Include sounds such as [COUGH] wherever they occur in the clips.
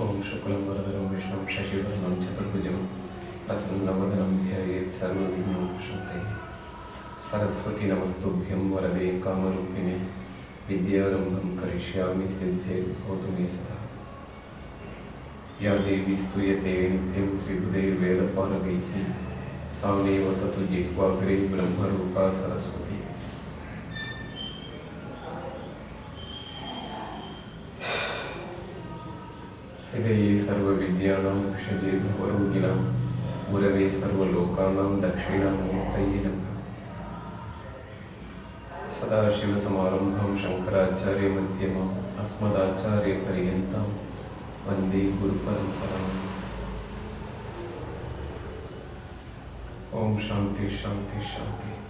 ॐ शुक्लं वरदरं विष्णुं शशिवर्णं चतुर्भुजं प्रसन्नवदनं ध्यायेत् सर्वविघ्नोपशान्तये सरस्वती नमस्तुभ्यं वरदे कामरूपिणि, विद्यारम्भं करिष्यामि सिद्धे भवतु मे सदा। या देवी स्तूयते नित्यं त्रिभुदैर्वेदपारगैः सा मे वसतु जिह्वाग्रे ब्रह्मरूपा सरस्वती। हृदये सर्वविद्यानां विषये भवरोगिणां गुरवे सर्वलोकानां दक्षिणामूर्तये नमः सदाशिवसमारम्भं शङ्कराचार्यमध्यमम् अस्मदाचार्यपर्यन्तं वंदे गुरुपरम्पराम् ॐ शान्ति शान्ति शान्ति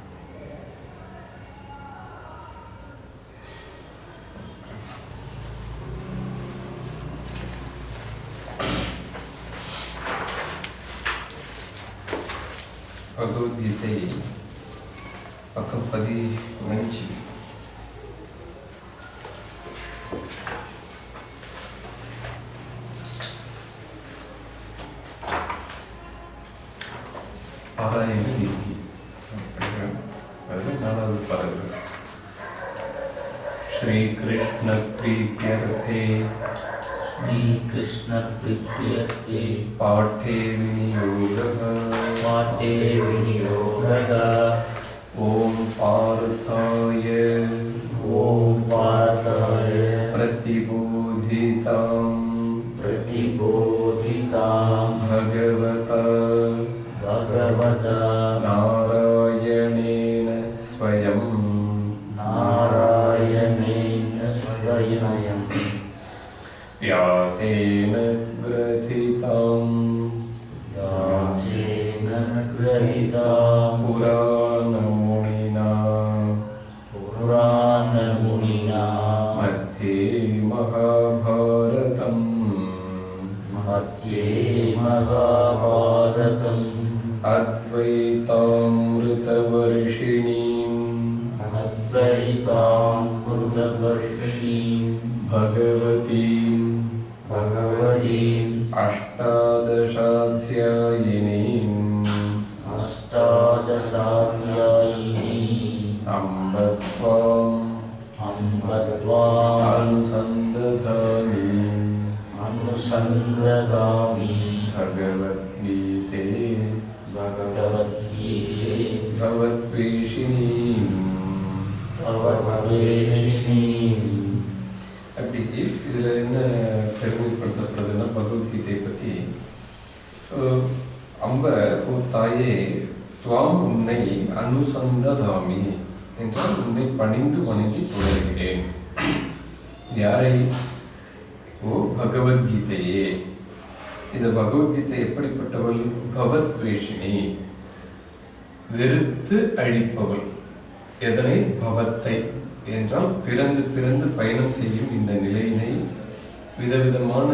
अनुसन्दधामि भगवद्गीते भगवद्गीते भगवद्वेषिणीम् भगवद्वेषिणीम् அப்படி இதில் என்ன பெருமைப்படுத்தப்படுதுன்னா பகவத்கீதை பற்றி அஹ், அம்ப ஓ தாயே துவாம் உன்னை அனுசந்ததாமி என்றால் உன்னை பணிந்து வணங்கி தொடர்கிறேன் யாரை ஓ பகவத்கீதையே இந்த பகவத்கீதை எப்படிப்பட்டவள்? பவத்வேஷினி. வெறுத்து அழிப்பவள். எதனை? பவத்தை. என்றால் பிறந்து பிறந்து பயணம் செய்யும் இந்த நிலையினை விதவிதமான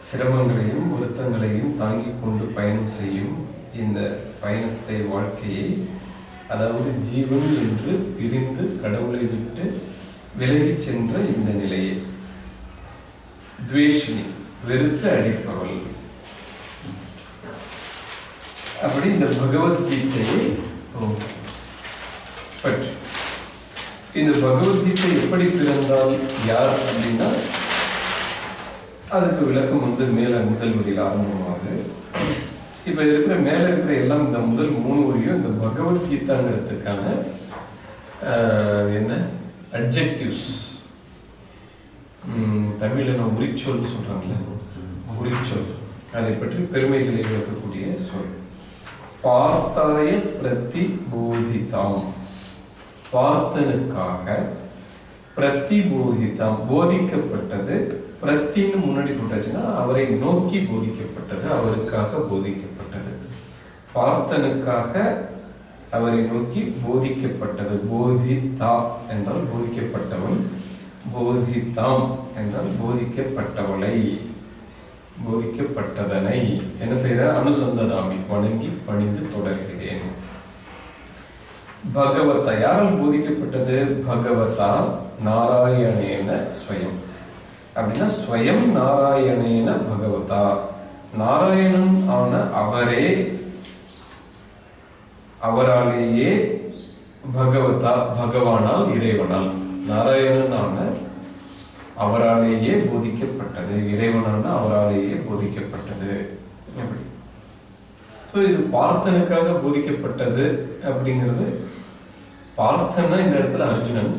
சிரமங்களையும் வருத்தங்களையும் தாங்கி கொண்டு பயணம் செய்யும் இந்த பயணத்தை வாழ்க்கையை அதாவது ஜீவன் என்று பிரிந்து கடவுளை விட்டு விலகிச் சென்ற இந்த நிலையை. துவேஷினி. வெறுத்து அடிப்பவள். அப்படி இந்த பகவத்கீதையை பற்றி. இந்த பகவத்கீதை எப்படி பிறந்தால் யார் அப்படின்னா அதுக்கு விளக்கம் வந்து மேல முதல் வரியில் ஆரம்பமாகுது இப்ப இருக்கிற மேல இருக்கிற எல்லாம் இந்த முதல் மூணு வரியும் இந்த பகவத்கீதாங்கிறதுக்கான என்ன? அட்ஜெக்டிவ்ஸ் தமிழில் நான் உரிச்சொல் சொல்றாங்கல்ல? உரிச்சொல். அதை பற்றி பெருமைகளை விளக்கக்கூடிய சொல். பார்த்தாய பிரதி போதிதாம் பார்த்தனுக்காக பிரதிபோதிதாம். போதிக்கப்பட்டது. பிரத்தின்னு முன்னாடி போட்டாச்சுன்னா அவரை நோக்கி போதிக்கப்பட்டது. அவருக்காக போதிக்கப்பட்டது. பார்த்தனுக்காக அவரை நோக்கி போதிக்கப்பட்டது. போதிதா என்றால் போதிக்கப்பட்டவன். போதித்தாம் என்றால் போதிக்கப்பட்டவளை போதிக்கப்பட்டதனை. என்ன செய்கிற அனுசந்ததாமி வணங்கி பணிந்து தொடர்கிறேன். பகவதா யாரால் போதிக்கப்பட்டது? பகவதா நாராயணேன ஸ்வயம். அப்படின்னா ஸ்வயம் நாராயணேன பகவதா. நாராயணன் ஆன அவரே அவராலேயே பகவதா பகவானால் இறைவனால். நாராயணன் அவராலேயே போதிக்கப்பட்டது. இறைவனான அவராலேயே போதிக்கப்பட்டது. அப்படி ஸோ இது பார்த்தனுக்காக போதிக்கப்பட்டது அப்படிங்கிறது பார்த்தனா இந்த இடத்துல அர்ஜுனன்.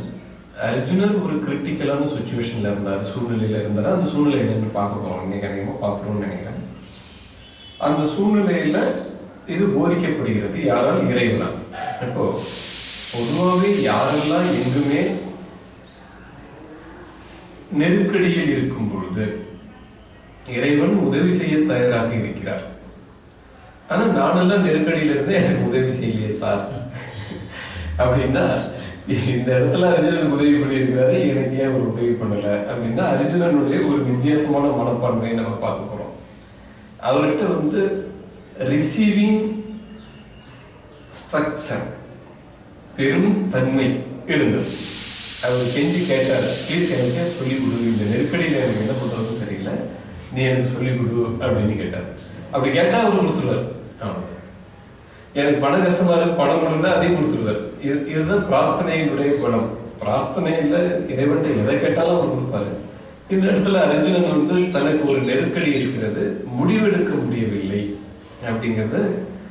அர்ஜுனன் ஒரு கிரிட்டிக்கலான சுச்சுவேஷன்ல இருந்தார். சூழ்நிலையில இருந்தார். அந்த சூழ்நிலை என்னன்னு பார்க்க போறோம் இன்னைக்கு அதிகமாக பார்த்துருவோம்னு நினைக்கிறேன். அந்த சூழ்நிலையில இது போதிக்கப்படுகிறது. யாரால்? இறைவனால். இப்போ பொதுவாகவே யாரெல்லாம் எங்குமே நெருக்கடியில் இருக்கும் பொழுது இறைவன் உதவி செய்ய தயாராக இருக்கிறார். ஆனா நானெல்லாம் நெருக்கடியில இருந்தே எனக்கு உதவி செய்யலையே சார். அப்படின்னா இந்த இடத்துல அர்ஜுனன் உதவி பண்ணியிருக்கிறாரு எனக்கு ஏன் அவர் உதவி பண்ணல? அப்படின்னா அர்ஜுனனுடைய ஒரு வித்தியாசமான மனப்பான்மையை நம்ம பார்க்க போறோம். அவர்கிட்ட வந்து ரிசீவிங் ஸ்ட்ரக்சர் பெரும் தன்மை இருந்தது. அவர் கெஞ்சி கேட்டார். ப்ளீஸ் எனக்கு சொல்லிக் கொடு? இந்த நெருக்கடியில் எனக்கு என்ன பண்றதுன்னு தெரியல. நீ எனக்கு சொல்லிக் கொடு அப்படின்னு கேட்டார். அப்படி கேட்டா அவர் கொடுத்துருவார். ஆமாம். எனக்கு பண கஷ்டமா இருக்கு பணம் கொடுன்னா அதையும் கொடுத்துருவார். இது இதுதான் பிரார்த்தனையினுடைய குணம். பிரார்த்தனையில இறைவன் எதை கேட்டாலும் அவர் கொடுப்பாரு. இந்த இடத்துல அர்ஜுனன் வந்து தனக்கு ஒரு நெருக்கடி இருக்கிறது. முடிவெடுக்க முடியவில்லை அப்படிங்கிறது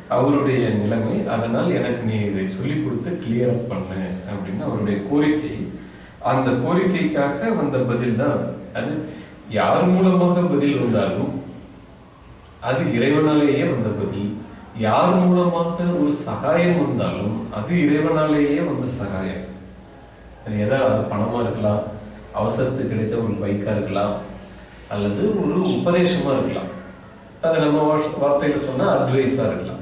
அவருடைய நிலைமை. அதனால் எனக்கு நீ இதை சொல்லிக் கொடுத்து கிளியர் அப் பண்ணு அப்படின்னு அவருடைய கோரிக்கை. அந்த கோரிக்கைக்காக வந்த பதில் தான் அது. அது யார் மூலமாக பதில் வந்தாலும் அது இறைவனாலேயே வந்த பதில். யார் மூலமாக ஒரு சகாயம் வந்தாலும் அது இறைவனாலேயே வந்த சகாயம். அது எதாவது அது பணமா இருக்கலாம் அவசரத்துக்கு கிடைச்ச ஒரு பைக்கா இருக்கலாம் அல்லது ஒரு உபதேசமா இருக்கலாம். அது நம்ம வார்த்- வார்த்தையில சொன்னா அட்வைஸா இருக்கலாம்.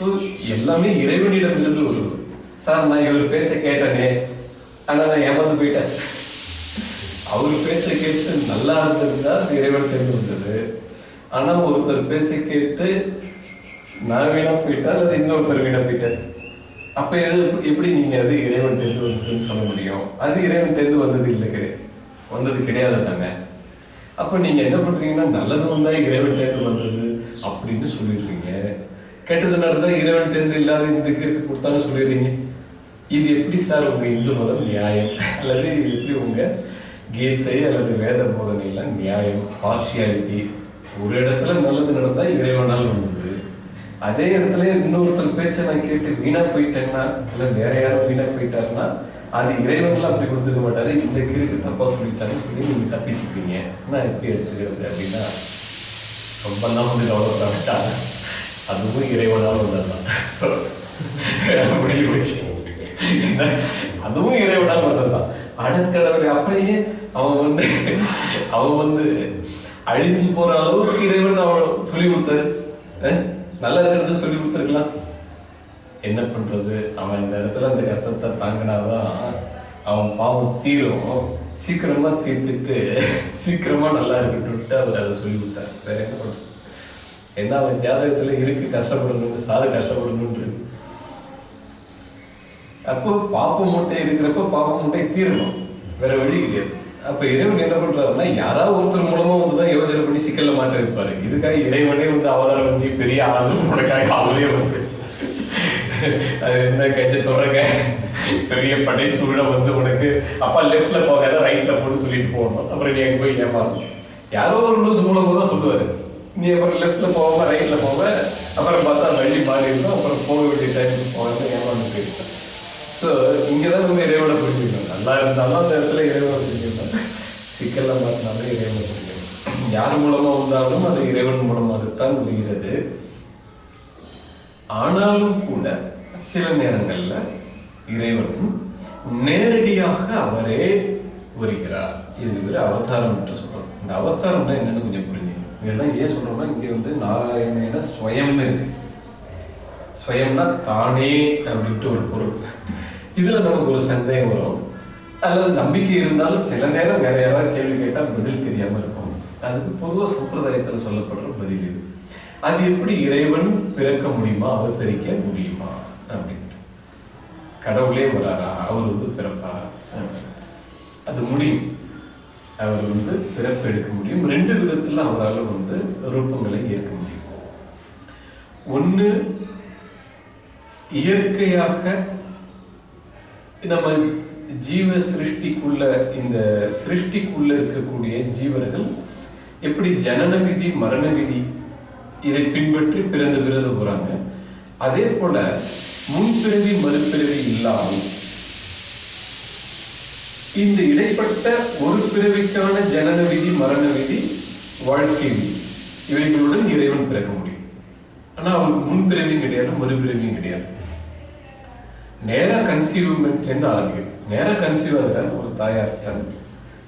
ஸோ எல்லாமே இறைவனிடமிருந்து ஒரு சார் நான் இவர் பேச்சை கேட்டேனே. ஆனா நான் ஏமாந்து போயிட்டேன் அவர் பேச்சை கேட்டு நல்லா இருந்திருந்தா இறைவன் தெரிந்து வந்தது. ஆனா ஒருத்தர் பேச்சை கேட்டு நான் வீணா போயிட்டேன் அல்லது இன்னொருத்தர் வீணா போயிட்டேன் அப்ப எது எப்படி நீங்க அது இறைவன் தெரிந்து வந்ததுன்னு சொல்ல முடியும்? அது இறைவன் தெரிந்து வந்தது இல்லை கிடையாது வந்தது கிடையாது தானே. அப்ப நீங்க என்ன பண்றீங்கன்னா நல்லது வந்தா இறைவன் தேர்ந்து வந்தது அப்படின்னு சொல்லிடுறீங்க. கெட்டது நடந்தா இறைவன் தேர்ந்து இல்லாத இந்த கிறுக்கு கொடுத்தாலும் சொல்லிடுறீங்க. இது எப்படி சார் உங்கள் இந்து மதம் நியாயம்? அல்லது இது எப்படி உங்கள் கீதை அல்லது வேத போதனையெல்லாம் நியாயம்? பார்ஷியாலிட்டி ஒரு இடத்துல நல்லது நடந்தால் இறைவனால் உண்டு அதே இடத்துல இன்னொருத்தர் பேச்சை நான் கேட்டு வீணாக போயிட்டேன்னா இல்லை வேற யாரும் வீணாக போயிட்டாருன்னா அது இறைவன்லாம் அப்படி கொடுத்துக்க மாட்டாரு. இந்த கிருக்கு தப்பாக சொல்லிட்டாங்கன்னு சொல்லி நீங்கள் தப்பிச்சுப்பீங்க. நான் எப்படி எடுத்துக்கிறது அப்படின்னா ரொம்பலாம் வந்து கவலைப்பட வேண்டாம் அதுவும் இறைவனால் வந்ததுதான். [LAUGHS] முடிஞ்சு போச்சு. [LAUGHS] அதுவும் இறைவனால் வந்ததுதான் அடக்கடவுளை அப்படியே அவன் வந்து அவன் வந்து அழிஞ்சு போற அளவுக்கு இறைவன் அவன் சொல்லி கொடுத்தாரு. நல்லா இருக்கிறது சொல்லி கொடுத்துருக்கலாம். என்ன பண்றது? அவன் இந்த இடத்துல அந்த கஷ்டத்தை தாங்கினாதான் அவன் பாவம் தீரும். சீக்கிரமா தீர்த்துட்டு சீக்கிரமா நல்லா இருக்கட்டும்ட்டு அவர் அதை சொல்லி கொடுத்தாரு. வேற என்ன பண்றது? என்ன அவன் ஜாதகத்துல இருக்கு கஷ்டப்படணும்னு சாரு கஷ்டப்படணும்னு இருக்கு. அப்போ பாப்ப மூட்டை இருக்கிறப்ப பாப்ப மூட்டை தீரணும். வேற வழி கிடையாது அப்ப இறைவன் என்ன பண்றாருன்னா யாராவது ஒருத்தர் மூலமா வந்துதான் யோசனை பண்ணி சிக்கல்ல மாட்ட வைப்பாரு இதுக்காக இறைவனே வந்து அவதாரம் பண்ணி பெரிய ஆளு உனக்காக அவரே வந்து. அது என்ன கட்ச தொடங்க பெரிய படை சூழ வந்து உனக்கு அப்பா லெஃப்ட்ல போகாத ரைட்ல போட்டு சொல்லிட்டு போகணும். அப்புறம் நீ அங்க போய் ஏமாறணும். யாரோ ஒரு லூஸ் மூலமா தான் சொல்லுவாரு. நீ அப்புறம் லெஃப்ட்ல போகாம ரைட்ல போவ அப்புறம் பார்த்தா வழி மாறி இருக்கும். அப்புறம் போக வேண்டிய டைம் போகாம ஏமாந்து போயிருக்கேன் ஸோ இங்கே தான் வந்து இறைவனை புரிஞ்சுக்கணும் நல்லா இருந்தாலும் அந்த இடத்துல இறைவனை புரிஞ்சுக்கணும் சிக்கல்ல மாற்றினாலும் இறைவனை புரிஞ்சுக்கணும் யார் மூலமா வந்தாலும் அது இறைவன் மூலமாகத்தான் வருகிறது ஆனாலும் கூட சில நேரங்கள்ல இறைவன் நேரடியாக அவரே வருகிறார் இது ஒரு அவதாரம் என்று சொல்கிறோம் இந்த அவதாரம்னா என்னன்னு கொஞ்சம் புரிஞ்சுக்கணும். இதெல்லாம் ஏன் சொல்றோம்னா இங்க வந்து நாராயணன ஸ்வயம் இருக்கு. ஸ்வயம்னா தானே அப்படின்ட்டு ஒரு பொருள். இதுல நமக்கு ஒரு சந்தேகம் வரும். அல்லது நம்பிக்கை இருந்தாலும் சில நேரம் வேற யாராவது கேள்வி கேட்டால் பதில் தெரியாமல் இருக்கும். அதுக்கு பொதுவாக சம்பிரதாயத்தில் சொல்லப்படுற பதில் இது. அது எப்படி இறைவன் பிறக்க முடியுமா அவதரிக்க முடியுமா அப்படின்ட்டு. கடவுளே வராரா? அவர் வந்து பிறப்பாரா? அது முடியும். அவர் வந்து பிறப்பு எடுக்க முடியும். ரெண்டு விதத்தில் அவரால் வந்து ரூபங்களை ஏற்க முடியும். ஒன்று இயற்கையாக நம்ம ஜீவ சிருஷ்டிக்குள்ள இந்த சிருஷ்டிக்குள்ள இருக்கக்கூடிய ஜீவர்கள் எப்படி ஜனன விதி மரண விதி இதை பின்பற்றி பிறந்து பிறந்து போறாங்க? அதே போல முன்பிறவி மறுபிறவி இல்லாமல் இந்த இடைப்பட்ட ஒரு பிறவிக்கான ஜனன விதி மரண விதி வாழ்க்கை விதி. இவைகளுடன் இறைவன் பிறக்க முடியும். ஆனா அவருக்கு முன்பிறவியும் கிடையாது மறுபிறவியும் கிடையாது. நேராக கன்சீவ்மெண்ட்லேருந்து ஆரம்பிக்கும் நேராக கன்சீவ் ஆகிற ஒரு தாயார்கிட்ட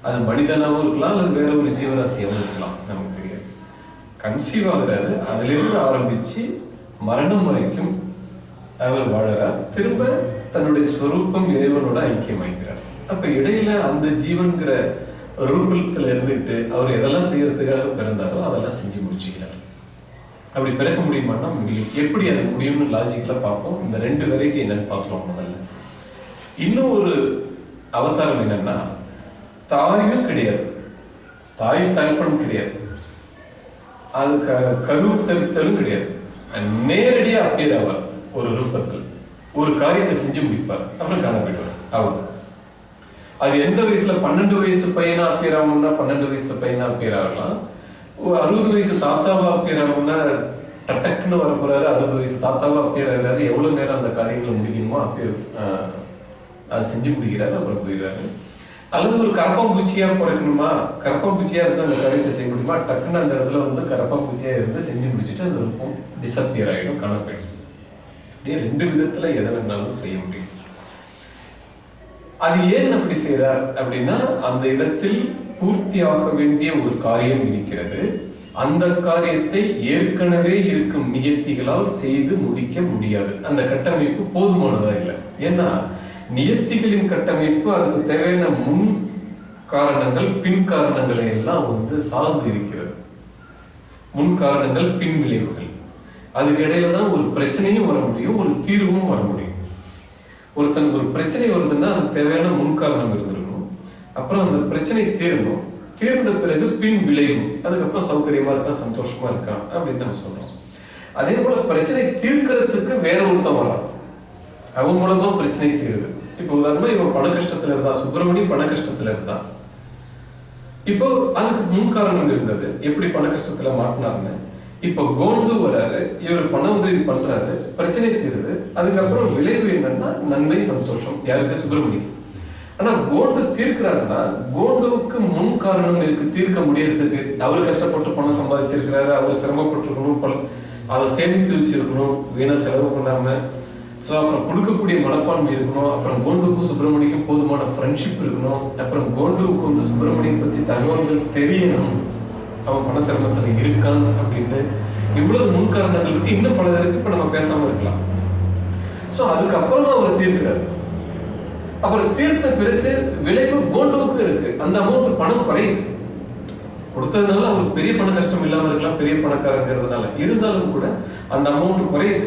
அது மனிதனாகவும் இருக்கலாம் அல்லது வேற ஒரு ஜீவராசியாகவும் இருக்கலாம் நமக்கு தெரியாது. கன்சீவ் ஆகுறாரு. அதுலேருந்து ஆரம்பித்து மரணம் வரைக்கும் அவர் வாழறார். திரும்ப தன்னுடைய ஸ்வரூபம் இறைவனோட ஐக்கியமாக்கிறார் அப்ப இடையில அந்த ஜீவன்கிற ரூபத்தில் இருந்துட்டு அவர் எதெல்லாம் செய்யறதுக்காக பிறந்தாரோ அதெல்லாம் செஞ்சு முடிச்சுக்கிறார். அப்படி பிறக்க முடியுமான்னா முடியும். எப்படி அது முடியும்னு லாஜிக்கலா பார்ப்போம். இந்த ரெண்டு வெரைட்டி என்னன்னு பார்க்கலாம் முதல்ல. இன்னும் ஒரு அவதாரம் என்னன்னா தாயும் கிடையாது. தாயும் தகப்பனும் கிடையாது. அது க கருத்தரித்தலும் கிடையாது. நேரடியா அப்பியர் ஆவார். ஒரு ரூபத்தில். ஒரு காரியத்தை செஞ்சு முடிப்பார். அப்புறம் காண போயிடுவார். அவ்வளவு அது எந்த வயசுல பன்னெண்டு வயசு பையனா அப்பியர் ஆகணும்னா பன்னெண்டு வயசு பையனா அப்பியர் ஆகலாம். அறுபது வயசு தாத்தாவா அப்படின்னா ஆகணும்னா வர போறாரு அறுபது வயசு தாத்தாவா அப்பியர் எவ்வளவு நேரம் அந்த காரியங்களை முடிக்கணுமோ அப்பயே அதை செஞ்சு முடிக்கிறாரு அப்புறம் போயிடுறாரு. அல்லது ஒரு கரப்பாம்பூச்சியா பிறக்கணுமா? கரப்பாம்பூச்சியா இருந்து அந்த காரியத்தை செய்ய முடியுமா? டக்குன்னு அந்த இடத்துல வந்து கரப்பாம்பூச்சியா இருந்து செஞ்சு முடிச்சுட்டு அது இருக்கும் டிசப்பியர் ஆகிடும் காணப்போயிடும் அப்படியே ரெண்டு விதத்துல எதை வேணாலும் செய்ய முடியும். அது ஏன் அப்படி செய்யறார் அப்படின்னா அந்த இடத்தில் பூர்த்தியாக வேண்டிய ஒரு காரியம் இருக்கிறது. அந்த காரியத்தை ஏற்கனவே இருக்கும் நியத்திகளால் செய்து முடிக்க முடியாது. அந்த கட்டமைப்பு போதுமானதா இல்லை. ஏன்னா நியத்திகளின் கட்டமைப்பு அதுக்கு தேவையான முன் காரணங்கள் பின் காரணங்களை எல்லாம் வந்து சார்ந்து இருக்கிறது. முன் காரணங்கள் பின் விளைவுகள். அதுக்கு இடையில தான் ஒரு பிரச்சனையும் வர முடியும் ஒரு தீர்வும் வர முடியும். ஒருத்தனுக்கு ஒரு பிரச்சனை வருதுன்னா அதுக்கு தேவையான முன் காரணம் அப்புறம் அந்த பிரச்சனை தீரணும். தீர்ந்த பிறகு பின் விளைவு அதுக்கப்புறம் சௌகரியமா இருக்கா சந்தோஷமா இருக்கா அப்படின்னு நம்ம சொல்றோம். அதே போல பிரச்சனை தீர்க்கறதுக்கு வேற ஒருத்தன் வரான். அவன் மூலமா பிரச்சனை தீருது. இப்போ உதாரணமா இவன் பண கஷ்டத்துல இருந்தா சுப்பிரமணி பண கஷ்டத்துல இருந்தான். இப்போ அதுக்கு முன் காரணம் இருந்தது. எப்படி பண கஷ்டத்துல மாட்டினார்னு. இப்போ கோண்டு வராரு இவர் பண உதவி பண்றாரு பிரச்சனை தீருது. அதுக்கப்புறம் விளைவு என்னன்னா நன்மை சந்தோஷம். யாருக்கு? சுப்பிரமணி ஆனா கோண்டு தீர்க்கிறாருன்னா கோண்டுவுக்கு முன் காரணம் இருக்கு. தீர்க்க முடியறதுக்கு. அவர் கஷ்டப்பட்டு பணம் சம்பாதிச்சிருக்கிறாரு அவர் சிரமப்பட்டிருக்கணும் பல அதை சேமித்து வச்சிருக்கணும் வீணா செலவு பண்ணாம. ஸோ அப்புறம் கொடுக்கக்கூடிய மனப்பான்மை இருக்கணும். அப்புறம் கோண்டுக்கும் சுப்பிரமணிக்கும் போதுமான ஃப்ரெண்ட்ஷிப் இருக்கணும். அப்புறம் கோண்டுவுக்கு வந்து சுப்பிரமணியம் பத்தி தகவல்கள் தெரியணும். அவன் பண சிரமத்துல இருக்கான் அப்படின்னு. இவ்வளவு முன் காரணங்கள் இருக்கு. இன்னும் பல இருக்கு. இப்ப நம்ம பேசாம இருக்கலாம். ஸோ அதுக்கப்புறம் தான் அவர் தீர்க்கிறார். அப்புறம் தீர்த்த பிறகு விளைவு கோண்டுவுக்கு இருக்கு. அந்த அமௌண்ட் பணம் குறையுது. கொடுத்ததுனால அவருக்கு பெரிய பண கஷ்டம் இல்லாம இருக்கலாம் பெரிய பணக்காரங்கிறதுனால. இருந்தாலும் கூட அந்த அமௌண்ட் குறையுது.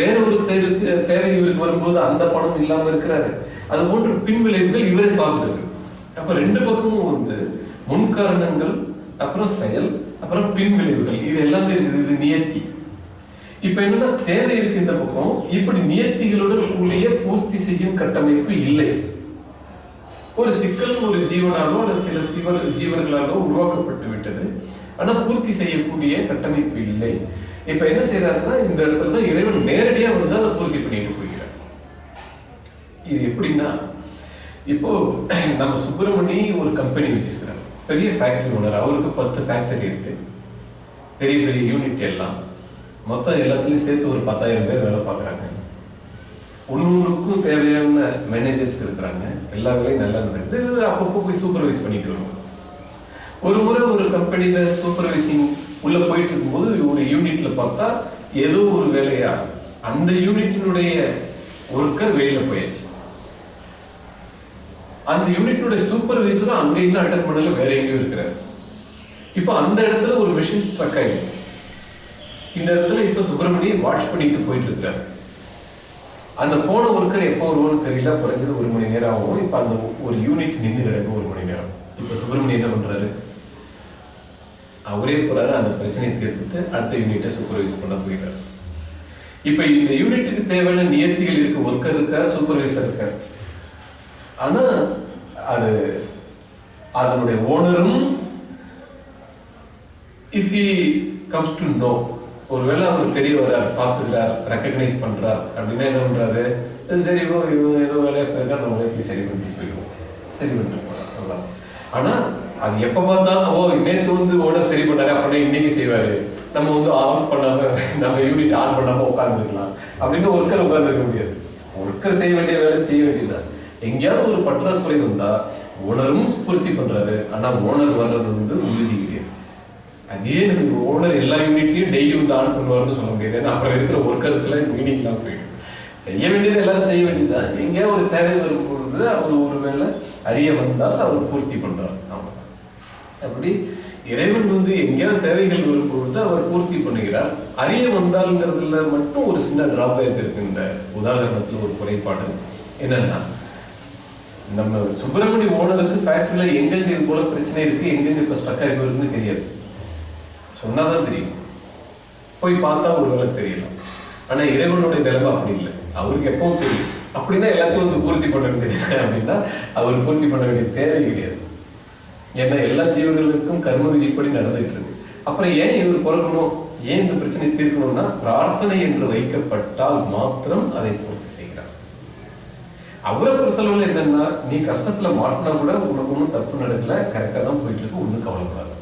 வேற ஒரு தேவை இவருக்கு வரும்போது அந்த பணம் இல்லாம இருக்கிறாரு. அது போன்ற பின் விளைவுகள் இவரே சார்ந்தது. அப்ப ரெண்டு பக்கமும் வந்து முன் காரணங்கள் அப்புறம் செயல் அப்புறம் பின் விளைவுகள் இது எல்லாமே இருக்குது. இது நியத்தி. இப்ப என்னன்னா தேவை இருக்கு இந்த பக்கம்? இப்படி நியத்திகளுடன் கூடிய பூர்த்தி செய்யும் கட்டமைப்பு இல்லை. ஒரு சிக்கல் ஒரு ஜீவனாலோ அல்லது சில சிவர் ஜீவர்களாலோ உருவாக்கப்பட்டு விட்டது. ஆனா பூர்த்தி செய்யக்கூடிய கட்டமைப்பு இல்லை. இப்ப என்ன செய்யறாருன்னா இந்த இடத்துல தான் இறைவன் நேரடியா வந்து அதை பூர்த்தி பண்ணிட்டு போகிறார் இது எப்படின்னா இப்போ நம்ம சுப்பிரமணி ஒரு கம்பெனி வச்சிருக்கிறார். பெரிய ஃபேக்டரி ஓனர் அவருக்கு பத்து ஃபேக்டரி இருக்கு. பெரிய பெரிய யூனிட் எல்லாம். மொத்தம் எல்லாத்துலேயும் சேர்த்து ஒரு பத்தாயிரம் பேர் வேலை பார்க்குறாங்க. ஒன்னொன்றுக்கும் தேவையான மேனேஜர்ஸ் இருக்கிறாங்க. எல்லா வேலையும் நல்லா நடக்குது. இது அப்பப்போ போய் சூப்பர்வைஸ் பண்ணிட்டு வருவோம். ஒரு முறை ஒரு கம்பெனியில சூப்பர்வைசிங் உள்ள போயிட்டு இருக்கும்போது ஒரு யூனிட்ல பார்த்தா ஏதோ ஒரு வேலையா அந்த யூனிட்டினுடைய ஒர்க்கர் வெளியில போயாச்சு. அந்த யூனிட்டினுடைய சூப்பர்வைசரும் அங்க இன்னும் அட்டன் பண்ணல வேற எங்கேயும் இருக்கிறாரு. இப்போ அந்த இடத்துல ஒரு மிஷின் ஸ்ட்ரக் ஆயிடுச்சு. இந்த இடத்துல இப்ப சுப்பிரமணியம் வாட்ச் பண்ணிட்டு போயிட்டு இருக்காரு அந்த போன ஒர்க்கர் எப்போ வருவோம்னு தெரியல குறைஞ்சது ஒரு மணி நேரம் ஆகும். இப்ப அந்த ஒரு யூனிட் நின்று கிடக்கும் ஒரு மணி நேரம். இப்ப சுப்பிரமணியம் என்ன பண்றாரு? அவரே போறாரு அந்த பிரச்சனையை தீர்த்துட்டு அடுத்த யூனிட்டை சூப்பர்வைஸ் பண்ண போயிடுறாரு. இப்ப இந்த யூனிட்டுக்கு தேவையான நியத்திகள் இருக்கு ஒர்க்கர் இருக்கார் சூப்பர்வைசர் இருக்கார். ஆனா அது அதனுடைய ஓனரும் if he comes to know ஒருவேளை அவர் தெரிய வரார் பார்த்துக்கிறார் ரெக்கக்னைஸ் பண்றார் அப்படின்னா என்ன பண்றாரு? சரி ஓ இவங்க ஏதோ வேலையாக போயிருக்கா நம்ம போய் சரி பண்ணி போயிடுவோம். சரி பண்ணிட்டு போலாம் ஆனா அது எப்ப பார்த்தாலும் ஓ நேற்று வந்து ஓனர் சரி பண்ணாரு அப்படின்னா இன்னைக்கு செய்வாரு. நம்ம வந்து ஆன் பண்ணாம நம்ம யூனிட் ஆன் பண்ணாம உட்காந்துருக்கலாம் அப்படின்னு ஒர்க்கர் உட்காந்துருக்க முடியாது. ஒர்க்கர் செய்ய வேண்டிய வேலை செய்ய வேண்டியதுதான். எங்கேயாவது ஒரு பற்றாக்குறை வந்தா ஓனரும் பூர்த்தி பண்றாரு. ஆனா ஓனர் வர்றது வந்து உறுதி கிடையாது. அதே நமக்கு ஓனர் எல்லா யூனிட்லையும் டெய்லி வந்து ஆன் பண்ணுவார்னு சொல்ல முடியாது. ஏன்னா அப்புறம் இருக்கிற ஒர்க்கர்ஸ்க்குலாம் மீனிங்லாம் போயிடும். செய்ய வேண்டியது எல்லாரும் செய்ய வேண்டியதுதான் எங்கே ஒரு தேவை வரும் பொழுது அவர் ஒருவேளை அறிய வந்தால் அவர் பூர்த்தி பண்றார். ஆமா அப்படி இறைவன் வந்து எங்கேயாவது தேவைகள் வரும் பொழுது அவர் பூர்த்தி பண்ணுகிறார். அறிய வந்தாலுங்கிறதுல மட்டும் ஒரு சின்ன டிராபேக் இருக்கு இந்த உதாரணத்துல ஒரு குறைபாடு என்னன்னா நம்ம சுப்பிரமணிய ஓனருக்கு ஃபேக்டரியில் எங்கெங்க இது போல பிரச்சனை இருக்கு எங்கெங்க இப்போ ஸ்டக் ஆகி வருதுன்னு தெரியாது. சொன்னாதான் தெரியும். போய் பார்த்தா ஒரு வேலை தெரியலாம். ஆனா இறைவனுடைய நிலைமை அப்படி இல்லை. அவருக்கு எப்பவும் தெரியும். அப்படின்னா எல்லாத்தையும் வந்து பூர்த்தி பண்ண வேண்டியது அப்படின்னா அவர் பூர்த்தி பண்ண வேண்டிய தேவை கிடையாது. ஏன்னா எல்லா ஜீவர்களுக்கும் கர்ம விதிப்படி நடந்துட்டு இருக்கு. அப்புறம் ஏன் இவர் பிறக்கணும்? ஏன் இந்த பிரச்சனை தீர்க்கணும்னா பிரார்த்தனை என்று வைக்கப்பட்டால் மாத்திரம் அதை பூர்த்தி செய்கிறார். அவரை பொறுத்தளவில் என்னன்னா நீ கஷ்டத்துல மாட்டினா கூட உனக்கு ஒன்றும் தப்பு நடக்கல கரெக்டா தான் போயிட்டு இருக்கு ஒன்றும் கவலைப்படாது.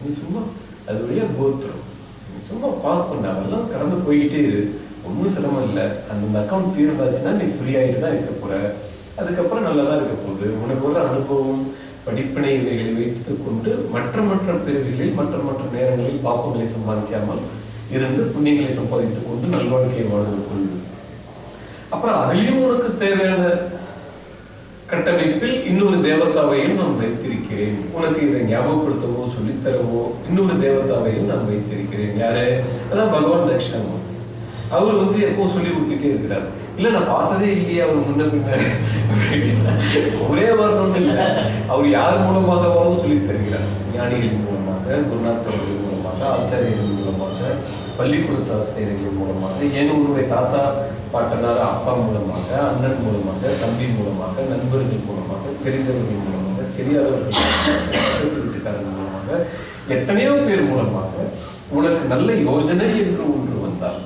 நீ சும்மா அது வழியாக கோத்துரும் சும்மா பாஸ் பண்ண அதெல்லாம் கடந்து போய்கிட்டே இரு. ஒன்றும் சிரமம் இல்லை அந்த அக்கௌண்ட் தீர்ந்தாச்சுன்னா நீ ஃப்ரீ ஆகிட்டு தான் இருக்க போகிற அதுக்கப்புறம் நல்லா தான் இருக்க போகுது. உனக்கு ஒரு அனுபவம் படிப்பினை இவைகளை வைத்து கொண்டு மற்ற மற்ற பிரிவுகளில் மற்ற மற்ற நேரங்களில் பாப்பங்களை சம்பாதிக்காமல் இருந்து புண்ணியங்களை சம்பாதித்துக் கொண்டு நல்வாழ்க்கையை வாழ்ந்து கொண்டு அப்புறம் அதுலேயும் உனக்கு தேவையான கட்டமைப்பில் இன்னொரு தேவதாவையும் நான் வைத்திருக்கிறேன். உனக்கு இதை ஞாபகப்படுத்தவோ சொல்லித்தரவோ இன்னொரு தேவதாவையும் நான் வைத்திருக்கிறேன். யாரு? அதான் பகவான் தட்சிணாமூர்த்தி. அவர் வந்து எப்பவும் சொல்லி கொடுத்துட்டே இருக்கிறார். இல்ல நான் பார்த்ததே இல்லையே அவர் முன்ன பின்னாடி. ஒரே வரணும் இல்ல. அவர் யார் மூலமாகவாவது சொல்லி தருகிறார். ஞானிகளின் மூலமாக குருநாத்தர்கள் மூலமாக ஆச்சாரியர்கள் மூலமாக பள்ளிக்கூடத்து ஆசிரியர்கள் மூலமாக. ஏன் உன்னுடைய தாத்தா பாட்டனார் அப்பா மூலமாக அண்ணன் மூலமாக தம்பி மூலமாக நண்பர்கள் மூலமாக தெரிந்தவர்கள் மூலமாக தெரியாதவர்கள் மூலமாக வீட்டுக்காரர்கள் மூலமாக எத்தனையோ பேர் மூலமாக உனக்கு நல்ல யோஜனை என்று ஒன்று வந்தால்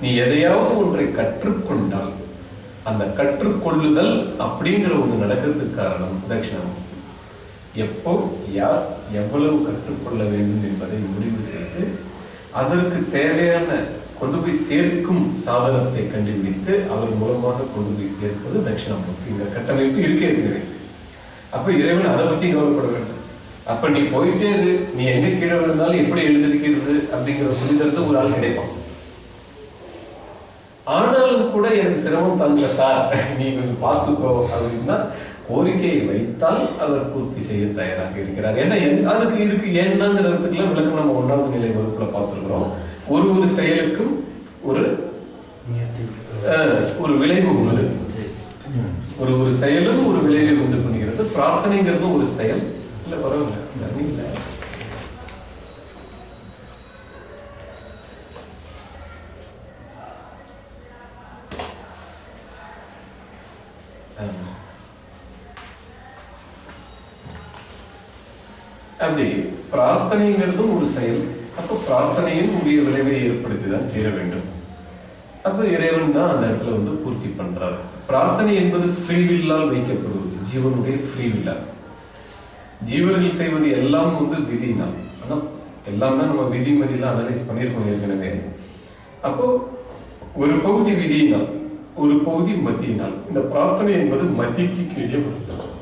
நீ எதையாவது ஒன்றை கற்றுக்கொண்டால் அந்த கற்றுக்கொள்ளுதல் அப்படிங்கிற ஒன்று நடக்கிறதுக்கு காரணம் தட்சிணம் எப்போ யார் எவ்வளவு கற்றுக்கொள்ள வேண்டும் என்பதை முடிவு செய்து அதற்கு தேவையான கொண்டு போய் சேர்க்கும் சாதனத்தை கண்டுபிடித்து அவர் மூலமாக கொண்டு போய் சேர்ப்பது தட்சிணாமூர்த்தி. இந்த கட்டமைப்பு இருக்கே இருக்கிறது அப்ப இறைவன் அதை பத்தி கவலைப்பட வேண்டும். அப்ப நீ போயிட்டே இரு. நீ எங்க கீழே இருந்தாலும் எப்படி எழுந்திருக்கிறது அப்படிங்கிற சொல்லி ஒரு ஆள் கிடைப்பான். ஆனாலும் கூட எனக்கு சிரமம் தாங்கல சார். நீ கொஞ்சம் பார்த்துக்கோ அப்படின்னா கோரிக்கையை வைத்தால் அவர் பூர்த்தி செய்ய தயாராக இருக்கிறார். ஏன்னா எந்த- அதுக்கு இதுக்கு என்னங்கிறதுக்குலாம் விளக்கம் நம்ம ஒன்றாவது நிலை வகுப்புல பார்த்துருக்கிறோம். ஒரு ஒரு செயலுக்கும் ஒரு ஒரு விளைவு உண்டு. ஒரு ஒரு செயலும் ஒரு விளைவை உண்டு பண்ணுகிறது பிரார்த்தனைங்கிறதும் ஒரு செயல். இல்ல பரவாயில்ல. இல்ல. அப்படி பிரார்த்தனைங்கிறதும் ஒரு செயல். அப்போ பிரார்த்தனையும் உரிய விளைவை ஏற்படுத்தி தான் தீர வேண்டும். அப்போ இறைவன் தான் அந்த இடத்துல வந்து பூர்த்தி பண்றார். பிரார்த்தனை என்பது ஃப்ரீவில்லால் வைக்கப்படுவது ஜீவனுடைய ஃப்ரீவில்லா. ஜீவர்கள் செய்வது எல்லாம் வந்து விதினால் ஆனால் எல்லாம் தான் நம்ம விதி மதியெல்லாம் அனலைஸ் பண்ணியிருக்கோம் ஏற்கனவே. அப்போ ஒரு பகுதி விதியினால் ஒரு பகுதி மதியினால் இந்த பிரார்த்தனை என்பது மதிக்கு கீழே வருத்தல்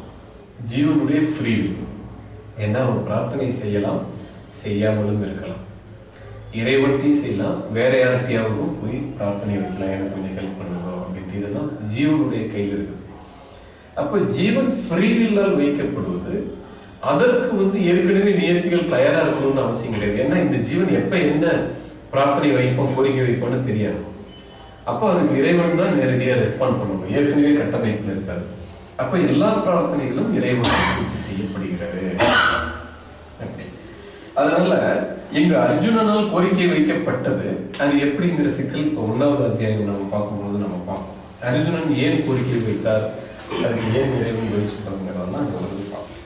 ஜீவனுடைய ஃப்ரீ ஏன்னா ஒரு பிரார்த்தனை செய்யலாம் செய்யாமலும் இருக்கலாம். இறைவன்ட்டையும் செய்யலாம் வேற யார்கிட்டயாவதும் போய் பிரார்த்தனை வைக்கலாம் எனக்கு கொஞ்சம் ஹெல்ப் பண்ணுறோம் அப்படின்ட்டு இதெல்லாம் ஜீவனுடைய கையில் இருக்குது அப்போ ஜீவன் ஃப்ரீவில்லால் வைக்கப்படுவது அதற்கு வந்து ஏற்கனவே நியத்திகள் தயாராக இருக்கணும்னு அவசியம் கிடையாது. ஏன்னா இந்த ஜீவன் எப்போ என்ன பிரார்த்தனை வைப்போம் கோரிக்கை வைப்போம்னு தெரியாது. அப்போ அதுக்கு இறைவன் தான் நேரடியாக ரெஸ்பாண்ட் பண்ணணும். ஏற்கனவே கட்டமைப்பில் இருக்காது அப்போ எல்லா பிரார்த்தனைகளும் இறைவன் பூர்த்தி செய்யப்படுகிறது அப்படி அதனால இங்க அர்ஜுனனால் கோரிக்கை வைக்கப்பட்டது. அது எப்படிங்கிற சிக்கல் இப்போ ஒன்னாவது அத்தியாயம் நம்ம பார்க்கும்போது நம்ம பார்ப்போம். அர்ஜுனன் ஏன் கோரிக்கை வைத்தார்? அதுக்கு ஏன் இறைவன் பதில் சொல்றாங்கிறதெல்லாம் அங்க வந்து பார்ப்போம்.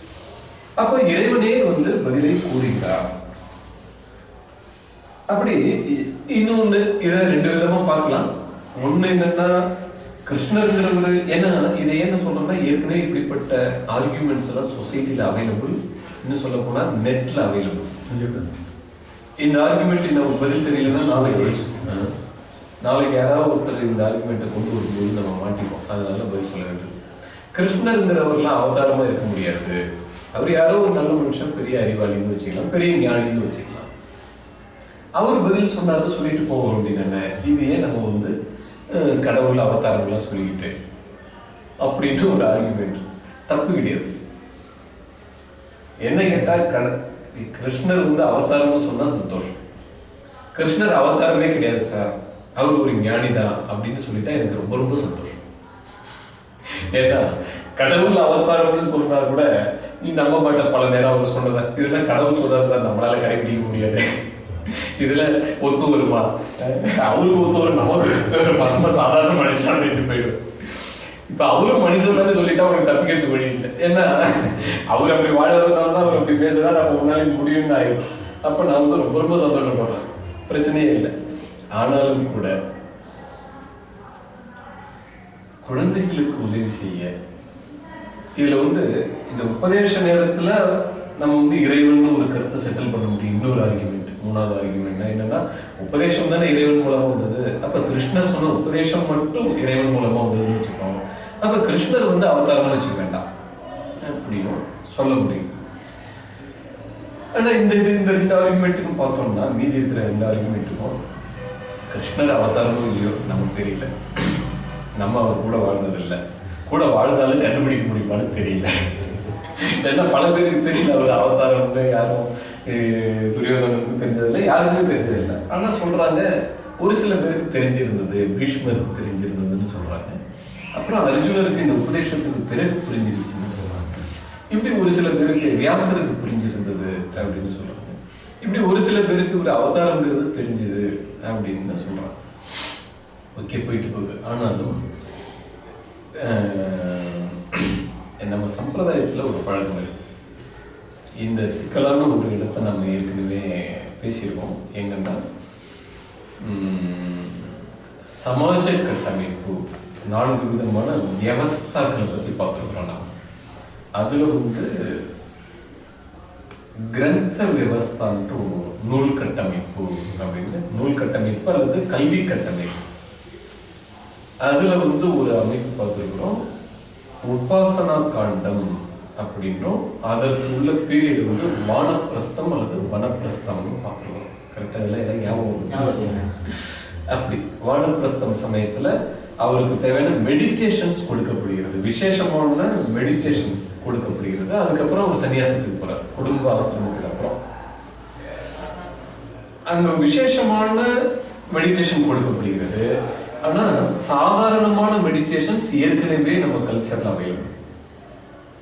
அப்ப இறைவனே வந்து பதிலை கூறுகிறார் அப்படி இ- இன்னொன்னு இதை ரெண்டு விதமா பார்க்கலாம். ஒண்ணு என்னன்னா கிருஷ்ணருங்கிறவர் ஏன்னா இதை என்ன சொல்றோம்னா ஏற்கனவே இப்படிப்பட்ட ஆர்கியூமெண்ட்ஸ் எல்லாம் சொசைட்டில அவைலபிள் இன்னும் சொல்ல போனா நெட்ல அவைலபிள் இந்த ஆர்குமெண்ட் இந்த பதில் தெரியலன்னா நாளைக்கு நாளைக்கு யாராவது ஒருத்தர் இந்த ஆர்குமெண்ட்டை கொண்டு வரும்போது நம்ம மாட்டிப்போம். அதனால பதில் சொல்ல வேண்டும். கிருஷ்ணருங்கிறவர்லாம் அவதாரமா இருக்க முடியாது. அவர் யாரோ ஒரு நல்ல மனுஷன் பெரிய அறிவாளின்னு வச்சுக்கலாம் பெரிய ஞானின்னு வச்சுக்கலாம். அவர் பதில் சொன்னாரு சொல்லிட்டு போக வேண்டியதானே? இது ஏன் நம்ம வந்து கடவுள் அவதாரம்லாம் சொல்லிக்கிட்டு அப்படின்னு ஒரு ஆர்குமெண்ட் தப்பு கிடையாது என்ன கேட்டா கட கிருஷ்ணர் வந்து அவதாரம்னு சொன்னா சந்தோஷம். கிருஷ்ணர் அவதாரமே கிடையாது சார். அவர் ஒரு ஞானிதான் அப்படின்னு சொல்லிட்டா எனக்கு ரொம்ப ரொம்ப சந்தோஷம். ஏன்னா கடவுள் அவதாரம்னு சொன்னா கூட நீ நம்ப மாட்ட பல நேரம் அவர் சொன்னத. இதெல்லாம் கடவுள் சொல்றாரு சார். நம்மளால கடைபிடிக்க முடியாது. இதுல ஒத்து வருமா? அவருக்கு ஒத்து வரும் நமக்கு ஒத்து வருமா. நம்ம சாதாரண மனுஷன் அப்படின்னு போயிடும் இப்ப அவரும் மனுஷன் தானே சொல்லிட்டா அவனுக்கு தப்பிக்கிறது வழி இல்லை. ஏன்னா அவர் அப்படி வாழறதுனால தான் அவர் அப்படி பேசுறதா நம்ம முன்னாடி முடியும்னு ஆயிடும். அப்ப நான் வந்து ரொம்ப ரொம்ப சந்தோஷப்படுறேன் பிரச்சனையே இல்லை. ஆனாலும் கூட குழந்தைகளுக்கு உதவி செய்ய இதுல வந்து இந்த உபதேச நேரத்துல நம்ம வந்து இறைவன் ஒரு கருத்தை செட்டில் பண்ண முடியும். இன்னொரு ஆர்குமெண்ட் மூணாவது ஆர்குமெண்ட் என்னன்னா உபதேசம் தானே இறைவன் மூலமா வந்தது. அப்ப கிருஷ்ணர் சொன்ன உபதேசம் மட்டும் இறைவன் மூலமா வந்ததுன்னு வச்சுக்கோங்க. அப்ப கிருஷ்ணர் வந்து அவதாரம்னு வச்சுக்க வேண்டாம் அப்படின்னு சொல்ல முடியும். ஆனா இந்த இது இந்த ரெண்டு ஆர்குமெண்ட்டுக்கும் பார்த்தோம்னா மீதி இருக்கிற ரெண்டு ஆர்குமெண்ட்டுக்கும் கிருஷ்ணர் அவதாரமும் இல்லையோ நமக்கு தெரியல. நம்ம அவர் கூட வாழ்ந்ததில்லை. கூட வாழ்ந்தாலும் கண்டுபிடிக்க முடியுமான்னு தெரியல. ஏன்னா பல பேருக்கு தெரியல அவர் அவதாரம் வந்து யாரும் துரியோதனுக்கு தெரிஞ்சதில்லை யாருக்கும் தெரிஞ்சதில்லை. ஆனா சொல்றாங்க ஒரு சில பேருக்கு தெரிஞ்சிருந்தது பீஷ்மருக்கு தெரிஞ்சு அப்புறம் அர்ஜுனருக்கு இந்த உபதேசத்துக்கு பிறகு புரிஞ்சிருச்சுன்னு சொல்றாங்க. இப்படி ஒரு சில பேருக்கு வியாசருக்கு புரிஞ்சிருந்தது அப்படின்னு சொல்றாங்க. இப்படி ஒரு சில பேருக்கு ஒரு அவதாரங்கிறது தெரிஞ்சது அப்படின்னு சொல்றாங்க. ஓகே போயிட்டு போகுது. ஆனாலும் நம்ம சம்பிரதாயத்துல ஒரு பழக்கம் இருக்கு இந்த சிக்கலான ஒரு இடத்தை நம்ம ஏற்கனவே பேசியிருக்கோம். எங்கன்னா சமாஜ கட்டமைப்பு நான்கு விதமான வியவஸ்தாக்களை பத்தி பார்த்துருக்குறோம் நாம் அதுல வந்து கிரந்த வியவஸ்தான்ட்டு ஒரு நூல் கட்டமைப்பு அப்படின்னு நூல் கட்டமைப்பு அல்லது கல்வி கட்டமைப்பு. அதுல வந்து ஒரு அமைப்பு பார்த்துருக்குறோம். உபாசனா காண்டம் அப்படின்னும் அதற்கு உள்ள பீரியட் வந்து வானப்பிரஸ்தம் அல்லது வனப்பிரஸ்தம்னு பார்த்துருக்கோம் கரெக்டாக இதெல்லாம் எல்லாம் ஞாபகம். அப்படி. வானப்பிரஸ்தம் சமயத்துல அவருக்கு தேவையான மெடிடேஷன்ஸ் கொடுக்கப்படுகிறது. விசேஷமான மெடிடேஷன்ஸ் கொடுக்கப்படுகிறது. அதுக்கப்புறம் அவர் சன்னியாசத்துக்கு போறார். குடும்ப ஆசிரமத்துக்கு அப்புறம். அங்க விசேஷமான மெடிடேஷன் கொடுக்கப்படுகிறது. ஆனா சாதாரணமான மெடிடேஷன்ஸ் ஏற்கனவே நம்ம கல்ச்சர்ல அவைலபிள்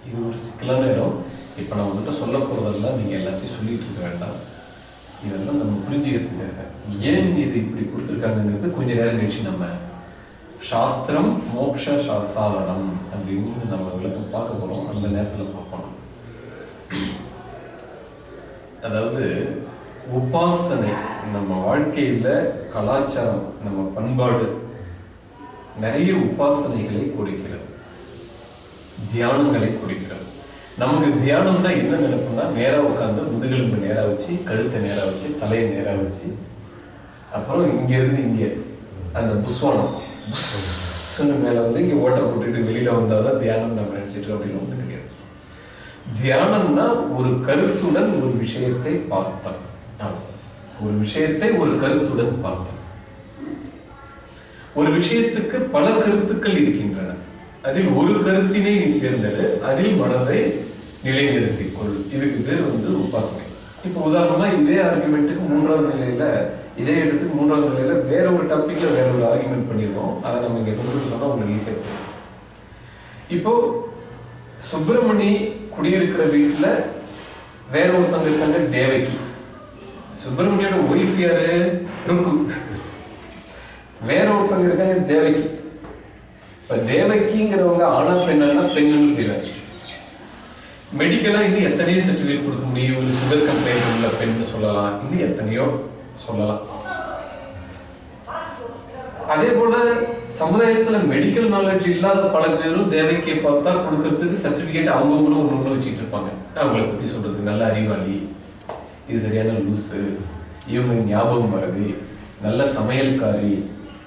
இது ஒரு சிக்கலான இடம். இப்ப நான் வந்துட்டு சொல்ல போறதெல்லாம் நீங்க எல்லாத்தையும் சொல்லிட்டு இருக்க வேண்டாம். இதெல்லாம் நம்ம புரிஞ்சுக்கிறதுக்காக. ஏன் இது இப்படி கொடுத்துருக்காங்கிறது கொஞ்ச நேரம் கழிச்சு நம்ம சாஸ்திரம் மோக்ஷ சா- சாதனம் அப்படின்னு நம்ம விளக்கம் பார்க்க போகிறோம் அந்த நேரத்தில் பார்ப்போம். அதாவது உபாசனை நம்ம வாழ்க்கையில் கலாச்சாரம் நம்ம பண்பாடு நிறைய உபாசனைகளை கொடுக்கிறது. தியானங்களை கொடுக்கிறது. நமக்கு தியானம் தான் என்ன நினைப்புனா நேராக உட்காந்து முதுகெலும்பு நேராக வச்சு கழுத்தை நேராக வச்சு தலையை நேராக வச்சு அப்புறம் இங்கேருந்து இங்கே அந்த புஸ்வானம். மேல வந்து இங்க ஓட்டை போட்டுட்டு வெளியில வந்தாதான் தியானம் நம்ம நினைச்சிட்டு அப்படின்னு ஒன்று கிடையாது. தியானம்னா ஒரு கருத்துடன் ஒரு விஷயத்தை பார்த்தோம் ஒரு விஷயத்தை ஒரு கருத்துடன் பார்த்தோம் ஒரு விஷயத்துக்கு பல கருத்துக்கள் இருக்கின்றன. அதில் ஒரு கருத்தினை நீ தேர்ந்தெடு அதில் மனதை நிலைநிறுத்திக் கொள். இதுக்கு பேர் வந்து உபாசனை. இப்போ உதாரணமா இதே ஆர்குமெண்ட்டுக்கு மூன்றாவது நிலையில இதே இடத்துக்கு மூன்றாவது நிலையில வேற ஒரு டாபிக்ல வேற ஒரு ஆர்குமெண்ட் பண்ணிருக்கோம். அதை நம்ம இங்க கொண்டு வந்து சொன்னா உங்களுக்கு ஈஸியா புரியும் இப்போ சுப்பிரமணி குடியிருக்கிற வீட்டுல வேற ஒருத்தவங்க இருக்காங்க தேவகி. சுப்பிரமணியோட ஒய்ஃப் யாரு? ருக்கு. வேற ஒருத்தங்க இருக்காங்க தேவகி. இப்ப தேவகிங்கிறவங்க ஆனா பெண்ணா பெண்ணுன்னு தெரியாது. மெடிக்கலா இன்னும் எத்தனையோ சர்டிஃபிகேட் கொடுக்க முடியும்? ஒரு சுகர் கம்ப்ளைண்ட் உள்ள பெண் சொல்லலாம். இன்னும் எத்தனையோ சொல்லலாம். அதே போல சமுதாயத்துல மெடிக்கல் நாலேஜ் இல்லாத பல பேரும் தேவைக்கு பார்த்தா கொடுக்கறதுக்கு சர்டிபிகேட் அவங்கவுங்களும் ஒண்ணு ஒண்ணு வச்சுட்டு இருப்பாங்க. அவங்கள பத்தி சொல்றது நல்ல அறிவாளி இது சரியான லூசு இவங்க ஞாபகம் மறதி நல்ல சமையல்காரி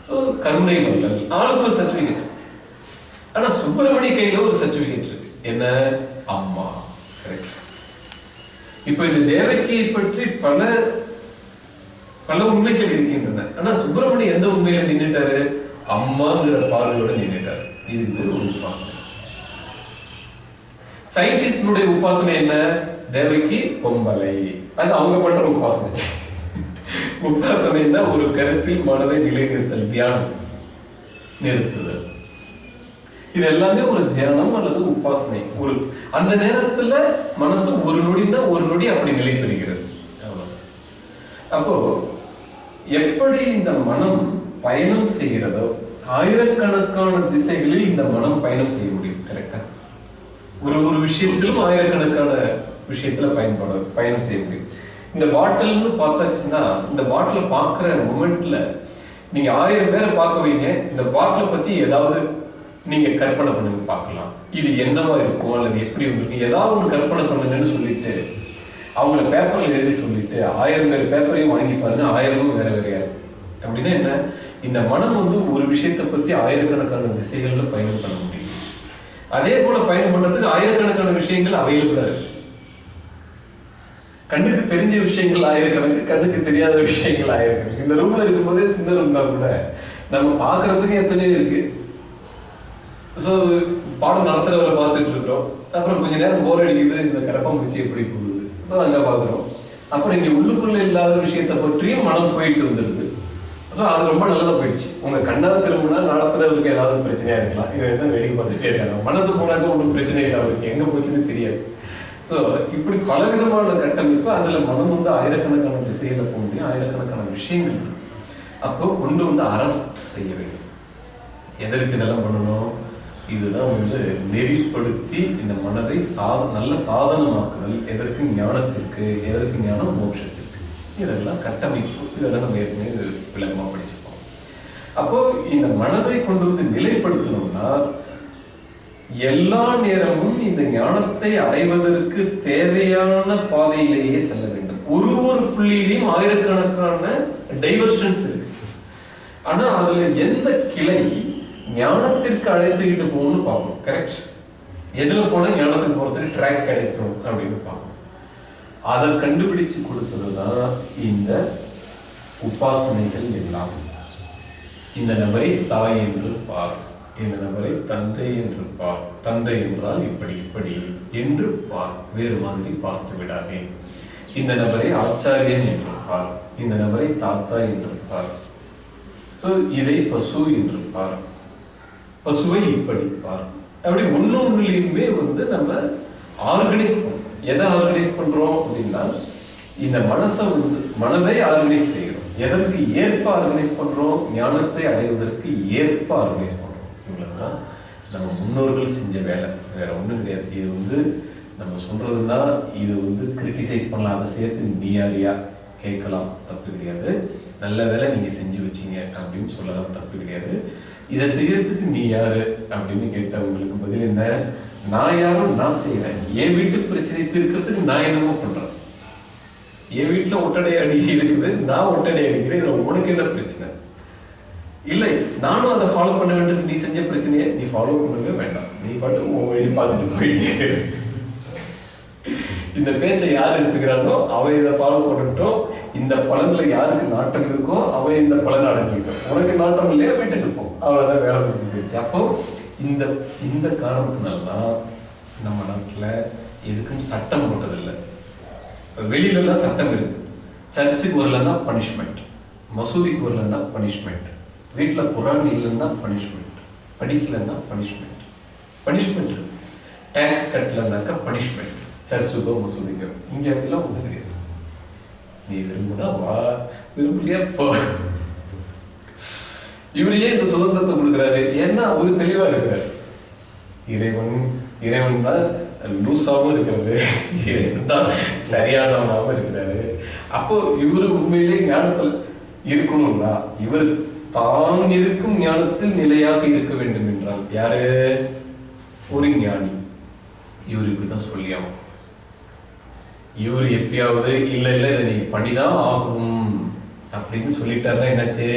ஸோ கருணை வள்ளல் ஆளுக்கு ஒரு சர்டிபிகேட் ஆனா சுப்பிரமணிய கையில ஒரு சர்டிபிகேட் இருக்கு. என்ன? அம்மா. கரெக்ட் இப்ப இது தேவகியை பற்றி பல பல உண்மைகள் இருக்கின்றன. ஆனா சுப்பிரமணியம் எந்த உண்மையில நின்னுட்டாரு? அம்மாங்கிற பார்வையோட நின்னுட்டாரு. இது ஒரு உபாசனை. சயின்டிஸ்டுடைய உபாசனை என்ன? தேவைக்கு பொம்பலை அது அவங்க பண்ற உபாசனை. உபாசனைன்னா ஒரு கருத்தில் மனதை நிலைநிறுத்தல் தியானம் நிறுத்துதல். இது எல்லாமே ஒரு தியானம் அல்லது உபாசனை. ஒரு அந்த நேரத்துல மனசு ஒரு நொடினா ஒரு நொடி அப்படி நிலை பெறுகிறது அப்போ எப்படி இந்த மனம் பயணம் செய்கிறதோ ஆயிரக்கணக்கான திசைகளில் இந்த மனம் பயணம் செய்ய முடியும் கரெக்டா ஒரு ஒரு விஷயத்திலும் ஆயிரக்கணக்கான விஷயத்துல பயன்பட பயணம் செய்ய முடியும். இந்த பாட்டில்னு பார்த்தாச்சுன்னா இந்த பாட்டில் பார்க்குற மூமெண்ட்ல நீங்க ஆயிரம் பேரை பார்க்க வைங்க இந்த பாட்டிலை பத்தி ஏதாவது நீங்க கற்பனை பண்ணுங்க பார்க்கலாம். இது என்னவா இருக்கும் அல்லது எப்படி இருக்கும் ஏதாவது ஒன்று கற்பனை பண்ணுங்கன்னு சொல்லிட்டு அவங்கள பேப்பர்ல எழுதி சொல்லிட்டு ஆயிரம் பேர் பேப்பரையும் வாங்கி பாருங்க ஆயிரமும் வேற வேறையா அப்படின்னா என்ன? இந்த மனம் வந்து ஒரு விஷயத்தை பத்தி ஆயிரக்கணக்கான திசைகள்ல பயணம் பண்ண முடியும். அதே போல பயணம் பண்றதுக்கு ஆயிரக்கணக்கான விஷயங்கள் அவைலபிளா இருக்கு. கண்ணுக்கு தெரிஞ்ச விஷயங்கள் ஆயிரக்கணக்கு கண்ணுக்கு தெரியாத விஷயங்கள் ஆயிரக்கணக்கு. இந்த ரூம்ல இருக்கும்போதே சின்ன ரூம்னா கூட. நம்ம பாக்குறதுக்கு எத்தனையோ இருக்கு. ஸோ பாடம் நடத்துறவரை பார்த்துட்டு இருக்கோம் அப்புறம் கொஞ்ச நேரம் போர் அடிக்குது இந்த கரப்பாம்பூச்சி எப்படி போகுது? ஸோ அங்கே பார்க்குறோம். அப்புறம் இங்கே உள்ளுக்குள்ளே இல்லாத விஷயத்தை பற்றியும் மனம் போயிட்டு வந்துடுது ஸோ அது ரொம்ப நல்லதாக போயிடுச்சு. உங்கள் கண்ணாத திரும்பினா நடத்துறவருக்கு ஏதாவது பிரச்சனையாக இருக்கலாம். இவன் என்ன வெளியே பார்த்துட்டே இருக்காங்க மனசு போனாக்க ஒன்றும் பிரச்சனை இல்லை அவருக்கு. எங்கே போச்சுன்னு தெரியாது. ஸோ இப்படி பல விதமான கட்டமைப்பு அதில் மனம் வந்து ஆயிரக்கணக்கான திசையில் போக முடியும். ஆயிரக்கணக்கான விஷயங்கள். அப்போ கொண்டு வந்து அரெஸ்ட் செய்ய வேண்டும். எதற்கு இதெல்லாம் பண்ணணும்? இதுதான் வந்து நெறிப்படுத்தி இந்த மனதை சா நல்ல சாதனமாக்குதல் எதற்கு ஞானத்திற்கு எதற்கு ஞானம் மோட்சத்திற்கு. இதெல்லாம் கட்டமைப்பு. இதெல்லாம் நம்ம ஏற்கனவே விளக்கமாக படிச்சிருக்கோம். அப்போ இந்த மனதை கொண்டு வந்து நிலைப்படுத்தணும்னா எல்லா நேரமும் இந்த ஞானத்தை அடைவதற்கு தேவையான பாதையிலேயே செல்ல வேண்டும். ஒரு ஒரு புள்ளியிலையும் ஆயிரக்கணக்கான டைவர்ஷன்ஸ் இருக்கு. ஆனா அதுல எந்த கிளை ஞானத்திற்கு அழைத்துக்கிட்டு போகணும்னு பார்க்கணும் கரெக்ட் எதுல போனா ஞானத்துக்கு போறதுக்கு ட்ராக் கிடைக்கும் அப்படின்னு பார்க்கணும் அதை கண்டுபிடிச்சு கொடுத்ததுதான் இந்த உபாசனைகள் எல்லாம். இந்த நபரை தாய் என்று பார். இந்த நபரை தந்தை என்று பார். தந்தை என்றால் இப்படி இப்படி என்று பார். வேறு மாதிரி பார்த்து விடாதே. இந்த நபரை ஆச்சாரியன் என்று பார். இந்த நபரை தாத்தா என்று பார். ஸோ இதை பசு என்று பார். பசுவை இப்படி பார். அப்படி ஒன்று ஒண்ணுலயுமே வந்து நம்ம ஆர்கனைஸ் பண்ணுறோம் எதை ஆர்கனைஸ் பண்ணுறோம் அப்படின்னா இந்த மனசை வந்து மனதை ஆர்கனைஸ் செய்கிறோம். எதற்கு ஏற்ப ஆர்கனைஸ் பண்ணுறோம் ஞானத்தை அடைவதற்கு ஏற்ப ஆர்கனைஸ் பண்ணுறோம் இவ்வளவுதான் நம்ம முன்னோர்கள் செஞ்ச வேலை. வேற ஒன்றும் கிடையாது. இது வந்து நம்ம சொல்றதுன்னா இது வந்து கிரிட்டிசைஸ் பண்ணலாம் அதை சேர்த்து நீயாரியா கேட்கலாம். தப்பு கிடையாது. நல்ல வேலை நீங்க செஞ்சு வச்சீங்க அப்படின்னு சொல்லலாம். தப்பு கிடையாது. இதை செய்யறதுக்கு நீ யாரு அப்படின்னு கேட்டவங்களுக்கு பதில் என்ன? நான் யாரும் நான் செய்யறேன் என் வீட்டு பிரச்சனை தீர்க்கறதுக்கு நான் என்னமோ பண்றேன். என் வீட்டுல ஒட்டடை அடி இருக்குது. நான் ஒட்டடை அடிக்கிறேன். இதுல உனக்கு என்ன பிரச்சனை? இல்லை நானும் அதை ஃபாலோ பண்ண வேண்டும். நீ செஞ்ச பிரச்சனையை நீ ஃபாலோ பண்ணவே வேண்டாம். நீ பாட்டு உன் வழி பார்த்துட்டு போயிட்டே இந்த பேச்சை யார் எடுத்துக்கிறாங்களோ அவ இதை ஃபாலோ பண்ணட்டும். இந்த பலன்ல யாருக்கு நாட்டம் இருக்கோ அவன் இந்த பலன் அடைஞ்சிருக்கும் உனக்கு நாட்டம் இல்லையா விட்டுட்டு போ. அவ்வளவுதான் வேலை முடிஞ்சு போயிடுச்சு அப்போ இந்த இந்த காரணத்தினால்தான் நம்ம நாட்டுல எதுக்கும் சட்டம் போட்டதில்லை. வெளியிலலாம் சட்டம் இருக்கு. சர்ச்சுக்கு வரலன்னா பனிஷ்மெண்ட் மசூதிக்கு வரலன்னா பனிஷ்மெண்ட் வீட்டில் குரான் இல்லைன்னா பனிஷ்மெண்ட் படிக்கலன்னா பனிஷ்மெண்ட் பனிஷ்மெண்ட் இருக்கு. டேக்ஸ் கட்டலனாக்கா பனிஷ்மெண்ட் சர்ச்சுக்கோ மசூதிக்கோ. இங்கே அப்படிலாம் ஒன்றும் கிடையாது. நீ விரும்புனா வா. விரும்பலையா? போ. இவரையே ஏன் இந்த சுதந்திரத்தை கொடுக்குறாரு? ஏன்னா அவரு தெளிவா இருக்கிறார். இறைவன் இறைவன் தான் லூசாவும் இருக்கிறது. இறைவன் தான் சரியானவனாகவும் இருக்கிறாரு. அப்போ இவரு உண்மையிலே ஞானத்துல இருக்கணும்னா இவர் தான் இருக்கும் ஞானத்தில் நிலையாக இருக்க வேண்டும் என்றால் யாரு? ஒரு ஞானி. இவர் இப்படிதான் சொல்லியாகும் இவர் எப்பயாவது இல்லை இல்லை இதை நீ பண்ணிதான் ஆகும் அப்படின்னு சொல்லிட்டாருன்னா என்னாச்சு?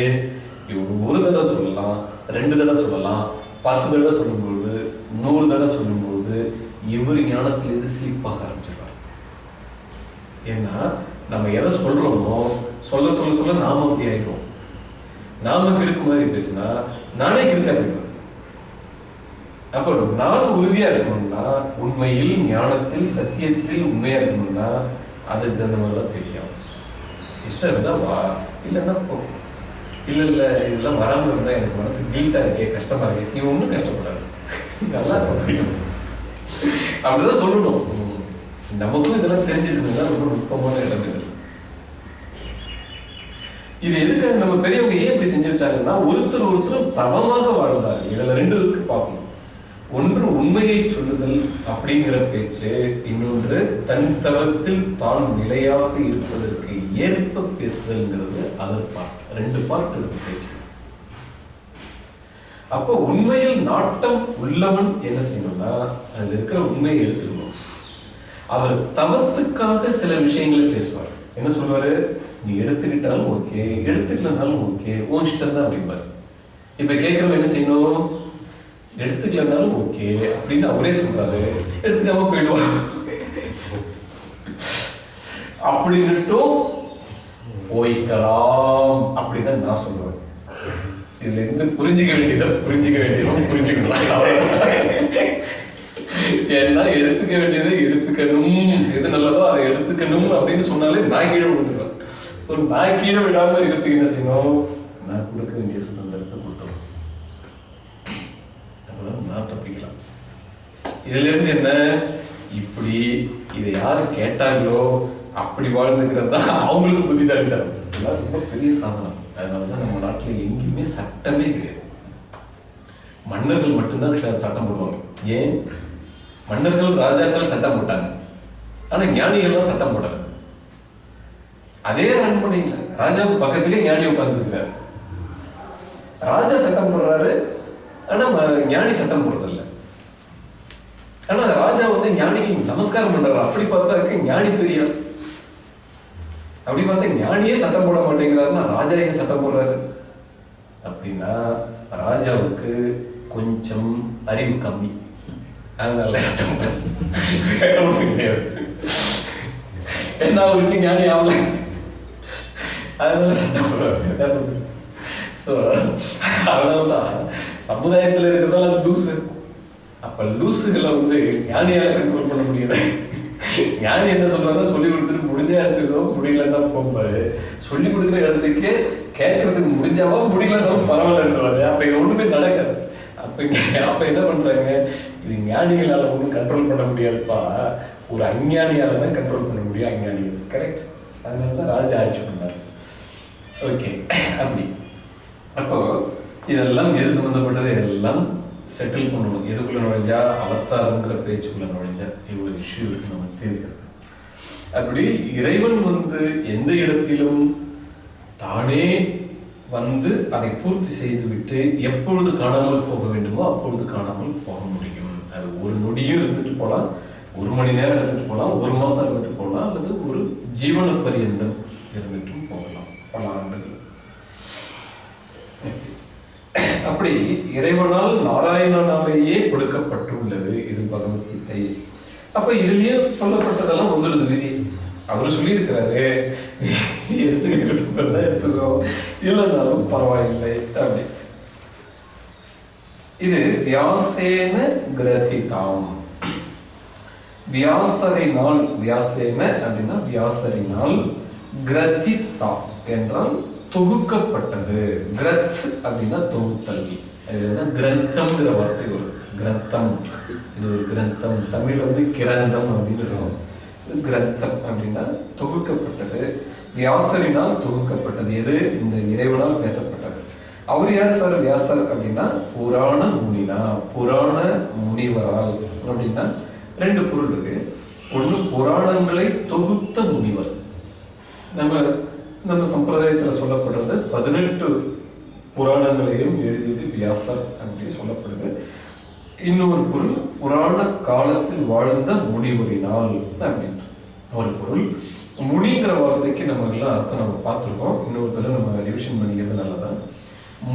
இவர் ஒரு தடவை சொல்லலாம் ரெண்டு தடவை சொல்லலாம் பத்து தடவை சொல்லும்பொழுது நூறு தடவை சொல்லும்பொழுது இவர் ஞானத்திலிருந்து ஸ்லீப்பாக ஆக ஆரம்பிச்சிருவார். ஏன்னா நம்ம எதை சொல்றோமோ சொல்ல சொல்ல சொல்ல நாம அப்படி ஆயிடுவோம். நாம கிறுக்கு மாதிரி பேசினா நானே கிறுக்கா போயிடுவேன் அப்போ நான் உறுதியா இருக்கணும்னா உண்மையில் ஞானத்தில் சத்தியத்தில் உண்மையா இருக்கணும்னா அதுக்கு தகுந்த மாதிரிலாம் பேசியாகும் இஷ்டம் இருந்தா வா. இல்லைன்னா போ. இல்ல இல்ல இதெல்லாம் வராம இருந்தா எனக்கு மனசு கீழ்த்தா இருக்கே கஷ்டமா இருக்கே. நீ ஒண்ணும் கஷ்டப்படாது. நல்லா இருக்கும் அப்படிதான் சொல்லணும். நமக்கும் இதெல்லாம் தெரிஞ்சிருந்தா ரொம்ப நுட்பமான இடம் இது. இது எதுக்காக நம்ம பெரியவங்க ஏன் இப்படி செஞ்சு வச்சாங்கன்னா ஒருத்தர் ஒருத்தர் தவமாக வாழ்ந்தார்கள். இதுல ரெண்டு இருக்கு பார்க்கணும் ஒன்று உண்மையை சொல்லுதல் அப்படிங்கிற பேச்சு இன்னொன்று தன் தவத்தில் தான் நிலையாக இருப்பதற்கு ஏற்ப பேசுதல்ங்கிறது அதர் பார்ட் ரெண்டு பார்ட் இருக்கு பேச்சு. அப்போ உண்மையில் நாட்டம் உள்ளவன் என்ன செய்யணும்னா அதில் இருக்கிற உண்மையை எடுத்துக்கணும் அவர் தவத்துக்காக சில விஷயங்களை பேசுவார். என்ன சொல்வாரு நீ எடுத்துக்கிட்டாலும் ஓகே எடுத்துக்கலனாலும் ஓகே உன் இஷ்டம் தான் அப்படிம்பாரு. இப்ப கேட்கறவன் என்ன செய்யணும்? எடுத்துக்கலனாலும் ஓகே அப்படின்னு அவரே சொல்றாரு. எடுத்துக்காம போயிடுவான் அப்படின்னுட்டும் போய்க்கலாம் அப்படின்னு நான் சொல்லுவேன். இதுல இருந்து புரிஞ்சுக்க வேண்டியதை புரிஞ்சுக்க வேண்டியதும் புரிஞ்சுக்கணும். ஏன்னா எடுத்துக்க வேண்டியதை எடுத்துக்கணும். எது நல்லதோ அதை எடுத்துக்கணும் அப்படின்னு சொன்னாலே நான் கீழே விழுந்துருவேன். ஸோ நான் கீழே விடாம இருக்கிறதுக்கு என்ன செய்யணும்? நான் கொடுக்க வேண்டிய சுதந்திரத்தை அப்பதான் தப்பிக்கலாம். இதுல இருந்து என்ன? இப்படி இதை யாரு கேட்டாங்களோ அப்படி வாழ்ந்துக்கிறது தான் அவங்களுக்கு புத்திசாலித்தனம். இதெல்லாம் ரொம்ப பெரிய சாதனம். அதனாலதான் நம்ம நாட்டுல எங்கேயுமே சட்டமே கிடையாது. மன்னர்கள் மட்டும்தான் சட்டம் போடுவாங்க. ஏன்? மன்னர்கள் ராஜாக்கள் சட்டம் போட்டாங்க. ஆனா ஞானிகள்லாம் சட்டம் போட்டாங்க அதே அரண்மனையில் ராஜாவுக்கு பக்கத்திலே ஞானி உட்கார்ந்துருக்காரு ராஜா சட்டம் போடுறாரு ஆனா ஞானி சட்டம் போடுறதில்ல. ஆனா ராஜா வந்து ஞானிக்கு நமஸ்காரம் பண்றாரு. அப்படி பார்த்தாக்க ஞானி பெரியார். அப்படி பார்த்தா ஞானியே சட்டம் போட மாட்டேங்கிறாருன்னா ராஜா ஏன் சட்டம் போடுறாரு? அப்படின்னா ராஜாவுக்கு கொஞ்சம் அறிவு கம்மி. அதனால சட்டம் கிடையாது. என்ன அவர் இன்னும் ஞானி ஆகல? அதனால சட்டம் போடுறாரு ஸோ அதனால தான் சமுதாயத்தில் இருக்கிறதால லூசு. அப்ப லூசுகளை வந்து ஞானியால கண்ட்ரோல் பண்ண முடியாது. ஞானி என்ன சொல்றாரு சொல்லி கொடுத்துட்டு முடிஞ்ச இடத்துக்கோ முடியலன்னா போகும்போது சொல்லி கொடுக்குற இடத்துக்கு கேட்கறதுக்கு முடிஞ்சாவோ முடியலன்னா பரவாயில்லன்றாரு அப்ப இது ஒண்ணுமே நடக்காது. அப்ப அப்ப என்ன பண்றாங்க? இது ஞானிகளால ஒண்ணும் கண்ட்ரோல் பண்ண முடியாதுப்பா. ஒரு அஞ்ஞானியால தான் கண்ட்ரோல் பண்ண முடியும் அஞ்ஞானிகள். கரெக்ட் அதனால தான் ராஜா ஆட்சி பண்ணாரு. ஓகே அப்படி. அப்போ இதெல்லாம் எது சம்மந்தப்பட்டது எல்லாம் செட்டில் பண்ணணும். எதுக்குள்ள நுழைஞ்சா? அவத்தாரங்கிற பேச்சுக்குள்ள நுழைஞ்சா இவ்வளவு இஷ்யூ இருக்கு நமக்கு தீர்க்கிறது அப்படி இறைவன் வந்து எந்த இடத்திலும் தானே வந்து அதை பூர்த்தி செய்துவிட்டு எப்பொழுது காணாமல் போக வேண்டுமோ அப்பொழுது காணாமல் போக முடியும். அது ஒரு நொடியும் இருந்துட்டு போகலாம் ஒரு மணி நேரம் இருந்துட்டு போகலாம் ஒரு மாசம் இருந்துட்டு போகலாம் அல்லது ஒரு ஜீவன பரியந்தம் இருந்துட்டும் போகலாம். பல அப்படி இறைவனால் நாராயணனாலேயே கொடுக்கப்பட்டுள்ளது இது பகவத்கீதை. அப்ப இதுலயே சொல்லப்பட்டதெல்லாம் வந்துடுது விதி. அவர் சொல்லியிருக்கிறாரு எடுத்துக்கிட்டு எடுத்துக்கோ. இல்லைனாலும் பரவாயில்லை அப்படி. இது வியாசேன கிரதிதாம். வியாசரினால் வியாசேன அப்படின்னா வியாசரினால் கிரதிதா என்றால் தொகுக்கப்பட்டது. கிரத் அப்படின்னா தொகுத்தல்வி. அது என்ன? கிரந்தம்ங்கிற வார்த்தை வருது கிரந்தம். இது ஒரு கிரந்தம். தமிழில் வந்து கிரந்தம் அப்படின்னு இருக்கும் கிரந்தம் அப்படின்னா தொகுக்கப்பட்டது. வியாசரினால் தொகுக்கப்பட்டது. எது? இந்த இறைவனால் பேசப்பட்டது. அவர் யார் சார்? வியாசர் அப்படின்னா புராண முனினா. புராண முனிவரால் அப்படின்னா ரெண்டு பொருள் இருக்கு. ஒன்று புராணங்களை தொகுத்த முனிவர். நம்ம நம்ம சம்பிரதாயத்தில் சொல்லப்படுறது பதினெட்டு புராணங்களையும் எழுதியது வியாசர் அப்படின்னு சொல்லப்படுது. இன்னொரு பொருள் புராண காலத்தில் வாழ்ந்த முனிவரினால் அப்படின்ற ஒரு பொருள் முனிங்கிற வார்த்தைக்கு நம்ம எல்லாம் அர்த்தம் நம்ம பார்த்துருக்கோம். இன்னொரு தடவை நம்ம ரிவிஷன் பண்ணிக்கிறது நல்லதான்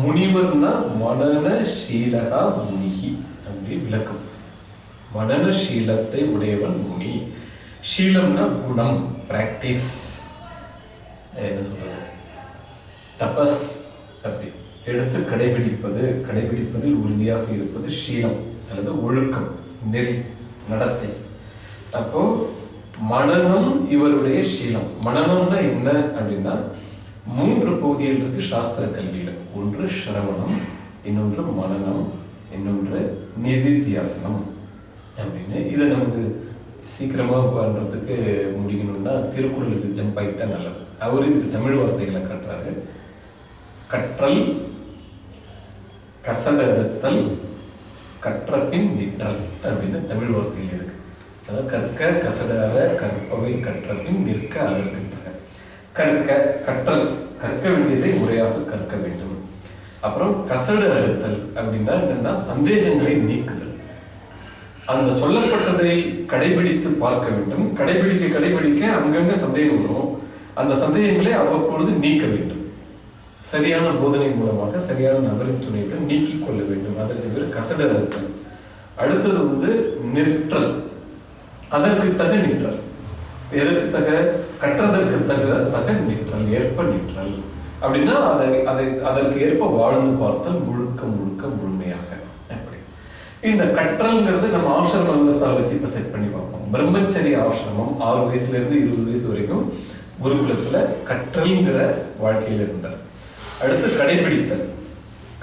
முனிவர்னா மனன சீலகா முனிகி அப்படி விளக்கம். மனன சீலத்தை உடையவன் முனி. சீலம்னா குணம் பிராக்டிஸ் என்ன சொல்றது? தபஸ் அப்படி. எடுத்து கடைபிடிப்பது கடைபிடிப்பதில் உறுதியாக இருப்பது ஷீலம் அல்லது ஒழுக்கம் நெறி நடத்தை. அப்போ மனநம் இவருடைய ஷீலம் மனநம்னா என்ன அப்படின்னா மூன்று பகுதியில் இருக்கு சாஸ்திர கல்வியில. ஒன்று சிரவணம் இன்னொன்று மனநம் இன்னொன்று நிதித்தியாசனம் அப்படின்னு. இதை நமக்கு சீக்கிரமாக பண்றதுக்கு முடிக்கணும்னா திருக்குறளுக்கு ஜம்ப் ஆகிட்டா நல்லது. அவர் இதுக்கு தமிழ் வார்த்தைகளை கட்டுறாரு. கற்றல் கசடறுத்தல் கற்றப்பின் நிற்றல் அப்படின்னு தமிழ் வார்த்தையில் இருக்கு. அதாவது கற்க கசடார கற்பவை கற்றப்பின் நிற்க அதற்கின்ற கற்க கற்றல் கற்க வேண்டியதை முறையாக கற்க வேண்டும். அப்புறம் கசடு அறுத்தல் அப்படின்னா என்னன்னா சந்தேகங்களை நீக்குதல். அந்த சொல்லப்பட்டதை கடைபிடித்து பார்க்க வேண்டும். கடைபிடிக்க கடைபிடிக்க அங்கங்க சந்தேகம் வரும். அந்த சந்தேகங்களை அவ்வப்பொழுது நீக்க வேண்டும். சரியான போதனை மூலமாக சரியான நபரின் துணையுடன் நீக்கிக் கொள்ள வேண்டும். அதற்கு பேர் கசட அறுத்தல் அடுத்தது வந்து நிற்றல். அதற்கு தக நிற்றல். எதற்கு தக? கற்றதற்கு தக தக நிற்றல் ஏற்ப நிற்றல். அப்படின்னா அதை அதை அதற்கு ஏற்ப வாழ்ந்து பார்த்தல் முழுக்க முழுக்க முழுமையாக. அப்படி. இந்த கற்றல்ங்கிறது நம்ம ஆசிரம வச்சு இப்ப செட் பண்ணி பார்ப்போம். பிரம்மச்சரி ஆசிரமம் ஆறு வயசுல இருந்து இருபது வயசு வரைக்கும் குருகுலத்தில் கற்றல்ங்கிற வாழ்க்கையில் இருந்தார். அடுத்து கடைபிடித்தல்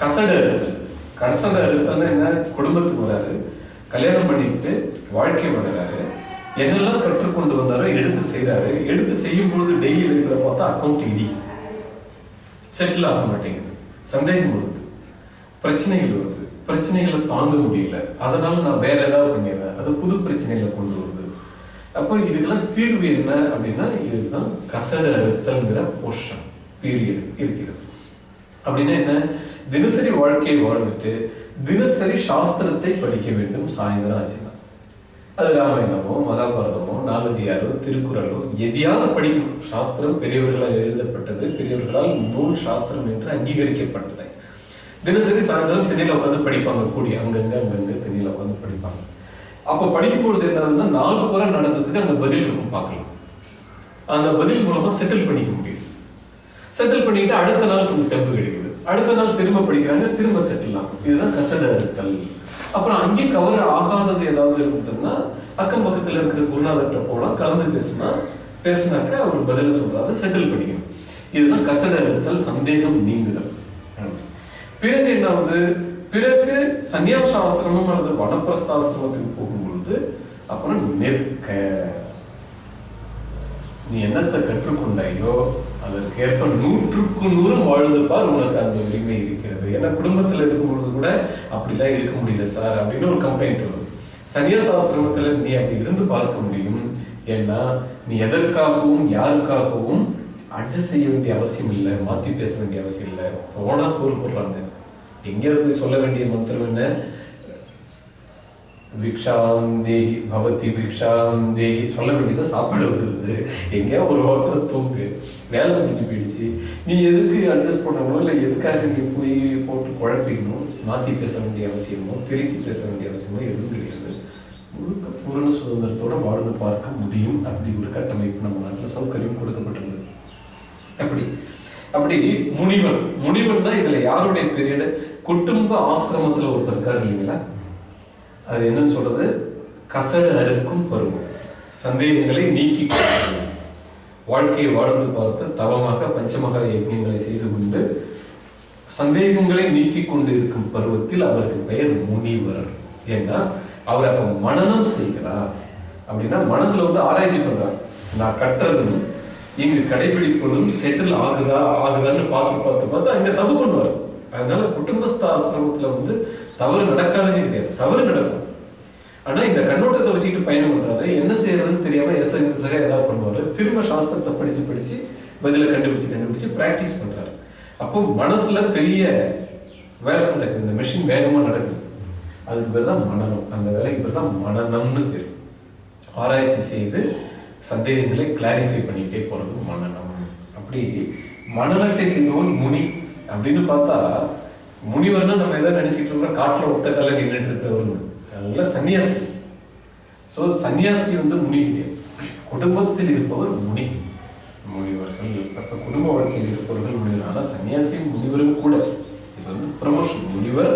கசட அறுத்தல். கசட அறுத்தல்னா என்ன? குடும்பத்துக்கு வராரு. கல்யாணம் பண்ணிட்டு வாழ்க்கை வர்றாரு என்னெல்லாம் கற்றுக்கொண்டு வந்தாரோ எடுத்து செய்கிறாரு எடுத்து செய்யும் பொழுது டெய்லி லைஃப்ல பார்த்தா அக்கௌண்ட் இடி செட்டில் ஆக மாட்டேங்குது. சந்தேகம் வருது. பிரச்சனைகள் வருது. பிரச்சனைகளை தாங்க முடியல. அதனால நான் வேற ஏதாவது பண்ணிடுறேன். அது புது பிரச்சனைகளை கொண்டு வருது அப்போ இதுக்கெல்லாம் தீர்வு என்ன அப்படின்னா இதுதான் கசட அறுத்தல்ங்கிற போஷம் பீரியட் இருக்கிறது. அப்படின்னா என்ன? தினசரி வாழ்க்கையை வாழ்ந்துட்டு தினசரி சாஸ்திரத்தை படிக்க வேண்டும் சாயந்தரம் ஆச்சுன்னா. அது ராமாயணமோ மகாபாரதமோ நாலடியாரோ திருக்குறளோ எதையாவது படிக்கணும். சாஸ்திரம் பெரியவர்களால் எழுதப்பட்டது பெரியவர்களால் நூல் சாஸ்திரம் என்று அங்கீகரிக்கப்பட்டது. தினசரி சாயந்தரம் திண்ணையில உட்காந்து படிப்பாங்க கூடி அங்கங்க அங்கங்க திண்ணையில உட்காந்து படிப்பாங்க. அப்ப படிக்கும் பொழுது என்னன்னா நாலு முறை நடந்ததுக்கு அந்த பதில் நம்ம பார்க்கலாம். அந்த பதில் மூலமா செட்டில் பண்ணிக்க முடியும் செட்டில் பண்ணிட்டு அடுத்த நாள் கொஞ்சம் தெம்பு கிடைக்குது அடுத்த நாள் திரும்ப படிக்கிறாங்க திரும்ப செட்டில் ஆகும். இதுதான் கசட அறுத்தல் அப்புறம் அங்கே கவர் ஆகாதது ஏதாவது இருந்ததுன்னா அக்கம் பக்கத்தில் இருக்கிற குருநாதர்கிட்ட போலாம் கலந்து பேசினா பேசினாக்க அவர் பதில சொல்றாரு செட்டில் பண்ணிக்கணும். இதுதான் கசட அறுத்தல் சந்தேகம் நீங்குதல். பிறகு என்ன ஆகுது? பிறகு சன்னியாச ஆசிரமம் அல்லது வனப்பிரஸ்தாசிரமத்துக்கு போகும்பொழுது அப்புறம் நிற்க நீ என்னத்தை கற்றுக்கொண்டாயோ அதற்கேற்ப நூற்றுக்கு நூறு வாழ்ந்து உனக்கு அந்த உரிமை இருக்கிறது. ஏன்னா குடும்பத்தில் இருக்கும்பொழுது கூட அப்படிலாம் இருக்க முடியல சார் அப்படின்னு ஒரு கம்ப்ளைண்ட் வரும். சன்னியாச ஆசிரமத்துல நீ அப்படி இருந்து பார்க்க முடியும். ஏன்னா நீ எதற்காகவும் யாருக்காகவும் அட்ஜஸ்ட் செய்ய வேண்டிய அவசியம் இல்லை மாற்றி பேச வேண்டிய அவசியம் இல்லை. போனா சோறு போடுறாங்க. எங்கேயாவது போய் சொல்ல வேண்டிய மந்திரம் என்ன? விக்ஷாந்தி பவதி பிக்ஷாந்தி சொல்ல வேண்டியதை சாப்பாடு வருது எங்கேயா ஒரு ஓரத்தில் தூக்கு வேலை முடிஞ்சு போயிடுச்சு. நீ எதுக்கு அட்ஜஸ்ட் பண்ணணும்? இல்லை எதுக்காக நீ போய் போட்டு குழப்பிக்கணும்? மாற்றி பேச வேண்டிய அவசியமோ திருச்சி பேச வேண்டிய அவசியமோ எதுவும் கிடையாது. முழுக்க பூரண சுதந்திரத்தோட வாழ்ந்து பார்க்க முடியும். அப்படி ஒரு கட்டமைப்பு நம்ம நாட்டில் சௌகரியம் கொடுக்கப்பட்டிருந்தது. அப்படி. அப்படி முனிவன். முனிவன்னா இதுல யாருடைய பீரியடு குடும்ப ஆசிரமத்துல ஒருத்தர் இருக்காரு இல்லைங்களா? அது என்னன்னு சொல்றது? கசடு அறுக்கும் பருவம். சந்தேகங்களை நீக்கி வாழ்க்கையை வாழ்ந்து பார்த்து தவமாக பஞ்சமகர யஜ்யங்களை செய்து கொண்டு சந்தேகங்களை நீக்கி கொண்டு இருக்கும் பருவத்தில் அவருக்கு பெயர் முனிவர் ஏன்னா அவர் அப்ப மனநம் செய்கிறார். அப்படின்னா மனசுல வந்து ஆராய்ச்சி பண்றார். நான் கட்டுறதும் இங்கு கடைபிடிப்பதும் செட்டில் ஆகுதா ஆகுதான்னு பார்த்து பார்த்து பார்த்து அங்க தப்பு பண்ணுவார். அதனால குடும்பஸ்தாசிரமத்துல வந்து தவறு நடக்காதுன்னு கிடையாது தவறு நடக்கும். ஆனா இந்த கண்ணோட்டத்தை வச்சுக்கிட்டு பயணம் பண்றாரு. என்ன செய்யறதுன்னு தெரியாம எஸ் எஸ்ஸாக ஏதாவது பண்ணுவாரு. திரும்ப சாஸ்திரத்தை படிச்சு படிச்சு பதில கண்டுபிடிச்சு கண்டுபிடிச்சு பிராக்டிஸ் பண்றாரு. அப்போ மனசுல பெரிய வேலை நடக்குது. இந்த மெஷின் வேகமா நடக்குது. அதுக்கு பேர் தான் மனநம். அந்த வேலைக்கு பேர் தான் மனநம்னு பேர். ஆராய்ச்சி செய்து சந்தேகங்களை கிளாரிஃபை பண்ணிக்கிட்டே போறது மனநம். அப்படி மனநத்தை செய்பவன் முனி அப்படின்னு பார்த்தா முனிவர்னா நம்ம எதை நினைச்சிட்டு இருக்கோம் காட்டுல ஒத்த கல்ல நின்றுட்டு இருக்கிறவர்னு அதெல்லாம் சன்னியாசி. ஸோ சன்னியாசி வந்து முனி குடும்பத்தில் இருப்பவர் முனி. முனிவர்கள் அப்ப குடும்ப வாழ்க்கையில் இருப்பவர்கள் முனிவர். ஆனால் சன்னியாசி முனிவரும் கூட. இது வந்து ப்ரமோஷன் முனிவர்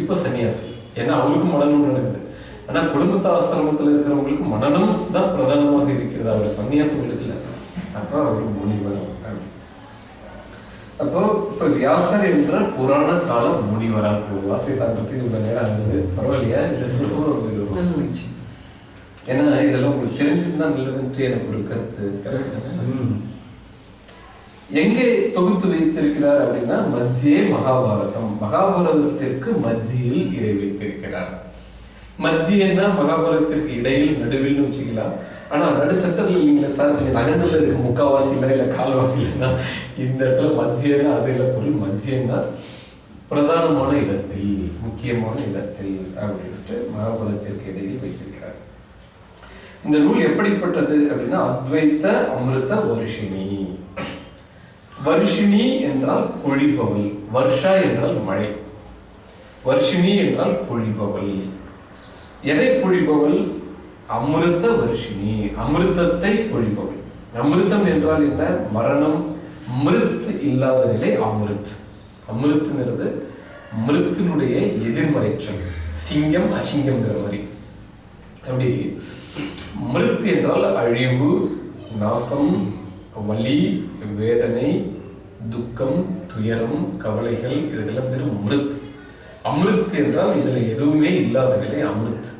இப்போ சன்னியாசி. ஏன்னா அவருக்கும் மனநம் நடக்குது. ஆனால் குடும்பத்து ஆசிரமத்தில் இருக்கிறவங்களுக்கு மனநம் தான் பிரதானமாக இருக்கிறது. அவர் சன்னியாசம் எடுக்கல அப்போ அவர் முனிவர். அப்போ இப்ப வியாசர் என்ற புராண கால முனிவரால் ஒரு வார்த்தை தாண்டத்துக்கு இவ்வளவு நேரம் ஆகுது பரவாயில்லையா இந்த சொல்லும்போது உங்களுக்கு ரொம்ப மகிழ்ச்சி. ஏன்னா இதெல்லாம் உங்களுக்கு தெரிஞ்சிருந்தா நல்லதுன்ட்டு எனக்கு ஒரு கருத்து? எங்கே தொகுத்து வைத்திருக்கிறார் அப்படின்னா மத்தியே மகாபாரதம் மகாபாரதத்திற்கு மத்தியில் இதை வைத்திருக்கிறார் மத்தியன்னா மகாபாரதத்திற்கு இடையில் நடுவில் வச்சுக்கலாம் ஆனால் நடு சென்டர்ல இல்லைங்களா சார் நீங்கள் நகரத்தில் இருக்க முக்காவாசி இல்லை இல்லை கால்வாசி இல்லைன்னா இந்த இடத்துல மத்தியன்னா அது இல்லை பொருள் மத்தியன்னா பிரதானமான இடத்தில் முக்கியமான இடத்தில் அப்படின்ட்டு மகாபாரதத்திற்கு இடையில் வைத்திருக்கிறார். இந்த நூல் எப்படிப்பட்டது அப்படின்னா அத்வைத்த அமிர்த வருஷினி வருஷினி என்றால் பொழிபவள் வருஷா என்றால் மழை. வருஷினி என்றால் பொழிபவள். எதை பொழிபவள்? அமிர்த வருஷினி அமிர்தத்தை பொழிபவள் அமிர்தம் என்றால் என்ன? மரணம். மிருத்து இல்லாத நிலை அமிர்த். அமிர்த்துங்கிறது மிருத்தினுடைய எதிர்மறை சொல் சிங்கம் அசிங்கம்ங்கிற மாதிரி. அப்படி மிருத்து என்றால் அழிவு நாசம் வலி வேதனை துக்கம் துயரம் கவலைகள் இதுக்கெல்லாம் பேர் மிருத். அமிர்த் என்றால் இதுல எதுவுமே இல்லாத நிலை அமிர்த்.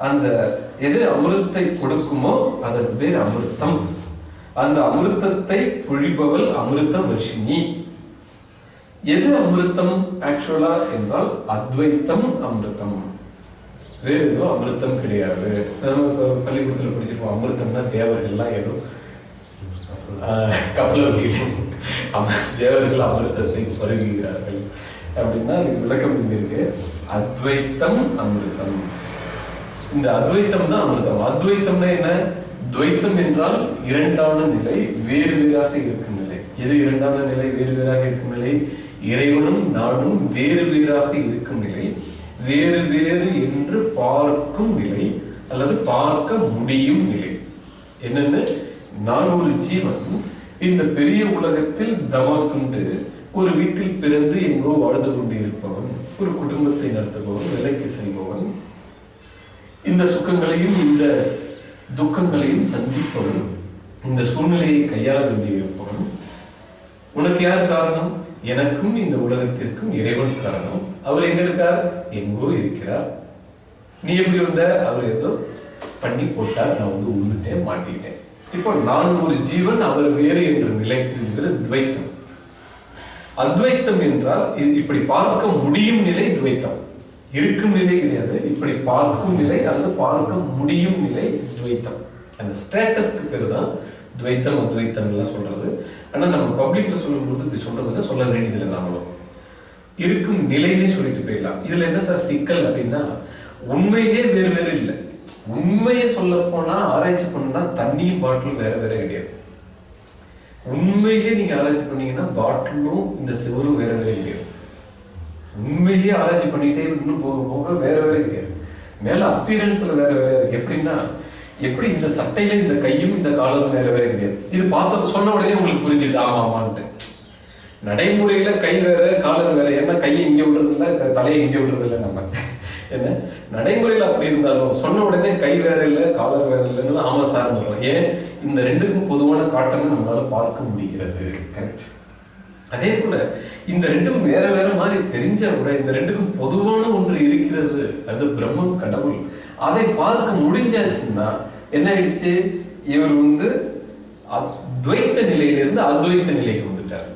அந்த எது அமிர்தத்தை கொடுக்குமோ அதன் பேர் அமிர்தம். அந்த அமிர்தத்தை பொழிபவள் அமிர்த வர்ஷினி எது அமிர்தம் ஆக்சுவலா என்றால் அத்வைத்தம் அமிர்தம். வேறு எதுவும் அமிர்தம் கிடையாது. நம்ம பள்ளிக்கூடத்தில் படிச்சிருப்போம் அமிர்தம்னா தேவர்கள்லாம் ஏதோ ஆஹ், கப்பலை வச்சுக்கிட்டு தேவர்கள் அமிர்தத்தை பருகுகிறார்கள். அப்படின்னா அதுக்கு விளக்கம் இருக்கு. அத்வைத்தம் அமிர்தம். இந்த அத்வைத்தம் தான் அமிர்தம் அத்வைத்தம்னா என்ன? துவைத்தம் என்றால் இரண்டான நிலை வேறு வேறாக இருக்கும் நிலை. எது இரண்டான நிலை வேறு வேறாக இருக்கும் நிலை? இறைவனும் நானும் வேறு வேறாக இருக்கும் நிலை. வேறு வேறு என்று பார்க்கும் நிலை அல்லது பார்க்க முடியும் நிலை. என்னென்ன? நான் ஒரு ஜீவன். இந்த பெரிய உலகத்தில் தமாத்துண்டு ஒரு வீட்டில் பிறந்து எங்கோ வாழ்ந்து கொண்டு இருப்பவன் ஒரு குடும்பத்தை நடத்துபவன் வேலைக்கு செல்பவன் இந்த சுகங்களையும் இந்த துக்கங்களையும் சந்திப்பவன் இந்த சூழ்நிலையை கையாள வேண்டியிருப்பவன் உனக்கு யார் காரணம்? எனக்கும் இந்த உலகத்திற்கும் இறைவன் காரணம். அவர் எங்க இருக்கார்? எங்கோ இருக்கிறார். நீ எப்படி வந்த? அவர் ஏதோ பண்ணி போட்டார். நான் வந்து உழுந்துட்டேன் மாட்டிட்டேன் இப்போ நான் ஒரு ஜீவன் அவர் வேறு என்ற நிலை இதுங்கிறது துவைத்தம். அத்வைத்தம் என்றால் இது இப்படி பார்க்க முடியும் நிலை துவைத்தம். இருக்கும் நிலை கிடையாது. இப்படி பார்க்கும் நிலை அல்லது பார்க்க முடியும் நிலை துவைத்தம் அந்த ஸ்டேட்டஸ்க்கு பேர் தான் துவைத்தம் அத்வைத்தம் எல்லாம் சொல்றது. ஆனா நம்ம பப்ளிக்ல சொல்லும்போது இப்படி சொல்றதுல சொல்ல வேண்டியதில்லை நாமளும். இருக்கும் நிலையிலே சொல்லிட்டு போயிடலாம். இதுல என்ன சார் சிக்கல் அப்படின்னா உண்மையிலே வேறு வேறு இல்லை. உண்மையை சொல்ல போனா ஆராய்ச்சி பண்ணா தண்ணியும் பாட்டிலும் வேற வேற கிடையாது. உண்மையிலே நீங்க ஆராய்ச்சி பண்ணீங்கன்னா பாட்டிலும் இந்த சிவரும் வேற வேற கிடையாது. உண்மையிலேயே ஆராய்ச்சி பண்ணிகிட்டே இன்னும் போக போக வேற வேற கிடையாது மேலே அப்பியரன்ஸில் வேற வேற இருக்கு. எப்படின்னா எப்படி இந்த சட்டையில இந்த கையும் இந்த காலும் வேற வேற கிடையாது இது பார்த்த சொன்ன உடனே உங்களுக்கு புரிஞ்சுது ஆமா ஆமான்ட்டு நடைமுறையில கை வேற காலர் வேற. ஏன்னா கையை இங்கே விடுறது இல்லை தலையை இங்கே விடுறது இல்லை நம்ம. என்ன? நடைமுறையில் அப்படி இருந்தாலும் சொன்ன உடனே கை வேற இல்லை காலர் வேற இல்லைன்னு ஆமா சார் ஏன் இந்த ரெண்டுக்கும் பொதுவான காட்டமே நம்மளால பார்க்க முடிகிறது? கரெக்ட் அதே போல இந்த ரெண்டும் வேற வேற மாதிரி தெரிஞ்சா கூட இந்த ரெண்டுக்கும் பொதுவான ஒன்று இருக்கிறது. அது பிரம்மம் கடவுள். அதை பார்க்க முடிஞ்சாச்சுன்னா என்ன ஆயிடுச்சு? இவர் வந்து துவைத்த நிலையிலிருந்து அத்வைத்த நிலைக்கு வந்துட்டார்.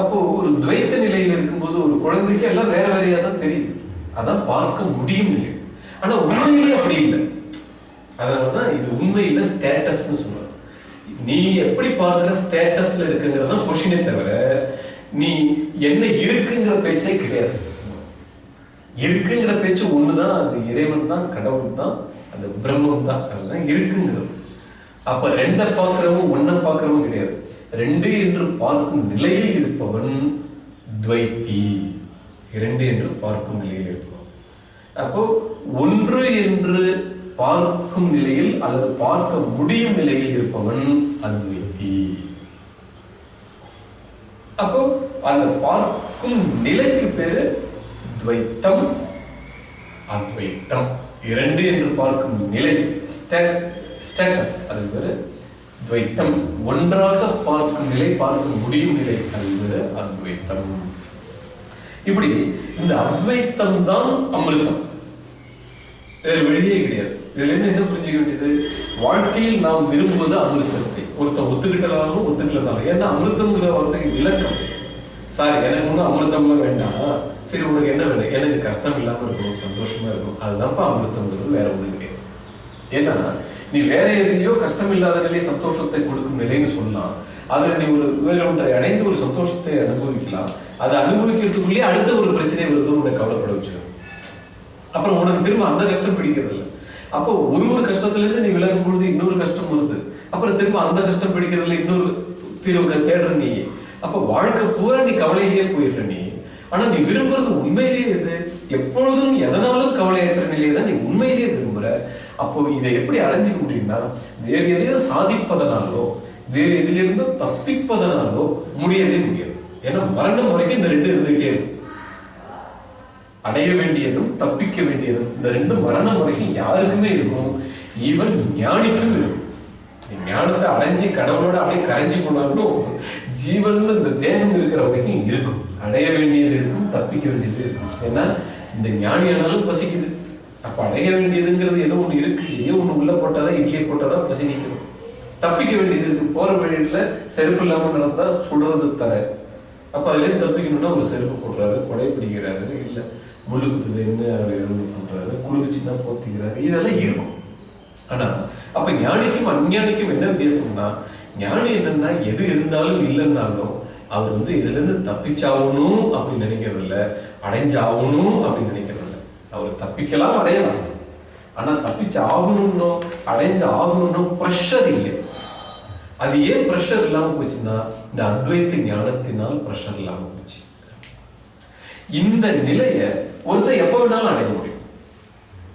அப்போ ஒரு துவைத்த நிலையில் இருக்கும்போது ஒரு குழந்தைக்கு எல்லாம் வேற வேறையா தான் தெரியுது. அதான் பார்க்க முடியும் இல்லை. ஆனா உண்மையிலே அப்படி இல்லை. அதனாலதான் இது உண்மையில ஸ்டேட்டஸ்னு சொல்லுவாங்க. நீ எப்படி பார்க்கிற ஸ்டேட்டஸ்ல இருக்குங்கிறது தான் கொஷினே தவிர நீ என்ன இருக்குங்கிற பேச்சே கிடையாது. இருக்குங்கிற பேச்சு ஒண்ணுதான் அது இறைவன் தான் கடவுள் தான் அந்த பிரம்மம் தான் அதுதான் இருக்குங்கிறது. அப்ப ரெண்ட பார்க்கிறவன் ஒன்ன பார்க்கிறவன் கிடையாது. ரெண்டு என்று பார்க்கும் நிலையில் இருப்பவன் துவைத்தி. இரண்டு என்று பார்க்கும் நிலையில் இருப்பவன். அப்போ ஒன்று என்று பார்க்கும் நிலையில் அல்லது பார்க்க முடியும் நிலையில் இருப்பவன் அத்வைத்தி அப்போ அந்த பார்க்கும் நிலைக்கு பேரு துவைத்தம். அத்வைத்தம். இரண்டு என்று பார்க்கும் நிலை ஸ்டேட்டஸ் அது பேரு துவைத்தம். ஒன்றாக பார்க்கும் நிலை பார்க்க முடியும் நிலை அது பேரு அத்வைத்தம். இப்படி இந்த அத்வைத்தம் தான் அமிர்தம். வேறு வழியே கிடையாது. இதுல இருந்து என்ன புரிஞ்சுக்க வேண்டியது? வாழ்க்கையில் நாம் விரும்புவது அமிர்தத்தை. ஒருத்தன் ஒத்துக்கிட்டாலும் ஒத்துக்கலனாலும். ஏன்னா அமிர்தம்ங்கிற வார்த்தைக்கு விளக்கம் சாரி எனக்கு ஒன்றும் அமிர்தம்லாம் வேண்டாம். சரி உனக்கு என்ன வேணும்? எனக்கு கஷ்டம் இல்லாமல் இருக்கணும் சந்தோஷமா இருக்கும் அதுதான்ப்பா அமிர்தம்ங்கிறது வேற ஒன்று கிடையாது. ஏன்னா நீ வேற எதுலையோ கஷ்டம் இல்லாத நிலையை சந்தோஷத்தை கொடுக்கும் நிலைன்னு சொல்லலாம் அதில் நீ ஒரு வேற ஒன்றை அடைந்து ஒரு சந்தோஷத்தை அனுபவிக்கலாம். அதை அனுபவிக்கிறதுக்குள்ளேயே அடுத்த ஒரு பிரச்சனை வருது உன்னை கவலைப்பட வச்சிடும். அப்புறம் உனக்கு திரும்ப அந்த கஷ்டம் பிடிக்கிறது இல்லை அப்போ ஒரு ஒரு கஷ்டத்துல இருந்து நீ விலகும் பொழுது இன்னொரு கஷ்டம் வருது. அப்புறம் திரும்ப அந்த கஷ்டம் பிடிக்கிறதுல இன்னொரு தீர்வு தேடுற நீ. அப்போ வாழ்க்கை பூரா நீ கவலையிலேயே போயிடுற நீ. ஆனா நீ விரும்புறது உண்மையிலேயே இது எப்பொழுதும் எதனாலும் கவலையற்ற நிலையை தான் நீ உண்மையிலேயே விரும்புற. அப்போ இதை எப்படி அடைஞ்சிக்க முடியும்னா வேறு எதையோ சாதிப்பதனாலோ வேறு எதிலிருந்தோ தப்பிப்பதனாலோ முடியவே முடியாது. ஏன்னா மரணம் வரைக்கும் இந்த ரெண்டு இருந்துகிட்டே இருக்கும் அடைய வேண்டியதும் தப்பிக்க வேண்டியதும் இந்த ரெண்டு மரணம் வரைக்கும் யாருக்குமே இருக்கும். ஈவன் ஞானிக்கும் இருக்கும். ஞானத்தை அடைஞ்சு கடவுளோட அப்படியே கரைஞ்சி போனாலும் ஜீவன் இந்த தேகம் இருக்கிற வரைக்கும் இருக்கும். அடைய வேண்டியது இருக்கும் தப்பிக்க வேண்டியது இருக்கும். ஏன்னா இந்த ஞானியானாலும் பசிக்குது. அப்ப அடைய வேண்டியதுங்கிறது ஏதோ ஒண்ணு இருக்கு. ஏதோ ஒண்ணு உள்ள போட்டாதான் இட்லியை போட்டாதான் பசி நிற்கும் தப்பிக்க வேண்டியது இருக்கு. போற வழியில செருப்பு இல்லாம நடந்தா சுடுறது தர. அப்ப அதுலேயும் தப்பிக்கணும்னா ஒரு செருப்பு போடுறாரு கொடை பிடிக்கிறாரு இல்லை முள்ளு குத்துதுன்னு அவர் எதுவும் பண்றாரு குளிர்ச்சின்னா போத்திக்கிறாரு இதெல்லாம் இருக்கும். ஆனா அப்ப ஞானிக்கும் அஞ்ஞானிக்கும் என்ன வித்தியாசம்னா ஞானி என்னன்னா எது இருந்தாலும் இல்லைன்னாலும் அவர் வந்து இதுல இருந்து தப்பிச்சாகணும் அப்படின்னு நினைக்கிறது இல்ல அடைஞ்சாகணும் அப்படின்னு நினைக்கிறதில்ல. அவர் தப்பிக்கலாம் அடையலாம். ஆனா தப்பிச்சு ஆகணும்னோ அடைஞ்சு ஆகணும்னோ ப்ரெஷர் இல்லை. அது ஏன் ப்ரெஷர் இல்லாம போச்சுன்னா இந்த அத்வைத்த ஞானத்தினால் ப்ரெஷர் இல்லாம இந்த நிலைய ஒருத்தர் எப்ப வேணாலும் அடைய முடியும்.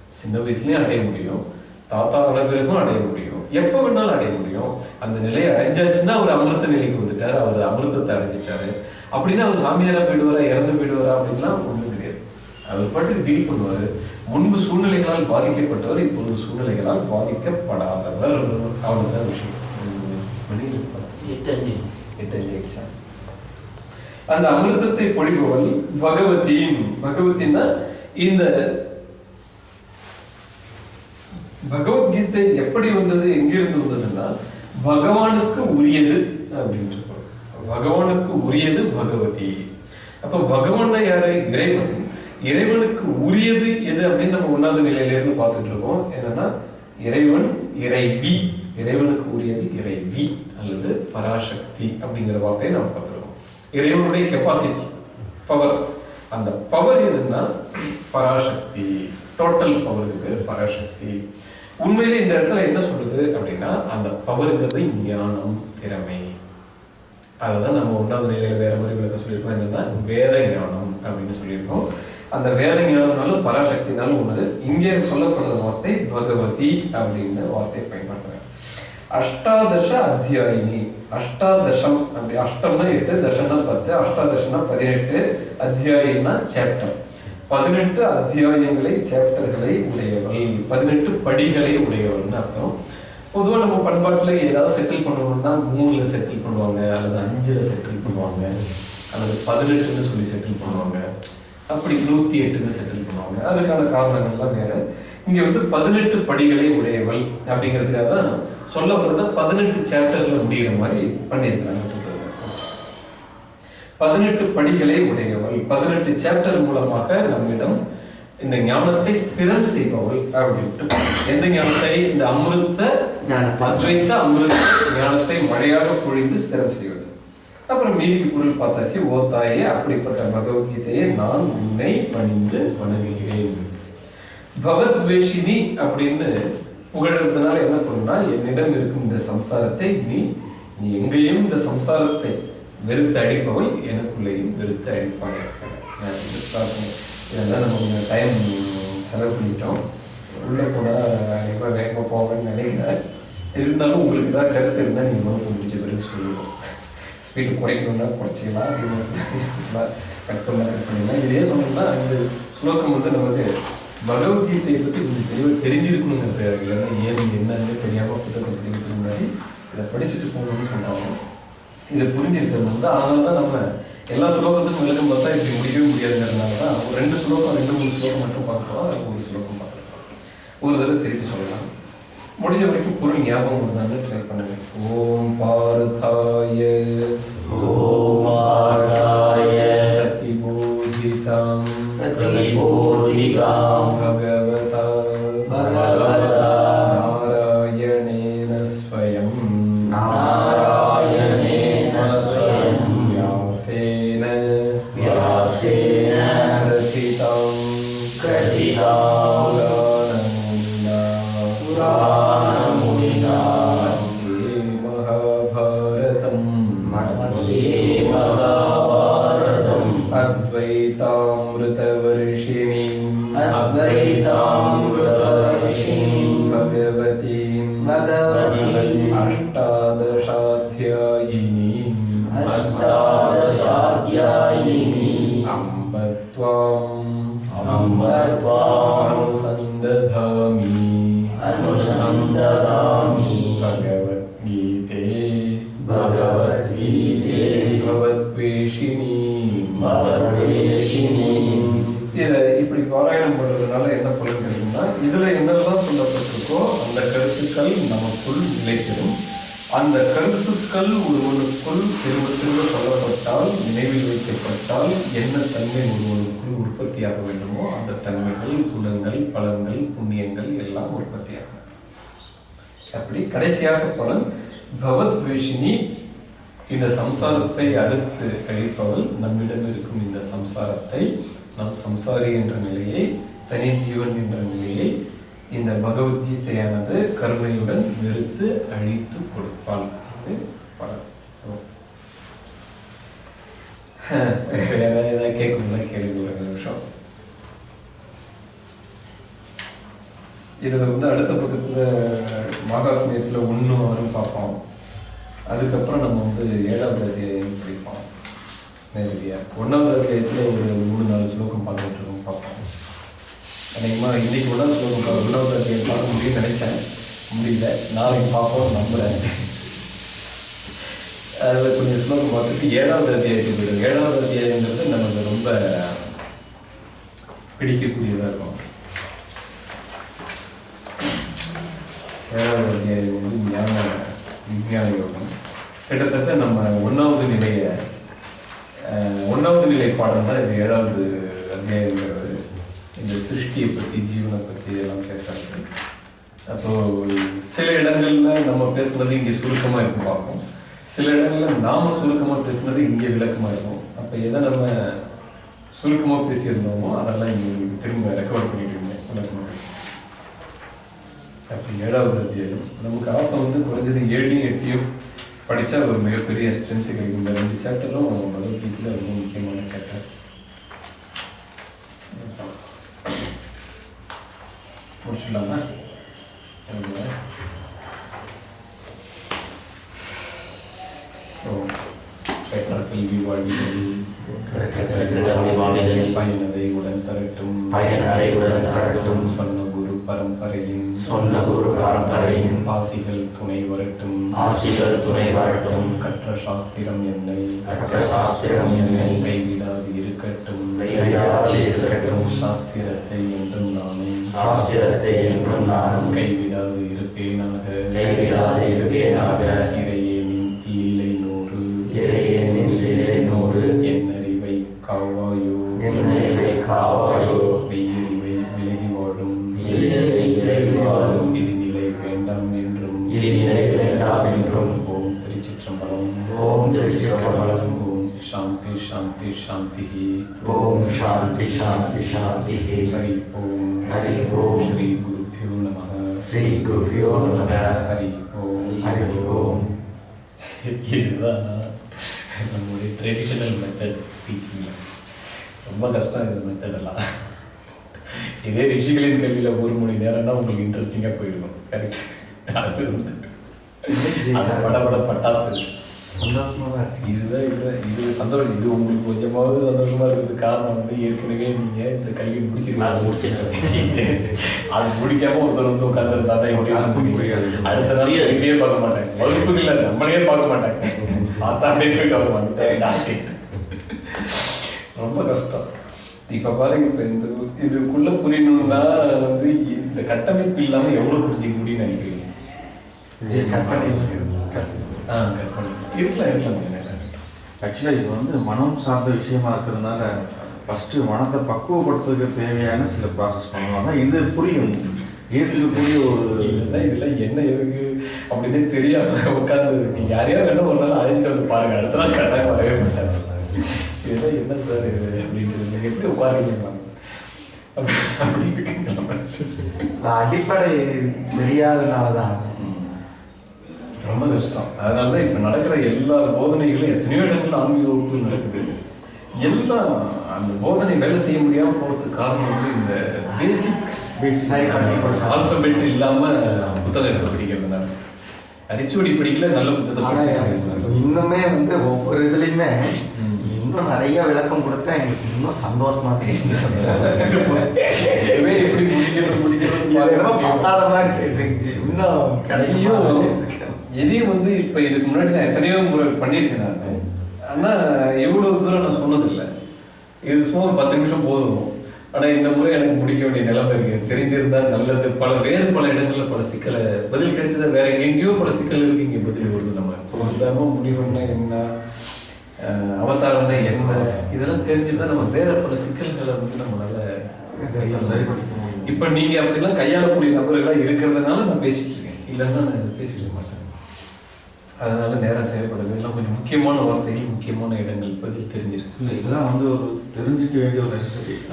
சின்ன வயசுலயும் அடைய முடியும். தாத்தா பிறகும் அடைய முடியும். எப்ப வேணாலும் அடைய முடியும். அந்த நிலையை அடைஞ்சாச்சுன்னா அவர் அமிர்த நிலைக்கு வந்துட்டாரு. அவர் அமிர்தத்தை அடைஞ்சிட்டாரு. அப்படின்னா அவர் சாமியாரா போயிடுவாரா இறந்து போயிடுவாரா அப்படின்லாம் ஒண்ணும் கிடையாது. அவர் பாட்டு டீல் பண்ணுவாரு. முன்பு சூழ்நிலைகளால் பாதிக்கப்பட்டவர் இப்பொழுது சூழ்நிலைகளால் பாதிக்கப்படாதவர். அவ்வளவுதான் விஷயம். மணி? எட்டு அஞ்சு. எட்டு அஞ்சு exam. அந்த அமிர்தத்தை பொழிபவள் பகவதியின் பகவதினா இந்த பகவத்கீதை எப்படி வந்தது எங்கிருந்து வந்ததுன்னா பகவானுக்கு உரியது அப்படின்னு பகவானுக்கு உரியது பகவதி. அப்ப பகவான் யாரு? இறைவன். இறைவனுக்கு உரியது எது அப்படின்னு நம்ம ஒன்னாவது நிலையில இருந்து பார்த்துட்டு இருக்கோம் என்னன்னா இறைவன் இறைவி. இறைவனுக்கு உரியது இறைவி அல்லது பராசக்தி அப்படிங்கிற வார்த்தையை நம்ம இறைவனுடைய கெப்பாசிட்டி பவர் அந்த பவர் எதுன்னா பராசக்தி டோட்டல் பவருக்கு பராசக்தி. உண்மையிலே இந்த இடத்துல என்ன சொல்றது அப்படின்னா அந்த பவருங்கிறது ஞானம் திறமை. அதுதான் நம்ம ஒன்றாவது நிலையில வேற மாதிரி விளக்க சொல்லியிருக்கோம். என்னன்னா வேத ஞானம் அப்படின்னு சொல்லியிருக்கோம். அந்த வேத ஞானம்னாலும் பராசக்தினாலும் ஒண்ணு. இங்கே சொல்லப்படுற வார்த்தை பகவதி அப்படின்னு வார்த்தையை பயன்படுத்துறேன் அஷ்டாதச அத்தியாயினி. அஷ்டாதசம் அப்படி அஷ்டம்னா எட்டு தசம்னா பத்து அஷ்டாதசம்னா பதினெட்டு அத்தியாயினா சாப்டர் பதினெட்டு அத்தியாயங்களை சாப்டர்களை உடையவள் பதினெட்டு படிகளை உடையவள்னு அர்த்தம். பொதுவா நம்ம பண்பாட்டுல ஏதாவது செட்டில் பண்ணணும்னா மூணுல செட்டில் பண்ணுவாங்க அல்லது அஞ்சுல செட்டில் பண்ணுவாங்க அல்லது பதினெட்டுன்னு சொல்லி செட்டில் பண்ணுவாங்க அப்படி நூத்தி எட்டுன்னு செட்டில் பண்ணுவாங்க. அதுக்கான காரணங்கள்லாம் வேற. இங்க வந்து பதினெட்டு படிகளை உடையவள் அப்படிங்கிறதுக்காக தான் சொல்லப்படுறத பதினெட்டு சாப்டர்ல முடிகிற மாதிரி பண்ணியிருக்கிறாங்க புத்தகத்துல. பதினெட்டு படிகளை உடையவள். பதினெட்டு சாப்டர் மூலமாக நம்மிடம் இந்த ஞானத்தை ஸ்திரம் செய்பவள் அப்படின்ட்டு எந்த ஞானத்தை? இந்த அமிர்த. அத்வைத்த அமிர்த ஞானத்தை மழையாக பொழிந்து ஸ்திரம் செய்வது. அப்புறம் மீதிக்கு பொருள் பார்த்தாச்சு ஓ தாயே அப்படிப்பட்ட பகவத்கீதையை நான் உன்னை பணிந்து வணங்குகிறேன். பவத்வேஷினி அப்படின்னு புகழறதுனால என்ன பண்ணுன்னா என்னிடம் இருக்கும் இந்த சம்சாரத்தை நீ நீ எங்கேயும் இந்த சம்சாரத்தை வெறுத்து அடிப்பவள் எனக்குள்ளேயும் வெறுத்து அடிப்பாங்க இதெல்லாம் நம்ம டைம் செலவு பண்ணிட்டோம். உள்ளே போனால் ரொம்ப வேகமாக போவேன்னு நினைக்கிறேன் இருந்தாலும் உங்களுக்கு ஏதாவது கருத்து இருந்தால் நீங்கள் வந்து முடிஞ்ச பிறகு சொல்லுவோம். ஸ்பீடு குறைக்கணும்னா குறைச்சிக்கலாம் அப்படின்னு கட் பண்ண கட் பண்ணிடலாம் இதே சொன்னோம்னா இந்த ஸ்லோகம் வந்து நமக்கு பகவத்கீதையை பற்றி கொஞ்சம் தெளிவாக தெரிஞ்சிருக்கணுங்கிறது இல்லைன்னா ஏன் என்னன்னு தெரியாமல் புத்தகம் படிக்கிறதுக்கு முன்னாடி இதை படிச்சுட்டு போகணும்னு சொன்னாங்க இதை புரிஞ்சிருக்கிறது வந்து அதனால தான் நம்ம எல்லா ஸ்லோகத்துக்கும் விளக்கம் பார்த்தா இப்படி முடிக்கவே முடியாதுங்கிறதுனால தான் ஒரு ரெண்டு ஸ்லோகம் ரெண்டு மூணு ஸ்லோகம் மட்டும் பார்க்கலாம் அது ஒரு ஸ்லோகம் பார்க்கலாம் ஒரு தடவை திருப்பி சொல்லலாம். முடிஞ்ச வரைக்கும் பொருள் ஞாபகம் வருதான்னு ட்ரை பண்ணுங்க. ஓம் பார்த்தாய. ஓம் பார்த்தாய. Gom. மக்கள் ஒருவனுக்குள் திரும்ப திரும்ப சொல்லப்பட்டால் நினைவில் வைக்கப்பட்டால் என்ன தன்மை ஒருவனுக்குள் உற்பத்தியாக வேண்டுமோ அந்த தன்மைகள் குணங்கள் பலன்கள் புண்ணியங்கள் எல்லாம் உற்பத்தியாகும் அப்படி கடைசியாக பலன் பகவத்வேஷினி இந்த சம்சாரத்தை அறுத்து அழிப்பவள் நம்மிடம் இருக்கும் இந்த சம்சாரத்தை நாம் சம்சாரி என்ற நிலையை தனி ஜீவன் என்ற நிலையை இந்த பகவத்கீதையானது கருணையுடன் வெறுத்து அழித்து கொடுப்பாள். இது வேற ஏதாவது கேட்கணும்னா கேள்வி ஒரு நிமிஷம் இதுல வந்து அடுத்த பக்கத்துல மகாத்மியத்தில் ஒண்ணு வரும் பார்ப்போம் அதுக்கப்புறம் நம்ம வந்து ஏழாவது அத்தியாயம் படிப்போம். நேரடியாக ஒன்றாவது அத்தியாயத்தில் ஒரு மூணு நாலு ஸ்லோகம் பார்த்துட்டு இருக்கோம் பார்ப்போம். அநேகமாக இன்னைக்கு ஒன்றாவது ஸ்லோகம் ஒன்றாவது அத்தியாயம் பார்க்க முடியும்னு நினைச்சேன். முடியல. நாளைக்கு பார்ப்போம் நம்புறேன். அதில் கொஞ்சம் ஸ்லோகம் பார்த்துட்டு ஏழாவது அத்தியாயத்துக்கு போயிடும் ஏழாவது அத்தியாயங்கிறது நமக்கு ரொம்ப பிடிக்கக்கூடியதாக இருக்கும். ஏழாவது அத்தியாயம் வந்து ஞான விஞ்ஞான யோகம். கிட்டத்தட்ட நம்ம ஒன்றாவது நிலைய ஒன்றாவது நிலை பாடம் தான் இது ஏழாவது அத்தியாயங்கிறது இந்த சிருஷ்டியை பற்றி ஜீவனை பற்றி எல்லாம் பேசுறது. அப்போ சில இடங்கள்ல நம்ம பேசுனது இங்கே சுருக்கமாக இப்போ பார்ப்போம். சில இடங்கள்ல நாம சுருக்கமாக பேசுனது இங்கே விளக்கமாக இருக்கும். அப்போ எதை நம்ம சுருக்கமாக பேசியிருந்தோமோ அதெல்லாம் இங்கே திரும்ப ரெக்கவர் பண்ணிட்டு இருந்தேன் விளக்கமாக ஏழாவது அத்தியாயம். நமக்கு ஆசை வந்து குறைஞ்சது ஏழையும் எட்டையும் படிச்சா ஒரு மிகப்பெரிய ஸ்ட்ரென்த் கிடைக்கும் இந்த ரெண்டு சாப்டரும் பகவத்கீதையில் ரொம்ப முக்கியமான சாப்டர்ஸ் முடிச்சுடலாமா ஓகேவா? ஸோ பெற்ற கல்வி வாழ்வியல் பயனதை உடன் தரட்டும் பயனதை உடன் தரட்டும். சொன்ன குரு பரம்பரையின் சொன்ன குரு பரம்பரையின் ஆசிகள் துணை வரட்டும் ஆசிகள் துணை வரட்டும் கற்ற சாஸ்திரம் என்னை கற்ற சாஸ்திரம் என்னை கைவிடாது இருக்கட்டும் கைவிடாது இருக்கட்டும். சாஸ்திரத்தை என்றும் நானும் சாஸ்திரத்தை என்றும் நானும் கைவிடாது இருப்பேனாக கைவிடாது இருப்பேனாக. இறையேனின் காவாயோ. மெய்யறிவை விலகி வாழும். இடிநிலை வேண்டாம் என்றும் இடிநிலை வேண்டாம் என்றும். ஓம் திருச்சிற்றம்பலம் ஓம் திருச்சிற்றம்பலம். ஓம் சாந்தி சாந்தி சாந்தி ஓம் சாந்தி சாந்தி சாந்தி ஹரி ஓம் ஹரி ஓம். ஸ்ரீ குருபியோ நமः ஸ்ரீ குருபியோ நமக ஹரி ஓம் ஹரி ஓம் இதுதான் நம்மளுடைய ட்ரெடிஷனல் மெத்தட் டீச்சிங் ரொம்ப கஷ்டம் இந்த மெத்தட் எல்லாம். இதே ரிஷிகளின் கல்வியில் ஒரு மணி நேரம்னா உங்களுக்கு இன்ட்ரெஸ்டிங்காக போயிருக்கும். கரெக்ட் அது வந்து அது பட பட பட்டாசு. சந்தோஷமா தான் இருக்கு. இதுதான் இதுதான் இது சந்தோஷம். இது உங்களுக்கு கொஞ்சமாவது சந்தோஷமா இருக்கிறது காரணம் வந்து ஏற்கனவே நீங்க இந்த கல்வி முடிச்சிருக்கீங்க. அது முடிக்காம ஒருத்தர் வந்து உட்கார்ந்துருந்தா தான் புரியாது. அடுத்த நாள் வெளியே பார்க்க மாட்டாங்க வகுப்புகள் இல்ல நம்மளே பார்க்க மாட்டாங்க [LAUGHS] பார்த்தா அப்படியே போயிட்டு அவங்க வந்துட்டாங்க ரொம்ப கஷ்டம். இப்ப பாருங்க இப்ப இந்த இதுக்குள்ள புரியணும்னா வந்து இந்த கட்டமைப்பு இல்லாம எவ்வளவு புரிஞ்சுக்க முடியும்னு நினைக்கிறீங்க? கற்பனை ஆ கற்பனை. இருக்கலாம் இருக்கலாம். ஆக்சுவலாக இது வந்து மனம் சார்ந்த விஷயமா இருக்கிறதுனால ஃபஸ்ட்டு மனத்தை பக்குவப்படுத்துறதுக்கு தேவையான சில ப்ராசஸ் பண்ணணும் தான் இது புரியும். ஏற்றுக்கக்கூடிய ஒரு இல்லைன்னா இதெல்லாம் என்ன எதுக்கு? அப்படின்னே தெரியாம உட்காந்து நீங்க யாரையோ வேணா ஒரு நாள் அழைச்சிட்டு வந்து பாருங்க. அடுத்த நாள் கட்டாயம் வரவே மாட்டாங்க. இதெல்லாம் என்ன சார் நீங்க எப்படி உட்காருங்க அப்படி இருக்குங்க அடிப்படை தெரியாதனால தான் ரொம்ப கஷ்டம். அதனால தான் இப்போ நடக்கிற எல்லா போதனைகளும் எத்தனையோ இடங்கள்ல ஆன்மீக வகுப்புகள் நடக்குது. எல்லாம் அந்த போதனை வேலை செய்ய முடியாம போறதுக்கு காரணம் வந்து இந்த பேசிக். ஆல்பபெட் இல்லாம புத்தகம் எடுத்து படிக்கிறதுனால அரிச்சுவடி படிக்கல நல்ல படிச்சு இன்னுமே வந்து ஒவ்வொரு இதுலயுமே. இன்னும் நிறைய விளக்கம் கொடுத்தா எனக்கு இன்னும் சந்தோஷமா தெரிஞ்சு இன்னும் எதையும் வந்து இப்ப இதுக்கு முன்னாடி நான் எத்தனையோ முறை பண்ணியிருக்கேன் நான் ஆனா எவ்வளவு தூரம் நான் சொன்னதில்லை. இது சும்மா ஒரு பத்து நிமிஷம் போதும். ஆனா இந்த முறை எனக்கு முடிக்க வேண்டிய நிலைமை இருக்கு. தெரிஞ்சிருந்தா நல்லது. பல வேறு பல இடங்கள்ல பல சிக்கலை பதில் கிடைச்சதா வேற எங்கெங்கேயோ பல சிக்கல் இருக்கு. இங்க பதில் வருது நம்ம இப்போ உதாரணமா முடிவுன்னா என்ன? அவதாரம்னா என்ன இதெல்லாம் தெரிஞ்சுதான் நம்ம வேற பல சிக்கல்களை வந்து நம்மளால சரி பண்ணிக்க முடியும். இப்ப நீங்க அப்படிலாம் கையாளக்கூடிய நபர்களா இருக்கிறதுனால நான் பேசிட்டு இருக்கேன். இல்லைன்னா நான் பேசிக்க மாட்டேன். அதனால நேரம் தேவைப்படுது. எல்லாம் கொஞ்சம் முக்கியமான வார்த்தைகள் முக்கியமான இடங்கள் பதில் தெரிஞ்சிருக்கு. இல்லை இதெல்லாம் வந்து ஒரு தெரிஞ்சுக்க வேண்டிய ஒரு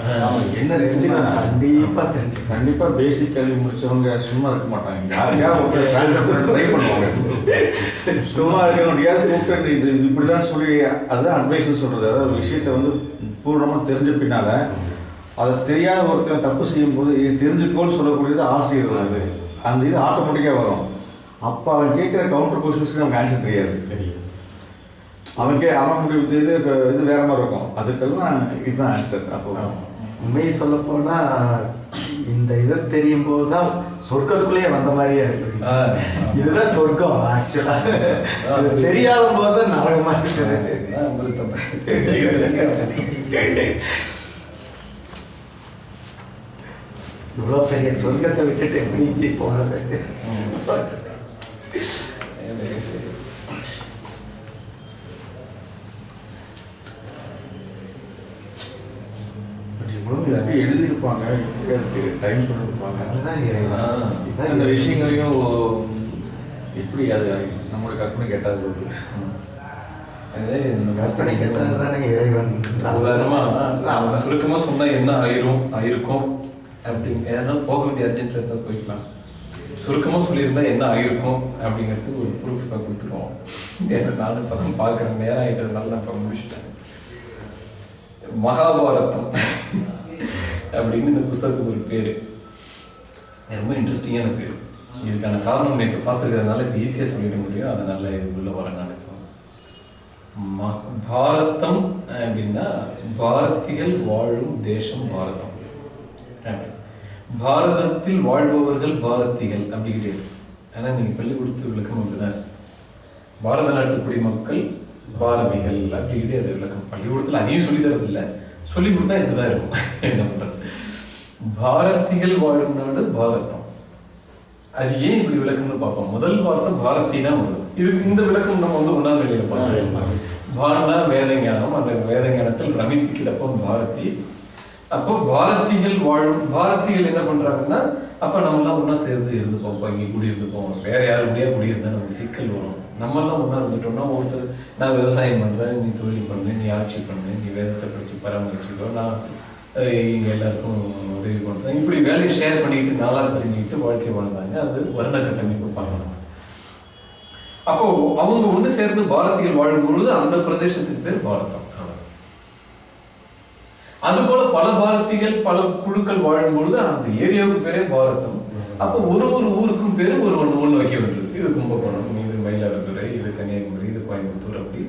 ஆ. என்ன ரெசிஸ்டி கண்டிப்பா தெரிஞ்சு கண்டிப்பா பேசிக் கல்வி முடிச்சவங்க சும்மா இருக்க மாட்டாங்க. யாருக்காவது ஒருத்தர் [LAUGHS] டிரான்ஸ்ஃபர் ட்ரை பண்ணுவாங்க? சும்மா இருக்கவங்க கூப்பிட்டு இது இது இப்படிதான் சொல்லி அதுதான் அட்வைஸ் சொல்றது. அதாவது ஒரு விஷயத்தை வந்து பூர்ணமா தெரிஞ்ச பின்னால அதை தெரியாத ஒருத்தன் தப்பு செய்யும் போது இது தெரிஞ்சுக்கோன்னு சொல்லக்கூடியது ஆசிரியர் அது. அந்த இது ஆட்டோமேட்டிக்காக வரும். அப்போ அவன் கேட்குற கவுண்டர் கொஸ்டின்ஸ்க்கு நமக்கு ஆன்சர் தெரியாது. அவன் கே அவன் முடிவு இது இது வேற மாதிரி இருக்கும். அதுக்கெல்லாம் இதுதான் ஆன்சர் அப்போ உண்மையை சொல்ல போனா இந்த இதை தெரியும் போதுதான் சொர்க்கத்துக்குள்ளேயே வந்த மாதிரியே இருக்குது. ஆ. இதுதான் சொர்க்கம் ஆக்சுவலா இது தெரியாத போது நரகமா இருக்குது. இவ்வளவு பெரிய சொர்க்கத்தை விட்டுட்டு எப்படி ஜி எப்படி எழுதியிருப்பாங்க அதுக்கு டைம் சொல்லியிருப்பாங்க. அதுதான் அந்த. விஷயங்களையும் எப்படி அது நம்மளுடைய கற்பனை கேட்டாது அதே கற்பனை கெட்டது தானே இறைவன். உதாரணமா நான் அதான். சுருக்கமா சொன்னா என்ன ஆயிரும் ஆயிருக்கும்? அப்படின்னு ஏன்னா போக வேண்டிய அர்ஜென்ட்ல இருந்தா போய்க்கலாம். சுருக்கமாக சொல்லியிருந்தா என்ன ஆகிருக்கும் அப்படிங்கிறதுக்கு ஒரு ப்ரூஃப் நான் கொடுத்துருவோம் ஏன்னா நானும் இப்போ தான் பார்க்குறேன். நேரம் ஆகிட்டதுனால நான் இப்போ முடிச்சுட்டேன். மகாபாரதம் அப்படின்னு இந்த புஸ்தகத்துக்கு ஒரு பேர். ரொம்ப இன்ட்ரெஸ்டிங்கான பேர். இதுக்கான காரணம் நேற்று பார்த்துருக்கிறதுனால இப்போ ஈஸியாக சொல்லிட முடியும். அதனால இதுக்குள்ளே வரேன் நான் இப்போ. ம- பாரதம் அப்படின்னா பாரதிகள் வாழும் தேசம் பாரதம். அப்படி. பாரதத்தில் வாழ்பவர்கள் பாரதிகள் அப்படி கிடையாது ஆனா நீங்க பள்ளிக்கூடத்து விளக்கம் அப்படிதான் பாரத நாட்டு குடிமக்கள் பாரதிகள் அப்படி கிடையாது விளக்கம். பள்ளிக்கூடத்துல அதையும் சொல்லி தரது இல்ல சொல்லி கொடுத்தா இப்படிதான் இருக்கும்? என்ன பண்றது? பாரதிகள் வாழும் நாடு பாரதம். அது ஏன் இப்படி விளக்கம்னு பார்ப்போம். முதல் வார்த்தை பாரதி தான் வருது இதுக்கு இந்த விளக்கம் நம்ம வந்து ஒன்றாம் வெளியில பார்க்கலாம் பாரதா வேதஞானம் அந்த வேதஞானத்தில் ரமித்து கிடப்போம் பாரதி. அப்போ பாரதிகள் வாழும் பாரதிகள் என்ன பண்றாங்கன்னா அப்ப நம்ம எல்லாம் சேர்ந்து இருந்துப்போம் இப்போ இங்கே குடியிருந்துப்போம் வேற யாரு முடியா குடியிருந்தா நமக்கு சிக்கல் வரும். நம்ம எல்லாம் ஒண்ணா இருந்துட்டோம்னா ஒருத்தர் நான் விவசாயம் பண்றேன் நீ தொழில் பண்ணு நீ ஆட்சி பண்ணு நீ வேதத்தை படிச்சு பராமரிச்சுக்கோ நான் இங்க எல்லாருக்கும் உதவி பண்றேன். இப்படி வேலையை ஷேர் பண்ணிக்கிட்டு நாளா தெரிஞ்சுக்கிட்டு வாழ்க்கை வாழ்ந்தாங்க. அது வருண கட்டமைப்பு பார்க்கணும் அப்போ அவங்க ஒன்று சேர்ந்து பாரதிகள் வாழும் பொழுது அந்த பிரதேசத்துக்கு பேர் பாரதம். அதுபோல பல பாரதிகள் பல குழுக்கள் வாழும் பொழுது அந்த ஏரியாவுக்கு பேரே பாரதம். அப்போ ஒரு ஒரு ஊருக்கும் பேரு ஒரு ஒன்று ஒன்று வைக்க வேண்டியது இது கும்பகோணம் இது மயிலாடுதுறை இது கன்னியாகுமரி இது கோயம்புத்தூர் அப்படி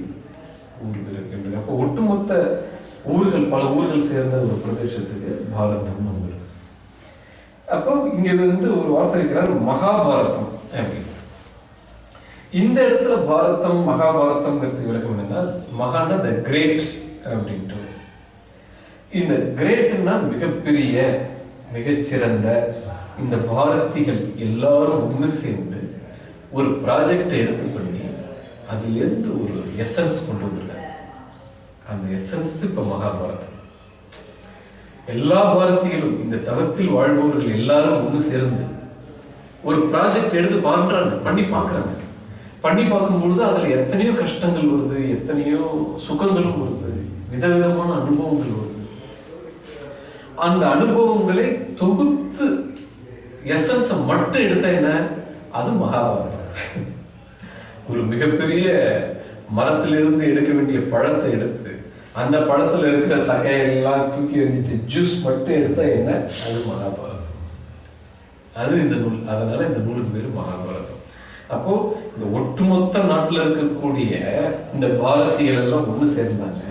ஊர் பேர் இருக்கின்றன அப்போ ஒட்டுமொத்த ஊர்கள் பல ஊர்கள் சேர்ந்த ஒரு பிரதேசத்துக்கு பாரதம் வந்துருக்கு அப்போ இங்க வந்து ஒரு வார்த்தை இருக்கிறார் மகாபாரதம் அப்படின்னு. இந்த இடத்துல பாரதம் மகாபாரதம்ங்கிறது விளக்கம் என்ன மகான்னா த கிரேட் அப்படின்ட்டு. இந்த கிரேட்னா மிகப்பெரிய மிகச்சிறந்த இந்த பாரதிகள் எல்லாரும் ஒண்ணு சேர்ந்து ஒரு ப்ராஜெக்டை எடுத்து பண்ணி அதுல இருந்து ஒரு எசன்ஸ் கொண்டு வந்திருக்காங்க. அந்த எசன்ஸ் இப்ப மகாபாரதம். எல்லா பாரதிகளும் இந்த தவத்தில் வாழ்பவர்கள் எல்லாரும் ஒண்ணு சேர்ந்து ஒரு ப்ராஜெக்ட் எடுத்து பார்க்குறாங்க பண்ணி பார்க்குறாங்க. பண்ணி பார்க்கும்பொழுது அதுல எத்தனையோ கஷ்டங்கள் வருது எத்தனையோ சுகங்களும் வருது விதவிதமான அனுபவங்கள் வருது. அந்த அனுபவங்களை தொகுத்து எசன்ஸ மட்டும் எடுத்த என்ன? அது மகாபாரதம். ஒரு மிகப்பெரிய மரத்திலிருந்து எடுக்க வேண்டிய பழத்தை எடுத்து அந்த பழத்துல இருக்கிற சகையெல்லாம் தூக்கி எறிஞ்சிட்டு ஜூஸ் மட்டும் எடுத்தா என்ன? அது மகாபாரதம். அது இந்த நூல் அதனால இந்த நூலுக்கு பேரு மகாபாரதம். அப்போ இந்த ஒட்டுமொத்த நாட்டுல இருக்கக்கூடிய இந்த பாரதிகள் எல்லாம் ஒண்ணு சேர்ந்தாங்க.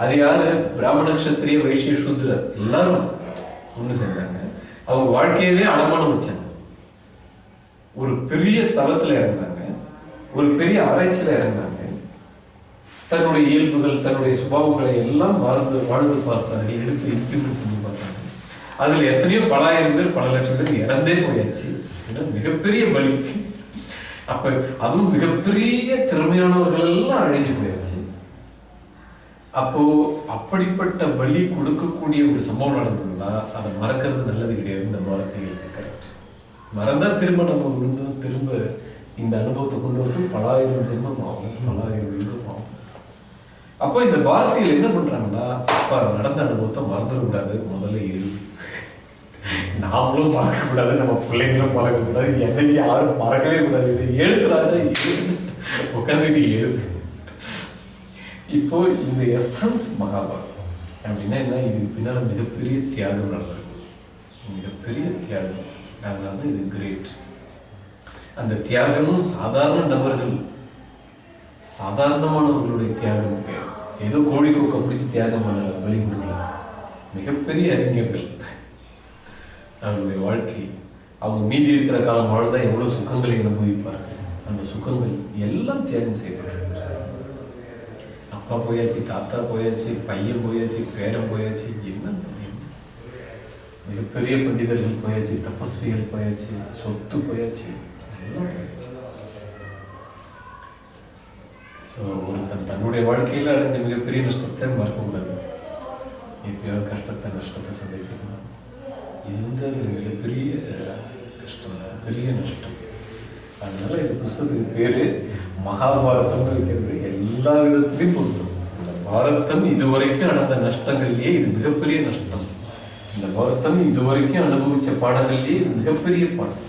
அது யாரு பிராமண கஷத்திரிய வைஷ்ய சூத்ரர் எல்லாரும் ஒண்ணு சேர்ந்தாங்க அவங்க வாழ்க்கையவே அடமானம் வச்சாங்க. ஒரு பெரிய தளத்துல இறங்கினாங்க ஒரு பெரிய ஆராய்ச்சியில இறங்கினாங்க தன்னுடைய இயல்புகள் தன்னுடைய சுபாவங்களை எல்லாம் வாழ்ந்து வாழ்ந்து பார்த்தார்கள் எடுத்து இம்ப்ளிமெண்ட் செஞ்சு பார்த்தாங்க அதுல எத்தனையோ பலாயிரம் பேர் பல லட்சம் பேர் இறந்தே போயாச்சு. மிகப்பெரிய பலி. அப்ப அதுவும் மிகப்பெரிய திறமையானவர்கள் எல்லாம் அழிஞ்சு போயாச்சு. அப்போ அப்படிப்பட்ட பலி கொடுக்கக்கூடிய ஒரு சம்பவம் நடந்ததுன்னா அதை மறக்கிறது நல்லது கிடையாது இந்த வார்த்தைகள் கரெக்ட் மறந்தா திரும்ப நம்ம விழுந்தோம் திரும்ப இந்த அனுபவத்தை கொண்டு வந்து பலாயிரம் ஜென்மம் ஆகும் பலாயிரம் விழுந்தும் ஆகும் அப்போ இந்த வார்த்தைகள் என்ன பண்றாங்கன்னா அப்பா நடந்த அனுபவத்தை மறந்துடக்கூடாது முதல்ல எழுது நாமளும் மறக்கக்கூடாது நம்ம பிள்ளைங்களும் மறக்கக்கூடாது என்னைக்கு யாரும் மறக்கவே கூடாது. இதை எழுது ராஜா எழுது உட்காந்துட்டு எழுது இப்போ இந்த எசன்ஸ் மகாபாரதம் அப்படின்னா என்ன இதுக்கு பின்னால் மிகப்பெரிய தியாகம் நடந்திருக்கு மிகப்பெரிய தியாகம் அதனால தான் இது கிரேட் அந்த தியாகமும் சாதாரண நபர்கள் சாதாரணமானவர்களுடைய தியாகம் ஏதோ கோழி கொக்க பிடிச்சி தியாகம் பண்ணல பலி கொடுக்கல மிகப்பெரிய அறிஞர்கள் அவங்களுடைய வாழ்க்கை அவங்க மீதி இருக்கிற காலம் வாழ்ந்தா எவ்வளோ சுகங்களை அனுபவிப்பார்கள் அந்த சுகங்கள் எல்லாம் தியாகம் செய்யப்பட்டிருக்கிறது அப்பா போயாச்சு தாத்தா போயாச்சு பையன் போயாச்சு பேரன் போயாச்சு என்ன மிகப்பெரிய பண்டிதர்கள் போயாச்சு தபஸ்விகள் போயாச்சு சொத்து போயாச்சு போயாச்சு ஸோ ஒருத்தன் தன்னுடைய வாழ்க்கையில் அடைஞ்ச மிகப்பெரிய நஷ்டத்தை மறக்கக்கூடாது எப்பயாவது கஷ்டத்தை நஷ்டத்தை சந்திச்சிருந்தான் இந்த மிகப்பெரிய கஷ்டம் பெரிய நஷ்டம் அதனால இந்த புஸ்தகத்துக்கு பேரு மகாபாரதம் இருக்கிறது. எல்லா விதத்திலையும் பொருந்தும். இந்த பாரதம் இதுவரைக்கும் நடந்த நஷ்டங்கள்லயே இது மிகப்பெரிய நஷ்டம். இந்த பாரதம் இதுவரைக்கும் அனுபவிச்ச பாடங்கள்லயே இது மிகப்பெரிய பாடம்.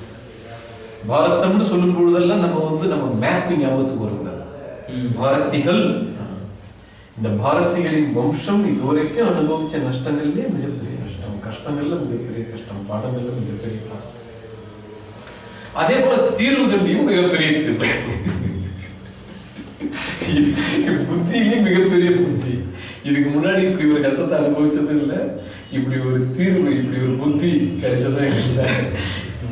பாரதம்னு சொல்லும் பொழுதெல்லாம் நம்ம வந்து நம்ம மேப் ஞாபகத்துக்கு வரக்கூடாது. பாரதிகள் இந்த பாரதிகளின் வம்சம் இதுவரைக்கும் அனுபவிச்ச நஷ்டங்கள்லயே மிகப்பெரிய நஷ்டம். கஷ்டங்கள்ல மிகப்பெரிய கஷ்டம் பாடங்கள்ல மிகப்பெரிய பாடம். அதே போல தீர்வுகள்லையும் மிகப்பெரிய தீர்வு. புத்தியிலையும் மிகப்பெரிய புத்தி. இதுக்கு முன்னாடி இப்படி ஒரு கஷ்டத்தை அனுபவிச்சது இல்ல. இப்படி ஒரு தீர்வு இப்படி ஒரு புத்தி கிடைச்சதும் இல்லை.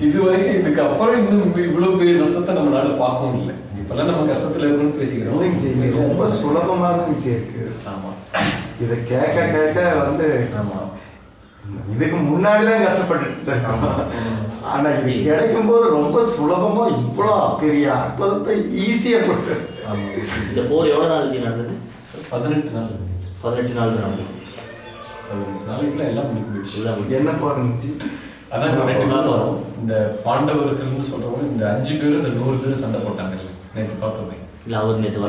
இதுவரைக்கும் இதுக்கு அப்புறம் இன்னும் இவ்வளவு பெரிய நஷ்டத்தை நம்ம நாடு பார்க்கவும் இல்லை. இப்பெல்லாம் நம்ம கஷ்டத்துல இருக்கணும்னு பேசிக்கிறோம். ரொம்ப சுலபமா இருந்துச்சு இருக்கு. ஆமா. இதை கேட்க கேட்க வந்து ஆமா. இதுக்கு முன்னாடி தான் கஷ்டப்பட்டுட்டு இருக்கோம். ஆனா இது கிடைக்கும் போது ரொம்ப சுலபமா இவ்வளோ பெரிய அற்புதத்தை ஈஸியா கொடுத்து. இந்த போர் எவ்வளவு நாள் நடந்தது? பதினெட்டு நாள் பதினெட்டு நாள் நடந்தது. என்ன போறந்துச்சு அதான் இந்த பாண்டவர்கள்னு சொல்றவங்க இந்த அஞ்சு பேரும் இந்த நூறு பேர் சண்டை போட்டாங்கல்ல நேற்று பார்த்தோமே. இல்ல அவர் நேற்று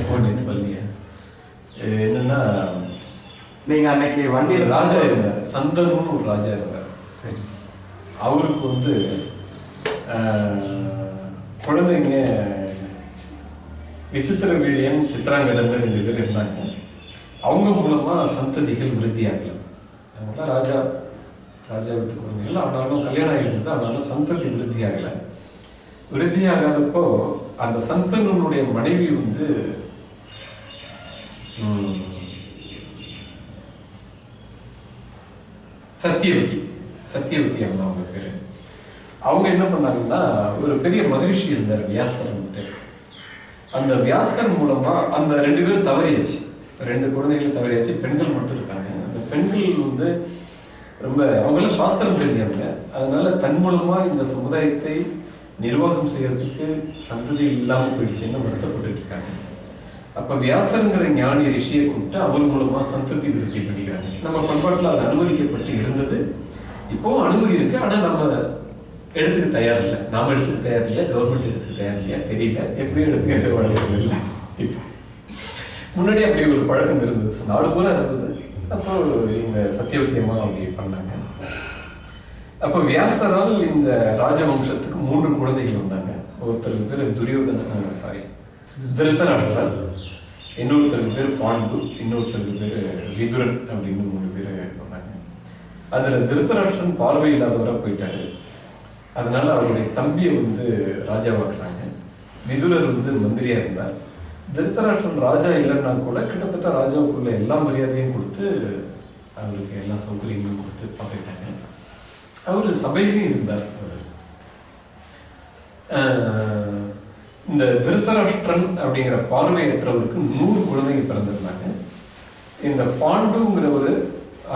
எப்போ நேற்று இது என்னன்னா நீங்க அன்னைக்கு வண்டியில ராஜா இருந்தார். சந்தனுன்னு ஒரு ராஜா இருந்தார். சரி. அவருக்கு வந்து குழந்தைங்க விசித்திர வீடியம் சித்திராங்கதன்னு ரெண்டு பேர் இருந்தாங்க. அவங்க மூலமா சந்ததிகள் விருத்தியாகல அவங்களாம் ராஜா ராஜா வீட்டு குழந்தைகள் ஆனாலும் கல்யாணம் ஆகிருந்தது ஆனாலும் சந்ததி விருத்தியாகல விருத்தியாகாதப்போ அந்த சந்தனனுடைய மனைவி வந்து சத்தியவதி சத்தியவதி அம்மா அவங்க பேர். அவங்க என்ன பண்ணாங்கன்னா ஒரு பெரிய மகிழ்ச்சி இருந்தார் வியாசர்ன்ட்டு அந்த வியாசர் மூலமா அந்த ரெண்டு பேரும் தவறியாச்சு. ரெண்டு குழந்தைகளும் தவறியாச்சு பெண்கள் மட்டும் இருக்காங்க. அந்த பெண்கள் வந்து ரொம்ப அவங்களாம் சாஸ்திரம் தெரிஞ்சவங்க. அதனால தன் மூலமா இந்த சமுதாயத்தை நிர்வாகம் செய்யறதுக்கு சந்ததி இல்லாமல் போயிடுச்சுன்னு வருத்தப்பட்டு இருக்காங்க. அப்ப வியாசருங்கிற ஞானி ரிஷியை கூப்பிட்டு அவர் மூலமா சந்ததி விருத்தி பண்ணிக்கிறாங்க. நம்ம பண்பாட்டில் அது அனுமதிக்கப்பட்டு இருந்தது. இப்போ அனுமதி இருக்கு ஆனா நம்ம எடுத்துக்க தயார் இல்லை நாம எடுத்துக்க தயார் கவர்மெண்ட் எடுத்துக்க தயார் இல்லையா தெரியல. எப்படியும் எடுத்துக்கிறது வழக்கம் இல்லை. இப்போ முன்னாடி அப்படி ஒரு பழக்கம் இருந்தது. நாடு பூரா இருந்தது. அப்போ இவங்க சத்தியவத்தியமா அப்படி பண்ணாங்க. அப்ப வியாசரால் இந்த ராஜவம்சத்துக்கு மூன்று குழந்தைகள் வந்தாங்க. ஒருத்தருக்கு பேர் துரியோதன சாரி திருத்தராஷ்டிரர் இன்னொருத்தருக்கு பேர் பாண்டு இன்னொருத்தருக்கு பேர் விதுரன் அப்படின்னு மூணு பேர் சொன்னாங்க அதில் திருத்தராஷ்டிரன் பார்வை இல்லாதவராக போயிட்டாரு. அதனால அவருடைய தம்பியை வந்து ராஜாவாக்குறாங்க. விதுரர் வந்து மந்திரியா இருந்தார். திருத்தராஷ்டிரன் ராஜா இல்லைன்னா கூட கிட்டத்தட்ட ராஜாவுக்குள்ள எல்லா மரியாதையும் கொடுத்து அவருக்கு எல்லா சௌகரியங்களும் கொடுத்து பார்த்துக்கிட்டாங்க. அவர் சபையிலையும் இருந்தார் அவர். இந்த திருத்தராஷ்டிரன் அப்படிங்கிற பார்வையற்றவருக்கு நூறு குழந்தைங்க பிறந்திருந்தாங்க. இந்த பாண்டுங்கிறவர்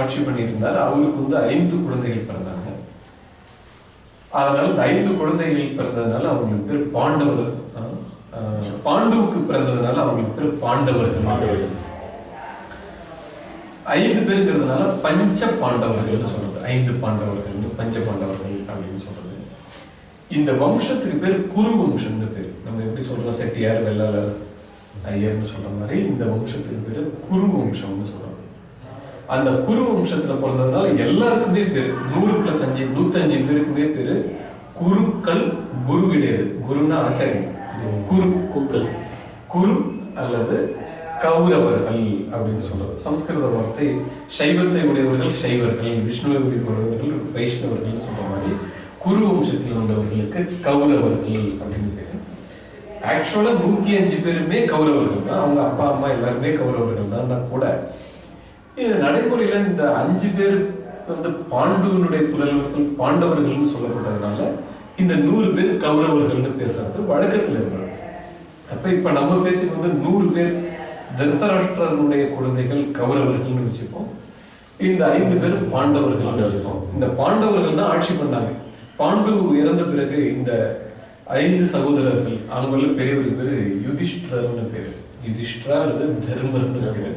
ஆட்சி பண்ணியிருந்தார். அவருக்கு வந்து ஐந்து குழந்தைகள் பிறந்தாங்க. அதனால இந்த ஐந்து குழந்தைகள் பிறந்ததுனால அவங்களுக்கு பேர் பாண்டவர். பாண்டுவுக்கு பிறந்ததுனால அவங்களுக்கு பேர் பாண்டவர்கள். பாண்டவர்கள். ஐந்து பேருங்கிறதுனால பஞ்ச பாண்டவர்கள்னு சொல்றது. ஐந்து பாண்டவர்கள் பஞ்ச பாண்டவர்கள் அப்படின்னு சொல்றது. இந்த வம்சத்துக்கு பேர் குரு வம்சம்னு பேர். நம்ம எப்படி சொல்றோம்? செட்டியார் வெள்ளாளர் ஐயர்னு சொல்ற மாதிரி இந்த வம்சத்துக்கு பேரு குரு வம்சம்னு சொல்றாங்க. அந்த குரு வம்சத்துல பிறந்ததுனால எல்லாருக்குமே பேரு நூறு பிளஸ் அஞ்சு நூத்தஞ்சு பேருக்குமே பேரு குருக்கள் குரு கிடையாது. குருன்னா ஆச்சாரியன் குரு குருக்கள். குரு அல்லது கௌரவர்கள் அப்படின்னு சொல்றது. சமஸ்கிருத வார்த்தை சைவத்தை உடையவர்கள் சைவர்கள் விஷ்ணுவை உடையவர்கள் வைஷ்ணவர்கள் சொல்ற மாதிரி குரு வம்சத்தில் வந்தவர்களுக்கு கௌரவர்கள் அப்படின்னு ஆக்சுவலா நூத்தி அஞ்சு பேருமே கௌரவர்கள் தான். அவங்க அப்பா அம்மா எல்லாருமே கௌரவர்கள் தான். கூட. இது நடைமுறையில இந்த அஞ்சு பேர் வந்து பாண்டுவனுடைய புலவர்கள் பாண்டவர்கள்னு சொல்லப்பட்டதுனால இந்த நூறு பேர் கௌரவர்கள்னு பேசுறது வழக்கத்துல இருக்கிறது அப்ப இப்ப நம்ம பேச்சுக்கு வந்து நூறு பேர் தரிசராஷ்டிரனுடைய குழந்தைகள் கௌரவர்கள்னு வச்சுப்போம். இந்த ஐந்து பேர் பாண்டவர்கள் வச்சுப்போம். இந்த பாண்டவர்கள் தான் ஆட்சி பண்ணாங்க. பாண்டு இறந்த பிறகு இந்த ஐந்து சகோதரர்கள் அவங்கள பெரியவர் பேர் யுதிஷ்டர்னு பேர். யுதிஷ்டரா அல்லது தர்மர்னு பேர்.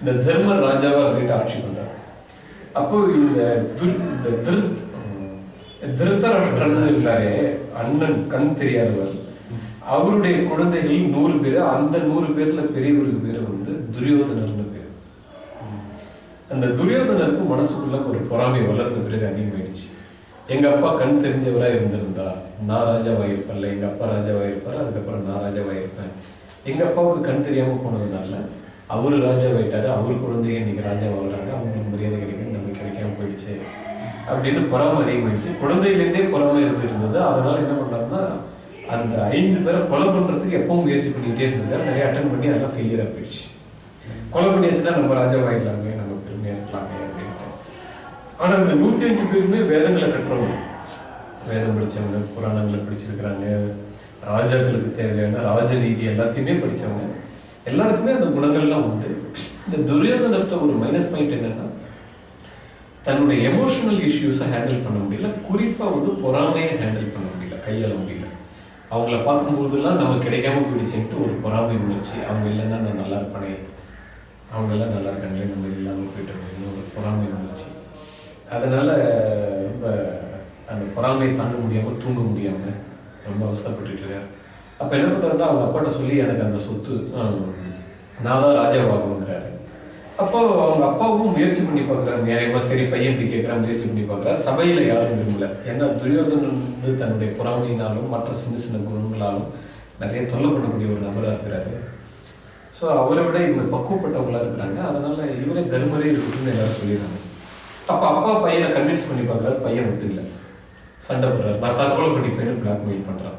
இந்த தர்மர் ராஜாவா இருந்துட்டு ஆட்சி பண்றாரு. அப்போ இந்த துர் இந்த திருத் திருத்தராஷ்டிரன் இருந்தாரே அண்ணன் கண் தெரியாதவர். அவருடைய குழந்தைகள் நூறு பேர் அந்த நூறு பேர்ல பெரியவருக்கு பேர் வந்து துரியோதனர்னு பேர். அந்த துரியோதனருக்கு மனசுக்குள்ள ஒரு பொறாமை வளர்ந்த பிறகு அதிகமாயிடுச்சு. எங்கள் அப்பா கண் தெரிஞ்சவராக இருந்திருந்தா நான் ராஜாவாக இருப்பேன்ல எங்கள் அப்பா ராஜாவாக இருப்பார் அதுக்கப்புறம் நான் ராஜாவாக இருப்பேன் எங்கள் அப்பாவுக்கு கண் தெரியாமல் போனதுனால அவர் ராஜாவாயிட்டாரு அவர் குழந்தைங்க இன்றைக்கி ராஜாவாகிறாங்க அவங்களுக்கு மரியாதை கிடைக்கும் நமக்கு கிடைக்காம போயிடுச்சு அப்படின்னு பொறாமை அதிகமாயிடுச்சு. குழந்தையிலேருந்தே பொறாமை இருந்திருந்தது. இருந்தது என்ன பண்ணாருன்னா அந்த ஐந்து பேரை கொலை பண்ணுறதுக்கு எப்பவும் முயற்சி பண்ணிக்கிட்டே இருந்தாரு நிறைய அட்டன் பண்ணி அதெல்லாம் ஃபெயிலியரா போயிடுச்சு. கொலை பண்ணியாச்சுன்னா நம்ம ராஜாவாயிடலாமே நம்ம பெருமையா இருக்கலாமே அப்படின்ட்டு ஆனா அந்த நூத்தி அஞ்சு பேருமே வேதங்களை கற்றவங்க. வேதம் படிச்சவங்க புராணங்களை படிச்சிருக்கிறாங்க ராஜாக்களுக்கு தேவையான ராஜநீதி எல்லாத்தையுமே படிச்சவங்க. எல்லாருக்குமே அந்த குணங்கள்லாம் உண்டு. இந்த துரியோதனர்கிட்ட ஒரு மைனஸ் பாயிண்ட் என்னன்னா தன்னுடைய எமோஷனல் இஷ்யூஸை ஹேண்டில் பண்ண முடியல. குறிப்பாக வந்து பொறாமையை ஹேண்டில் பண்ண முடியல கையாள முடியல. அவங்கள பார்க்கும்போதெல்லாம் நமக்கு கிடைக்காம போயிடுச்சுன்ட்டு ஒரு பொறாமை உணர்ச்சி. அவங்க இல்லைன்னா நான் நல்லா இருப்பேன். அவங்கெல்லாம் நல்லா இருக்காங்களே நம்ம இல்லாமல் போயிட்டோம் ஒரு பொறாமை உணர்ச்சி. அதனால் ரொம்ப அந்த பொறாமையை தாங்க முடியாமல் தூங்க முடியாமல் ரொம்ப அவஸ்தைப்பட்டுட்டு இருக்கார். அப்போ என்ன பண்ணுறாருன்னா அவங்க அப்பாட்ட சொல்லி எனக்கு அந்த சொத்து நான் தான் ராஜாவாகணுங்கிறாரு அப்போ அவங்க அப்பாவும் முயற்சி பண்ணி பார்க்குறாரு நியாயமாக சரி பையன் இப்படி கேட்குறான் முயற்சி பண்ணி பார்க்குறாரு. சபையில் யாரும் விரும்பல. ஏன்னா துரியோதனன் வந்து தன்னுடைய பொறாமையினாலும் மற்ற சின்ன சின்ன குணங்களாலும் நிறைய தொல்லை பண்ணக்கூடிய ஒரு நபராக இருக்கிறாரு. ஸோ அவரை விட இவங்க பக்குவப்பட்டவங்களா இருக்கிறாங்க. அதனால் இவரே தர்மரே இருக்குன்னு எல்லாரும் சொல்லிடுறாங்க. அப்போ அப்பா பையனை கன்வின்ஸ் பண்ணி பார்க்குறாரு பையன் ஒத்துக்கல சண்டை போடுறாரு. நான் தற்கொலை பண்ணிப்பேன்னு பிளாக்மெயில் பண்ணுறான்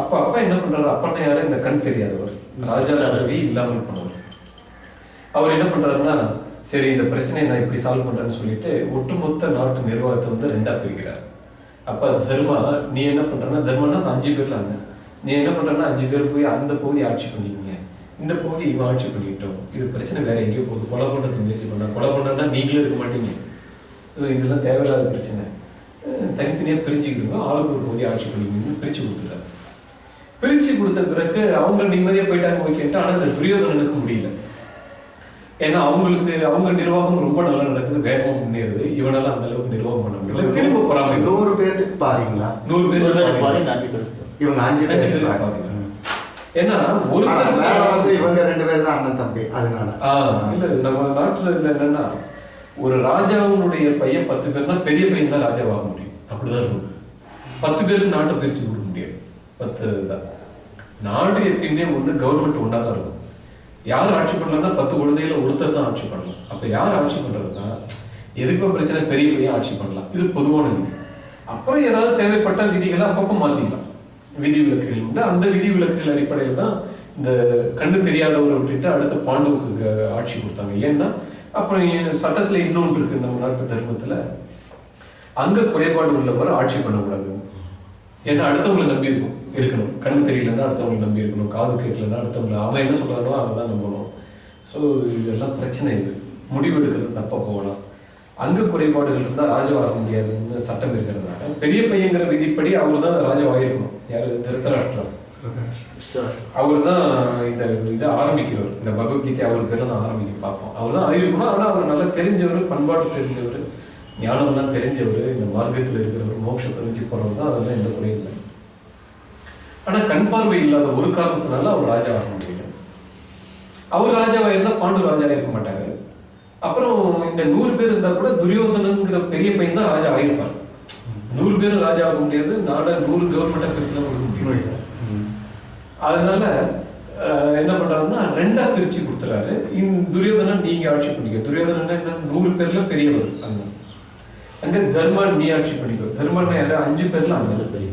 அப்போ அப்பா என்ன பண்ணுறாரு அப்பா யாரும் இந்த கண் தெரியாதவர். ராஜா ரவி இல்லாமல் பண்ணுவார் அவர் என்ன பண்ணுறாருன்னா சரி இந்த பிரச்சனையை நான் இப்படி சால்வ் பண்ணுறேன்னு சொல்லிட்டு ஒட்டுமொத்த நாட்டு நிர்வாகத்தை வந்து ரெண்டாக பிரிக்கிறார். அப்போ தர்மா நீ என்ன பண்றன்னா தர்மன்னா அஞ்சு பேர்ல அங்க. நீ என்ன பண்ணுறேன்னா அஞ்சு பேர் போய் அந்த பகுதி ஆட்சி பண்ணிக்கிங்க. இந்த பகுதி இவன் ஆட்சி பண்ணிக்கிட்டோம் இது பிரச்சனை வேற எங்கேயோ போகுது. கொலை பண்ணுறது முயற்சி பண்ண கொலை பண்ணா நீங்களும் இருக்க மாட்டீங்க. ஸோ இதெல்லாம் தேவையில்லாத பிரச்சனை. அஹ் தனித்தனியா பிரிச்சுக்கிடுங்க. ஆளுக்கு ஒரு பகுதி ஆட்சி பண்ணிக்கணும்னு பிரிச்சு கொடுத்துட்டாரு பிரிச்சு கொடுத்த பிறகு அவங்க நிம்மதியா போயிட்டாங்க ஓகேன்ட்டு ஆனா இந்த துரியோதனனுக்கு முடியல. ஏன்னா அவங்களுக்கு அவங்க நிர்வாகம் ரொம்ப நல்லா நடக்குது வேகமா முன்னேறுது. இவனால அந்த அளவுக்கு நிர்வாகம் பண்ண முடியல. திரும்ப பொறாமை. நூறு பேர்த்துக்கு பாதிங்களா? நூறு பேர் ஒரு பேர் பாருங்க. பாருங்க அஞ்சு பேர் இவங்க அஞ்சு அஞ்சு பேர் பேர் பாதி. பாருங்க. ம். ஏன்னா ஒருத்தர் வந்து இவங்க ரெண்டு பேர் தான் அண்ணன் தம்பி. அதனால. ஆஹ் இல்ல நம்ம நாட்டுல என்னன்னா ஒரு ராஜாவுடைய பையன் பத்து பேர்னா பெரிய பையன் தான் ராஜாவாக முடியும். அப்படிதான் இருக்கும். பத்து பேருக்கு நாட்டை பிரிச்சு கொடுக்க முடியாது. பத்து தான். நாடு எப்பயுமே ஒண்ணு கவர்மெண்ட் ஒன்றா தான் இருக்கும். யார் ஆட்சி பண்ணலன்னா பத்து குழந்தைகள ஒருத்தர் தான் ஆட்சி பண்ணலாம். அப்ப யார் ஆட்சி பண்றதுன்னா எதுக்கு பிரச்சனை பெரிய பையன் ஆட்சி பண்ணலாம். இது பொதுவான விதி. அப்புறம் ஏதாவது தேவைப்பட்ட விதிகளை அப்பப்போ மாத்திக்கலாம். விதி விலக்குகள் உண்டு. அந்த விதி விலக்குகள் அடிப்படையில் தான் இந்த கண்ணு தெரியாதவரை விட்டுட்டு அடுத்த பாண்டுவுக்கு க- ஆட்சி கொடுத்தாங்க. ஏன்னா அப்புறம் இ- சட்டத்துல இன்னொன்று இருக்கு நம்ம நாட்டு தர்மத்துல. அங்க குறைபாடு உள்ளவர் ஆட்சி பண்ணக்கூடாது. ஏன்னா அடுத்தவங்களை நம்பி இருக்கும் இருக்கணும். கண்ணு தெரியலன்னா அடுத்தவங்களை நம்பி இருக்கணும் காது கேட்கலன்னா அடுத்தவங்களை அவன் என்ன சொல்றானோ அவங்க தான் நம்பணும். ஸோ இதெல்லாம் பிரச்சனை இது. முடிவு எடுக்கிறது தப்பா போகலாம். அங்க குறைபாடுகள் இருந்தால் ராஜவாக முடியாதுன்னு சட்டம் இருக்கிறதுனால பெரிய பையங்கிற விதிப்படி அவங்க தான் ராஜவாயிருக்கணும் யாரு? திருத்தராஷ்டிரம் அவர் தான் இந்த இதை ஆரம்பிக்கிறவர். இந்த பகவத்கீதை அவர் பேர்ல தான் ஆரம்பிக்க பார்ப்போம். அவர் தான் ஆயிருக்கணும் ஆனா அவர் நல்லா தெரிஞ்சவர் பண்பாடு தெரிஞ்சவர் ஞானம்லாம் தெரிஞ்சவர் இந்த மார்க்கத்தில் இருக்கிறவர் மோட்சத்தை நோக்கி போறவர் தான் அதெல்லாம் எந்த குறையும் இல்லை. ஆனா கண் பார்வை இல்லாத ஒரு காரணத்தினால அவர் ராஜாவாக முடியல. அவர் ராஜாவா இருந்தா பாண்டு ராஜா இருக்க மாட்டாங்க அப்புறம் இந்த நூறு பேர் இருந்தா கூட துரியோதனங்கிற பெரிய பையன் தான் ராஜா ஆயிருப்பார். நூறு பேரும் ராஜா ஆக முடியாது. நாட நூறு கவர்மெண்ட்டை பிரிச்சுலாம் கொடுக்க முடியாது. ம். அதனால என்ன பண்றாருன்னா ரெண்டா பிரிச்சு கொடுத்துறாரு. துரியோதனன் நீங்க ஆட்சி பண்ணிக்க. துரியோதனன் என்ன? நூறு பேர்ல பெரியவர் அங்க அங்க தர்மன் நீ ஆட்சி பண்ணிக்கோ. தர்மன் யாரு? அஞ்சு பேர்ல அஞ்சு பெரிய.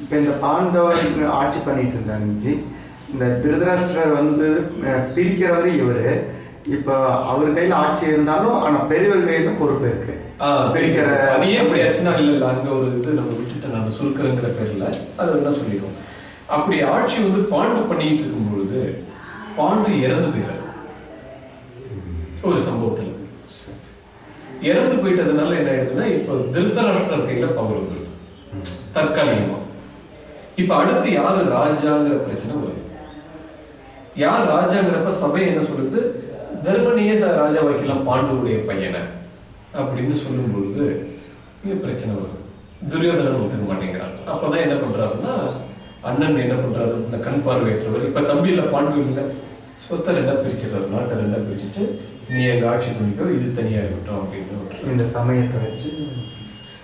இப்ப இந்த பாண்டவன் ஆட்சி பண்ணிட்டு இருந்தாங்க ஜி. இந்த திருதராஷ்டிரர் வந்து பிரிக்கிறவர் இவரு. இப்ப அவர் கையில ஆட்சி இருந்தாலும் ஆனா பெரியவர் கையில பொறுப்பு இருக்கு. பிரிக்கிற அது ஏன் அப்படி. ஆச்சுன்னா இல்ல இல்ல அங்க ஒரு இது நம்ம விட்டுட்டு நான் சுருக்கிறங்கிற பேர்ல அதை என்ன சொல்லிடுவோம். அப்படி ஆட்சி வந்து பாண்டு பண்ணிட்டு இருக்கும் பொழுது பாண்டு இறந்து போயிறாரு. ஒரு சம்பவத்தில். இறந்து போயிட்டதுனால என்ன ஆயிடுதுன்னா இப்போ திருத்தராஷ்டிரர் கையில பவர் வந்துடும் தற்காலிகமா. இப்ப அடுத்து யாரு ராஜாங்கிற பிரச்சனை வருது யார் ராஜாங்கிறப்ப சபை என்ன சொல்லுது? தர்மனியே ராஜா வைக்கலாம் பாண்டுவுடைய பையனை அப்படின்னு சொல்லும் பொழுது இது பிரச்சனை வருது துரியோதனன் ஒத்துக்க மாட்டேங்கிறான். அப்பதான் என்ன பண்றாருன்னா அண்ணன் என்ன பண்றாரு? இந்த கண் பார்வையற்றவர். இப்ப தம்பி இல்ல பாண்டு இல்ல. சொத்தை ரெண்டா பிரிச்சிடுறாரு? நாட்டை ரெண்டா பிரிச்சுட்டு நீ எங்க ஆட்சி பண்ணிக்கோ இது தனியா இருக்கட்டும் அப்படின்னு. இந்த சமயத்தை வச்சு.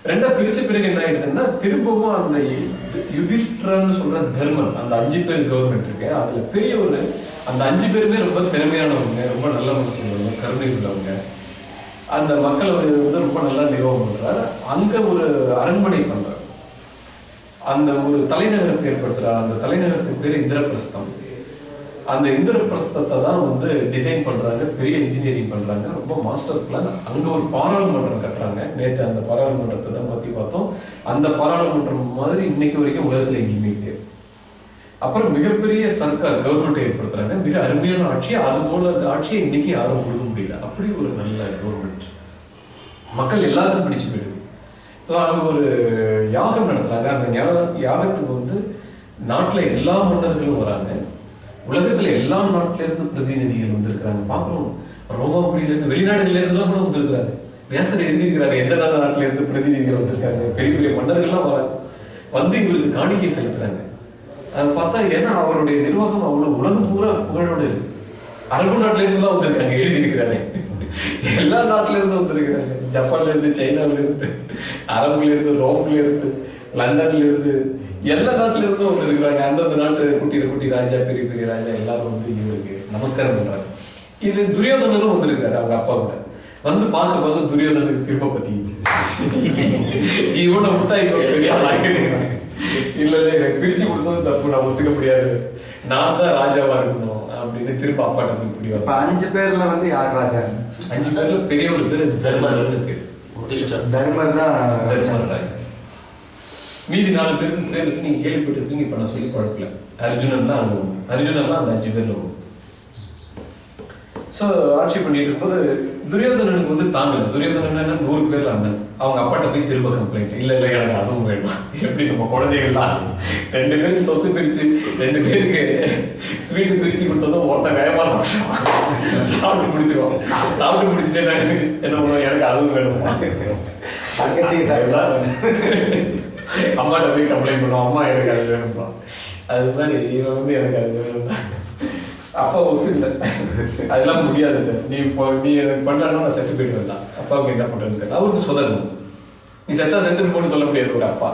ரெண்டா பிரிச்ச பிறகு என்ன ஆயிடுதுன்னா திரும்பவும் அந்த யு- யுதிஷ்டிரன்னு சொல்ற தர்மன் அந்த அஞ்சு பேர் கவர்மெண்ட் இருக்கு. அதுல பெரிய ஒரு அந்த அஞ்சு பேருமே ரொம்ப திறமையானவங்க ரொம்ப நல்ல மனசு உள்ளவங்க கருணை உள்ளவங்க அந்த மக்களை வந்து ரொம்ப நல்லா நிர்வாகம் பண்றாரு. அங்க ஒரு அரண்மனை பண்றாரு. அந்த ஒரு தலைநகரத்தை ஏற்படுத்துறாரு. அந்த தலைநகரத்துக்கு பேர் இந்திரபிரஸ்தம். அந்த இந்திரபிரஸ்தத்தை தான் வந்து டிசைன் பண்றாங்க பெரிய இன்ஜினியரிங் பண்றாங்க ரொம்ப மாஸ்டர் பிளான் அங்க ஒரு பாராளுமன்றம் கட்டுறாங்க. நேற்று அந்த பாராளுமன்றத்தை தான் பத்தி பார்த்தோம். அந்த பாராளுமன்றம் மாதிரி இன்னைக்கு வரைக்கும் உலகத்துல எங்கேயுமே கிடையாது அப்புறம் மிகப்பெரிய சர்க்கார் கவர்மெண்ட் ஏற்படுத்துறாங்க. மிக அருமையான ஆட்சி. அது போல அந்த ஆட்சியை இன்னைக்கு யாரும் கொடுக்க முடியல. அப்படி ஒரு நல்ல கவர்மெண்ட் மக்கள் எல்லாருக்கும் பிடிச்சு போயிடுது. ஸோ அங்கே ஒரு யாகம் நடத்துறாங்க அந்த யா- யாகத்துக்கு வந்து நாட்டில் எல்லா மன்னர்களும் வராங்க. உலகத்தில் எல்லா நாட்டிலேருந்து பிரதிநிதிகள் வந்திருக்கிறாங்க. பார்க்கணும். ரோமாபுரியிலேருந்து இருந்து இருந்துலாம் கூட வந்திருக்கிறாங்க. வியாசர் எழுதியிருக்கிறாங்க எந்த நாட்டிலேருந்து இருந்து பிரதிநிதிகள் வந்திருக்காங்க? பெரிய பெரிய மன்னர்கள்லாம் வராங்க. வந்து இவங்களுக்கு காணிக்கை செலுத்துறாங்க. அதை பார்த்தா ஏன்னா அவருடைய நிர்வாகம் அவ்வளோ உலகம் பூரா புகழோடு இருக்கு. அரபு நாட்டிலேருந்துலாம் வந்திருக்காங்க எழுதியிருக்கிறாங்க எல்லா நாட்டுல இருந்து வந்திருக்கிறாங்க. ஜப்பான்ல இருந்து சைனால இருந்து அரபுல இருந்து ரோம்ல இருந்து லண்டன்ல இருந்து எல்லா நாட்டுல இருந்தும் வந்திருக்கிறாங்க. அந்தந்த நாட்டு குட்டி குட்டி ராஜா பெரிய பெரிய ராஜா எல்லாரும் வந்து இவருக்கு நமஸ்காரம் பண்றாங்க. இது துரியோதனரும் வந்திருக்காரு அவங்க அப்பா கூட. வந்து பார்க்க பார்த்து துரியோதனுக்கு திரும்ப பத்திச்சு இவனை விட்டா இவன் பெரிய ஆளாக்கிறாங்க இல்ல இல்ல எனக்கு பிரிச்சு கொடுத்தது தப்பு நான் ஒத்துக்க முடியாது. நான் தான் ராஜாவா இருக்கணும் அப்படின்னு திரும்ப அப்பாட்ட போய் இப்படி இப்ப அஞ்சு பேர்ல வந்து யார் ராஜா? அஞ்சு பேர்ல பெரிய ஒரு பேரு தர்மர்னு பேரு. தர்மர் தான் தர்மர் ராஜா. மீதி நாலு பேருக்கு பேர் இருக்கு நீங்க கேள்விப்பட்டிருப்பீங்க இப்ப நான் சொல்லி குழப்பல. அர்ஜுனன் தான் அர்ஜுனன் தான் அந்த அஞ்சு பேர்ல ஸோ ஆட்சி பண்ணிட்டு இருக்கும்போது துரியோதனனுக்கு வந்து தாங்கல. துரியோதனன் நூறு பேர்ல அண்ணன். அவங்க அப்பாட்ட போய் திரும்ப கம்ப்ளைண்ட் இல்ல இல்ல எனக்கு அதுவும் வேணும் எப்படி நம்ம குழந்தைகள்லாம் ரெண்டு பேருக்கு சொத்து பிரிச்சு ரெண்டு பேருக்கு ஸ்வீட் பிரிச்சு கொடுத்ததும் ஒருத்தன் வேகமா சாப்பிடுவான். சாப்பிட்டு முடிச்சிருவான். சாப்பிட்டு முடிச்சுட்டு என்ன என்ன பண்ணுவோம் எனக்கு அதுவும் வேணுமா தங்கச்சி அம்மாட்ட போய் கம்ப்ளைண்ட் பண்ணுவோம் அம்மா எனக்கு அது வேணும்பா அது மாதிரி இவன் வந்து எனக்கு அது வேணும் அப்பா ஒத்துக்கல. அதெல்லாம் முடியாது. நீ இப்போ நீ எனக்கு பண்ணலாம் நான் செத்து போயிட்டு வரலாம் அப்பாவுக்கு என்ன பண்றதுன்னு அவருக்கு சொல்லணும் நீ செத்தா செத்துட்டு போட்டு சொல்ல முடியாது ஒரு அப்பா.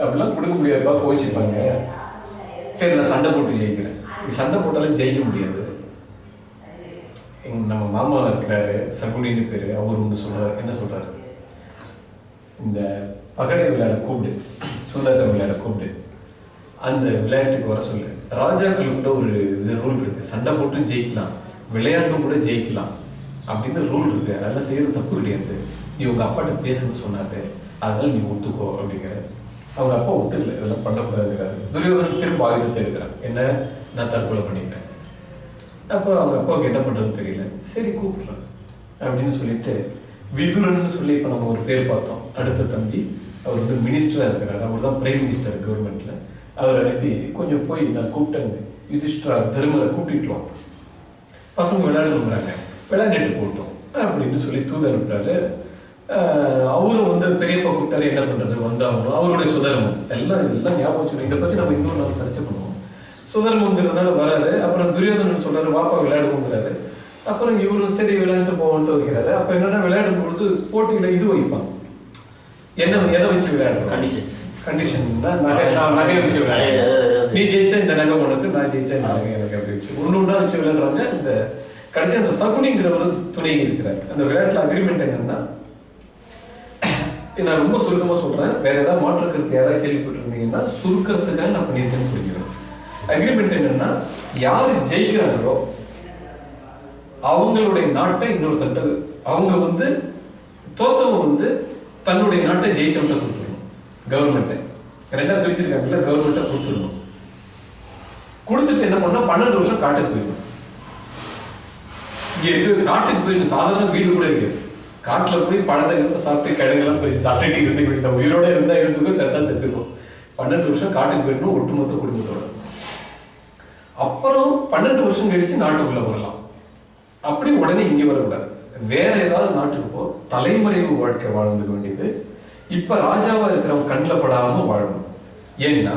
அப்படிலாம் கொடுக்க முடியாதுப்பா கோச்சிப்பாங்க சரி நான் சண்டை போட்டு ஜெயிக்கிறேன். நீ சண்டை போட்டாலும் ஜெயிக்க முடியாது. நம்ம மாமா இருக்கிறாரு சகுனின்னு பேரு. அவர் ஒன்று சொல்றாரு. என்ன சொல்றாரு? இந்த பகடை விளையாட கூப்பிடு. சுந்தரத்தை விளையாட கூப்பிடு. அந்த விளையாட்டுக்கு வர சொல்லு. ராஜாக்களுக்கு கூட ஒரு இது ரூல் இருக்கு. சண்டை போட்டு ஜெயிக்கலாம். விளையாட்டு கூட ஜெயிக்கலாம். அப்படின்னு ரூல் இருக்கு. அதெல்லாம் செய்யறது தப்பு கிடையாது. நீ உங்க அப்பாட்ட பேசுன்னு சொன்னாரு. அதனால நீ ஒத்துக்கோ அப்படிங்கிற அவங்க அப்பா ஒத்துக்கல. இதெல்லாம் பண்ணக்கூடாதுங்கிறாரு. துரியோதனன் திரும்ப ஆயுதத்தை எடுக்கிறான். என்ன? நான் தற்கொலை பண்ணிப்பேன். அப்போ அவங்க அப்பாவுக்கு என்ன பண்றதுன்னு தெரியல. சரி கூப்பிடுறேன். அப்படின்னு சொல்லிட்டு விதுரன் சொல்லி இப்போ நம்ம ஒரு பேர் பார்த்தோம். அடுத்த தம்பி அவர் வந்து மினிஸ்டரா இருக்கிறார். அவர் தான் பிரைம் மினிஸ்டர் கவர்மெண்ட்ல அவர் அனுப்பி கொஞ்சம் போய் நான் கூப்பிட்டேங்க யுதிஷ்டரா தர்மரை கூட்டிட்டு வாங்க பசங்க விளையாடுறாங்க விளையாண்டுட்டு போட்டோம் அப்படின்னு சொல்லி தூது அனுப்புறாரு. அவரும் வந்து பெரியப்பா கூப்பிட்டாரு என்ன பண்றது? வந்தாகணும். அவருடைய சுதர்மம். எல்லாம் எல்லாம் ஞாபகம் வச்சுக்கணும். இதை பத்தி நம்ம இன்னொரு நாள் சர்ச்சை பண்ணுவோம் சுதர்மங்கிறதுனால வராரு. அப்புறம் துரியோதனன் சொல்றாரு வாப்பா விளையாடுவோங்கிறாரு அப்புறம் இவரும் சரி விளையாண்டு போவோம்ட்டு வைக்கிறாரு அப்ப என்னன்னா விளையாடும் பொழுது போட்டியில இது வைப்பான் என்ன எதை வச்சு விளையாடுறோம்? கண்டிஷன் கண்டிஷன் நகை நான் நகை, நீ ஜெயிச்சா இந்த நகை உனக்கு நான் ஜெயிச்சா இந்த நகை எனக்கு அப்படி வச்சு ஒன்று ஒன்றா வச்சு விளையாடுறாங்க இந்த கடைசி அந்த சகுனிங்கிறவர் துணை இருக்கிறார். அந்த விளையாட்டுல அக்ரிமெண்ட் என்னன்னா நான் ரொம்ப சுருக்கமா சொல்றேன். வேற ஏதாவது மாற்று கருத்து யாராவது கேள்விப்பட்டிருந்தீங்கன்னா சுருக்கறதுக்காக நான் பண்ணியிருக்கேன்னு புரிஞ்சுக்கிறேன் அக்ரிமெண்ட் என்னன்னா யாரு ஜெயிக்கிறாங்களோ அவங்களுடைய நாட்டை இன்னொருத்தட்ட அவங்க வந்து தோத்தவங்க வந்து தன்னுடைய நாட்டை ஜெயிச்சவன்ட்ட கொடுத்துடணும் கவர்மெண்ட்டை ரெண்டா பிரிச்சிருக்காங்கல்ல கவர்மெண்ட்டை கொடுத்துடணும். கொடுத்துட்டு என்ன பண்ணா பன்னெண்டு வருஷம் காட்டுக்கு போயிடும் இங்க இருக்கு காட்டுக்கு போயிடும் சாதாரண வீடு கூட இருக்கு. காட்டுல போய் பழத்தை இருந்து சாப்பிட்டு கிழங்கெல்லாம் போய் சாப்பிட்டுட்டு இருந்து போயிட்டு உயிரோட இருந்தா இருந்துக்கும் செத்தா செத்துக்கும் பன்னெண்டு வருஷம் காட்டுக்கு போயிடணும் ஒட்டுமொத்த குடும்பத்தோட. அப்புறம் பன்னெண்டு வருஷம் கழிச்சு நாட்டுக்குள்ள வரலாம். அப்படி உடனே இங்க வரக்கூடாது. வேற ஏதாவது நாட்டுக்கு போ தலைமறைவு வாழ்க்கை வாழ்ந்துக்க வேண்டியது இப்ப ராஜாவா இருக்கிறவன் கண்ணில் படாம வாழணும். ஏன்னா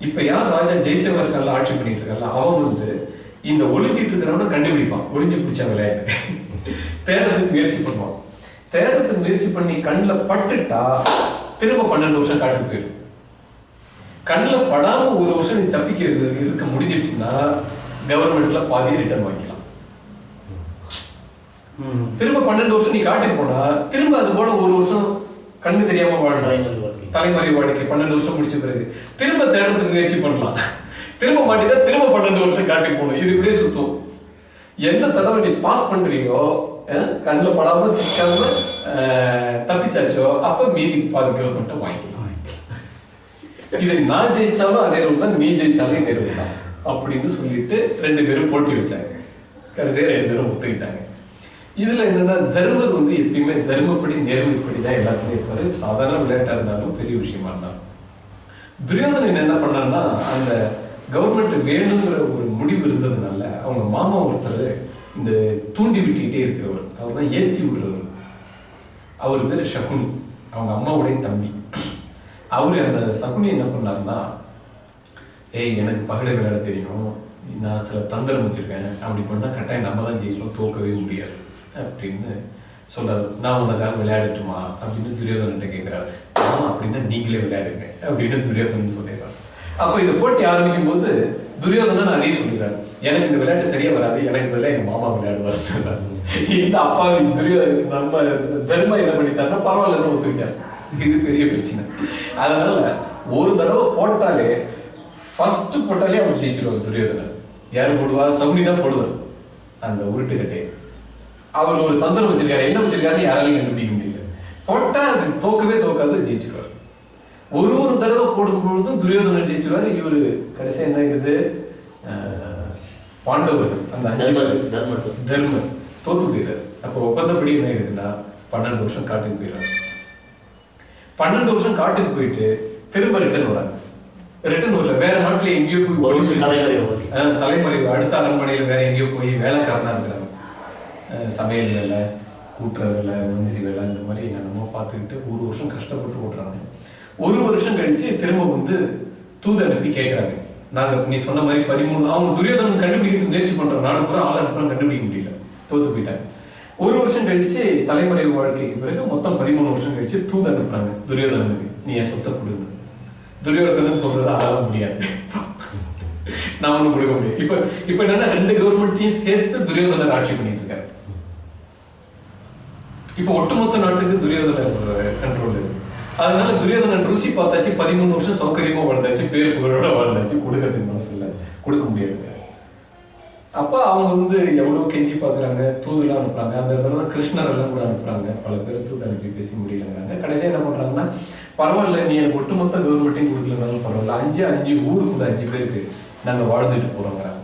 இப்ப யார் ராஜா ஜெயிச்சவன் இருக்கான்ல ஆட்சி பண்ணிட்டு இருக்கான்ல அவன் வந்து இந்த ஒளிஞ்சிட்டு இருக்கிறவன கண்டுபிடிப்பான். ஒளிஞ்சு பிடிச்ச விளையாட்டு தேடுறதுக்கு முயற்சி பண்ணுவான். தேடுறதுக்கு முயற்சி பண்ணி கண்ணில் பட்டுட்டா திரும்ப பன்னெண்டு வருஷம் காட்டுக்கு போயிடும். கண்ணில் படாம ஒரு வருஷம் நீ தப்பிக்க இருக்க- முடிஞ்சிருச்சுன்னா கவர்மெண்ட்ல பாதி ரிட்டர்ன் வாங்கிக்கலாம். திரும்ப பன்னெண்டு வருஷம் நீ காட்டுக்கு போனா திரும்ப அது போல ஒரு வருஷம் கண்ணு தெரியாம வாழலாம் தலைமறை வாழ்க்கை. பன்னெண்டு வருஷம் முடிச்ச பிறகு. திரும்ப தேடுறதுக்கு முயற்சி பண்ணலாம். திரும்ப மாட்டிட்டா திரும்ப பன்னெண்டு வருஷம் காட்டுக்கு போகணும். இது இப்படியே சுத்தும். எந்த தடவை நீ பாஸ் பண்றீங்களோ கண்ணுல படாம சிக்காம தப்பிச்சாச்சோ அப்ப மீதி பாதி கவர்மெண்ட்டை வாங்கிக்கலாம் இது நான் ஜெயிச்சாலும் அதே ரூல் தான் நீ ஜெயிச்சாலும் இதே ரூல் தான். அப்படின்னு சொல்லிட்டு ரெண்டு பேரும் போட்டி வச்சாங்க. கடைசியா ரெண்டு பேரும் ஒத்துக்கிட்டாங்க. இதுல என்னன்னா தர்மர் வந்து எப்பயுமே தர்மப்படி நேர்மைப்படி தான் எல்லாத்துலயும் இருப்பாரு. சாதாரண விளையாட்டா இருந்தாலும் பெரிய விஷயமா இருந்தாலும். துரியோதனன் என்ன பண்ணான்னா அந்த கவர்மெண்ட் வேணுங்கிற ஒரு முடிவு இருந்ததுனால அவங்க மாமா ஒருத்தர் இந்த தூண்டி விட்டுக்கிட்டே இருக்கிறவர். அவர் தான் ஏத்தி விடுறவர். அவர் பேர் சகுனி. அவங்க அம்மாவுடைய தம்பி. அவரு அந்த சகுனி என்ன பண்ணாருன்னா ஏய் எனக்கு பகடை விளையாட தெரியும். நான் சில தந்திரம் வச்சிருக்கேன். அப்படி பண்ணா கட்டாயம் நம்ம தான் ஜெயிக்கலாம் தோக்கவே முடியாது. அப்படின்னு சொல்றாரு நான் உனக்காக விளையாடட்டுமா? அப்படின்னு துரியோதனன்ட்ட கேட்கிறாரு ஆமா அப்படின்னா நீங்களே விளையாடுங்க அப்படின்னு துரியோதனன் சொல்லிடுறாரு. அப்ப இந்த போட்டி ஆரம்பிக்கும் போது துரியோதனன் அதையும் சொல்லிடுறாரு. எனக்கு இந்த விளையாட்டு சரியா வராது எனக்கு பதிலா எங்க மாமா விளையாடுவார் இந்த அப்பா துரியோதன நம்ம தர்மா என்ன பண்ணிட்டாருன்னா பரவாயில்லன்னு ஒத்துக்கிட்டாரு. இது பெரிய பிரச்சனை. அதனால ஒரு தடவை போட்டாலே ஃபர்ஸ்ட் போட்டாலே அவர் ஜெயிச்சிருவார் துரியோதனர் யாரும் போடுவா? சகுனி தான் போடுவார். அந்த உருட்டுக்கட்டை அவர் ஒரு தந்திரம் வச்சிருக்காரு. என்ன வச்சிருக்காரு யாராலையும் கண்டுபிடிக்க முடியல. போட்டா அது தோக்கவே தோக்காது ஜெயிச்சிருவார். ஒரு ஒரு தடவை போடும் பொழுதும் துரியோதனர் ஜெயிச்சிருவாரு. இவரு கடைசியா என்ன இருக்குது அஹ், பாண்டவர்கள் அந்த தர்மர் தோத்து போயிடுறாரு. அப்போ ஒப்பந்தப்படி என்ன இருக்குன்னா பன்னெண்டு வருஷம் காட்டுக்கு போயிடுறாரு. பன்னெண்டு வருஷம் காட்டுக்கு போயிட்டு திரும்ப ரிட்டர்ன் வராங்க ரிட்டர்ன் வரல. வேற நாட்டுல எங்கேயோ போய் தலைமறைவு. அடுத்த அரண்மனையில வேற எங்கேயோ போய் வேலைக்காரனா இருக்கிறாங்க அஹ் சமையல் வேலை கூட்டுற வேலை மந்திரி வேலை இந்த மாதிரி என்னென்னமோ பார்த்துக்கிட்டு ஒரு வருஷம் கஷ்டப்பட்டு ஓட்டுறாங்க. ஒரு வருஷம் கழிச்சு திரும்ப வந்து தூது அனுப்பி கேட்குறாங்க நாங்கள் நீ சொன்ன மாதிரி பதிமூணு அவங்க துரியோதனன் கண்டுபிடிக்கிறது முயற்சி பண்ணுறோம் நாடு பூரா ஆள் அனுப்புறோம் கண்டுபிடிக்க முடியல. தோத்து போயிட்டாங்க. ஒரு வருஷம் கழிச்சு தலைமுறை வாழ்க்கைக்கு பிறகு மொத்தம் பதிமூணு வருஷம் கழிச்சு தூது அனுப்புறாங்க துரியோதனனுக்கு. நீ என் சொத்தை கொடுங்க துரியோதனன் சொல்றது ஆளால முடியாது. [LAUGHS] நான் ஒன்றும் கொடுக்க முடியாது. இப்போ இப்போ என்னன்னா ரெண்டு கவர்மெண்ட்டையும் சேர்த்து துரியோதனர் ஆட்சி பண்ணிட்டு இருக்காரு. இப்போ ஒட்டுமொத்த நாட்டுக்கு துரியோதனர் கண்ட்ரோல் அதனால துரியோதனன் ருசி பார்த்தாச்சு பதிமூணு வருஷம் சௌகரியமா வாழ்ந்தாச்சு பேர் புகழோட வாழ்ந்தாச்சு கொடுக்கறதுக்கு மனசு கொடுக்க முடியாது. அப்ப அவங்க வந்து எவ்வளவு கெஞ்சி பாக்குறாங்க தூதுலாம் அனுப்புறாங்க அந்த இடத்துல தான் கிருஷ்ணர் எல்லாம் கூட அனுப்புறாங்க. பல பேர் தூது அனுப்பி பேசி முடியலங்கிறாங்க. கடைசியா என்ன பண்றாங்கன்னா பரவாயில்ல நீ எனக்கு ஒட்டுமொத்த கவர்மெண்ட்டையும் கொடுக்கலனாலும் பரவாயில்ல அஞ்சு அஞ்சு ஊருக்கு அஞ்சு பேருக்கு நாங்க வாழ்ந்துட்டு போறோங்கிறாங்க.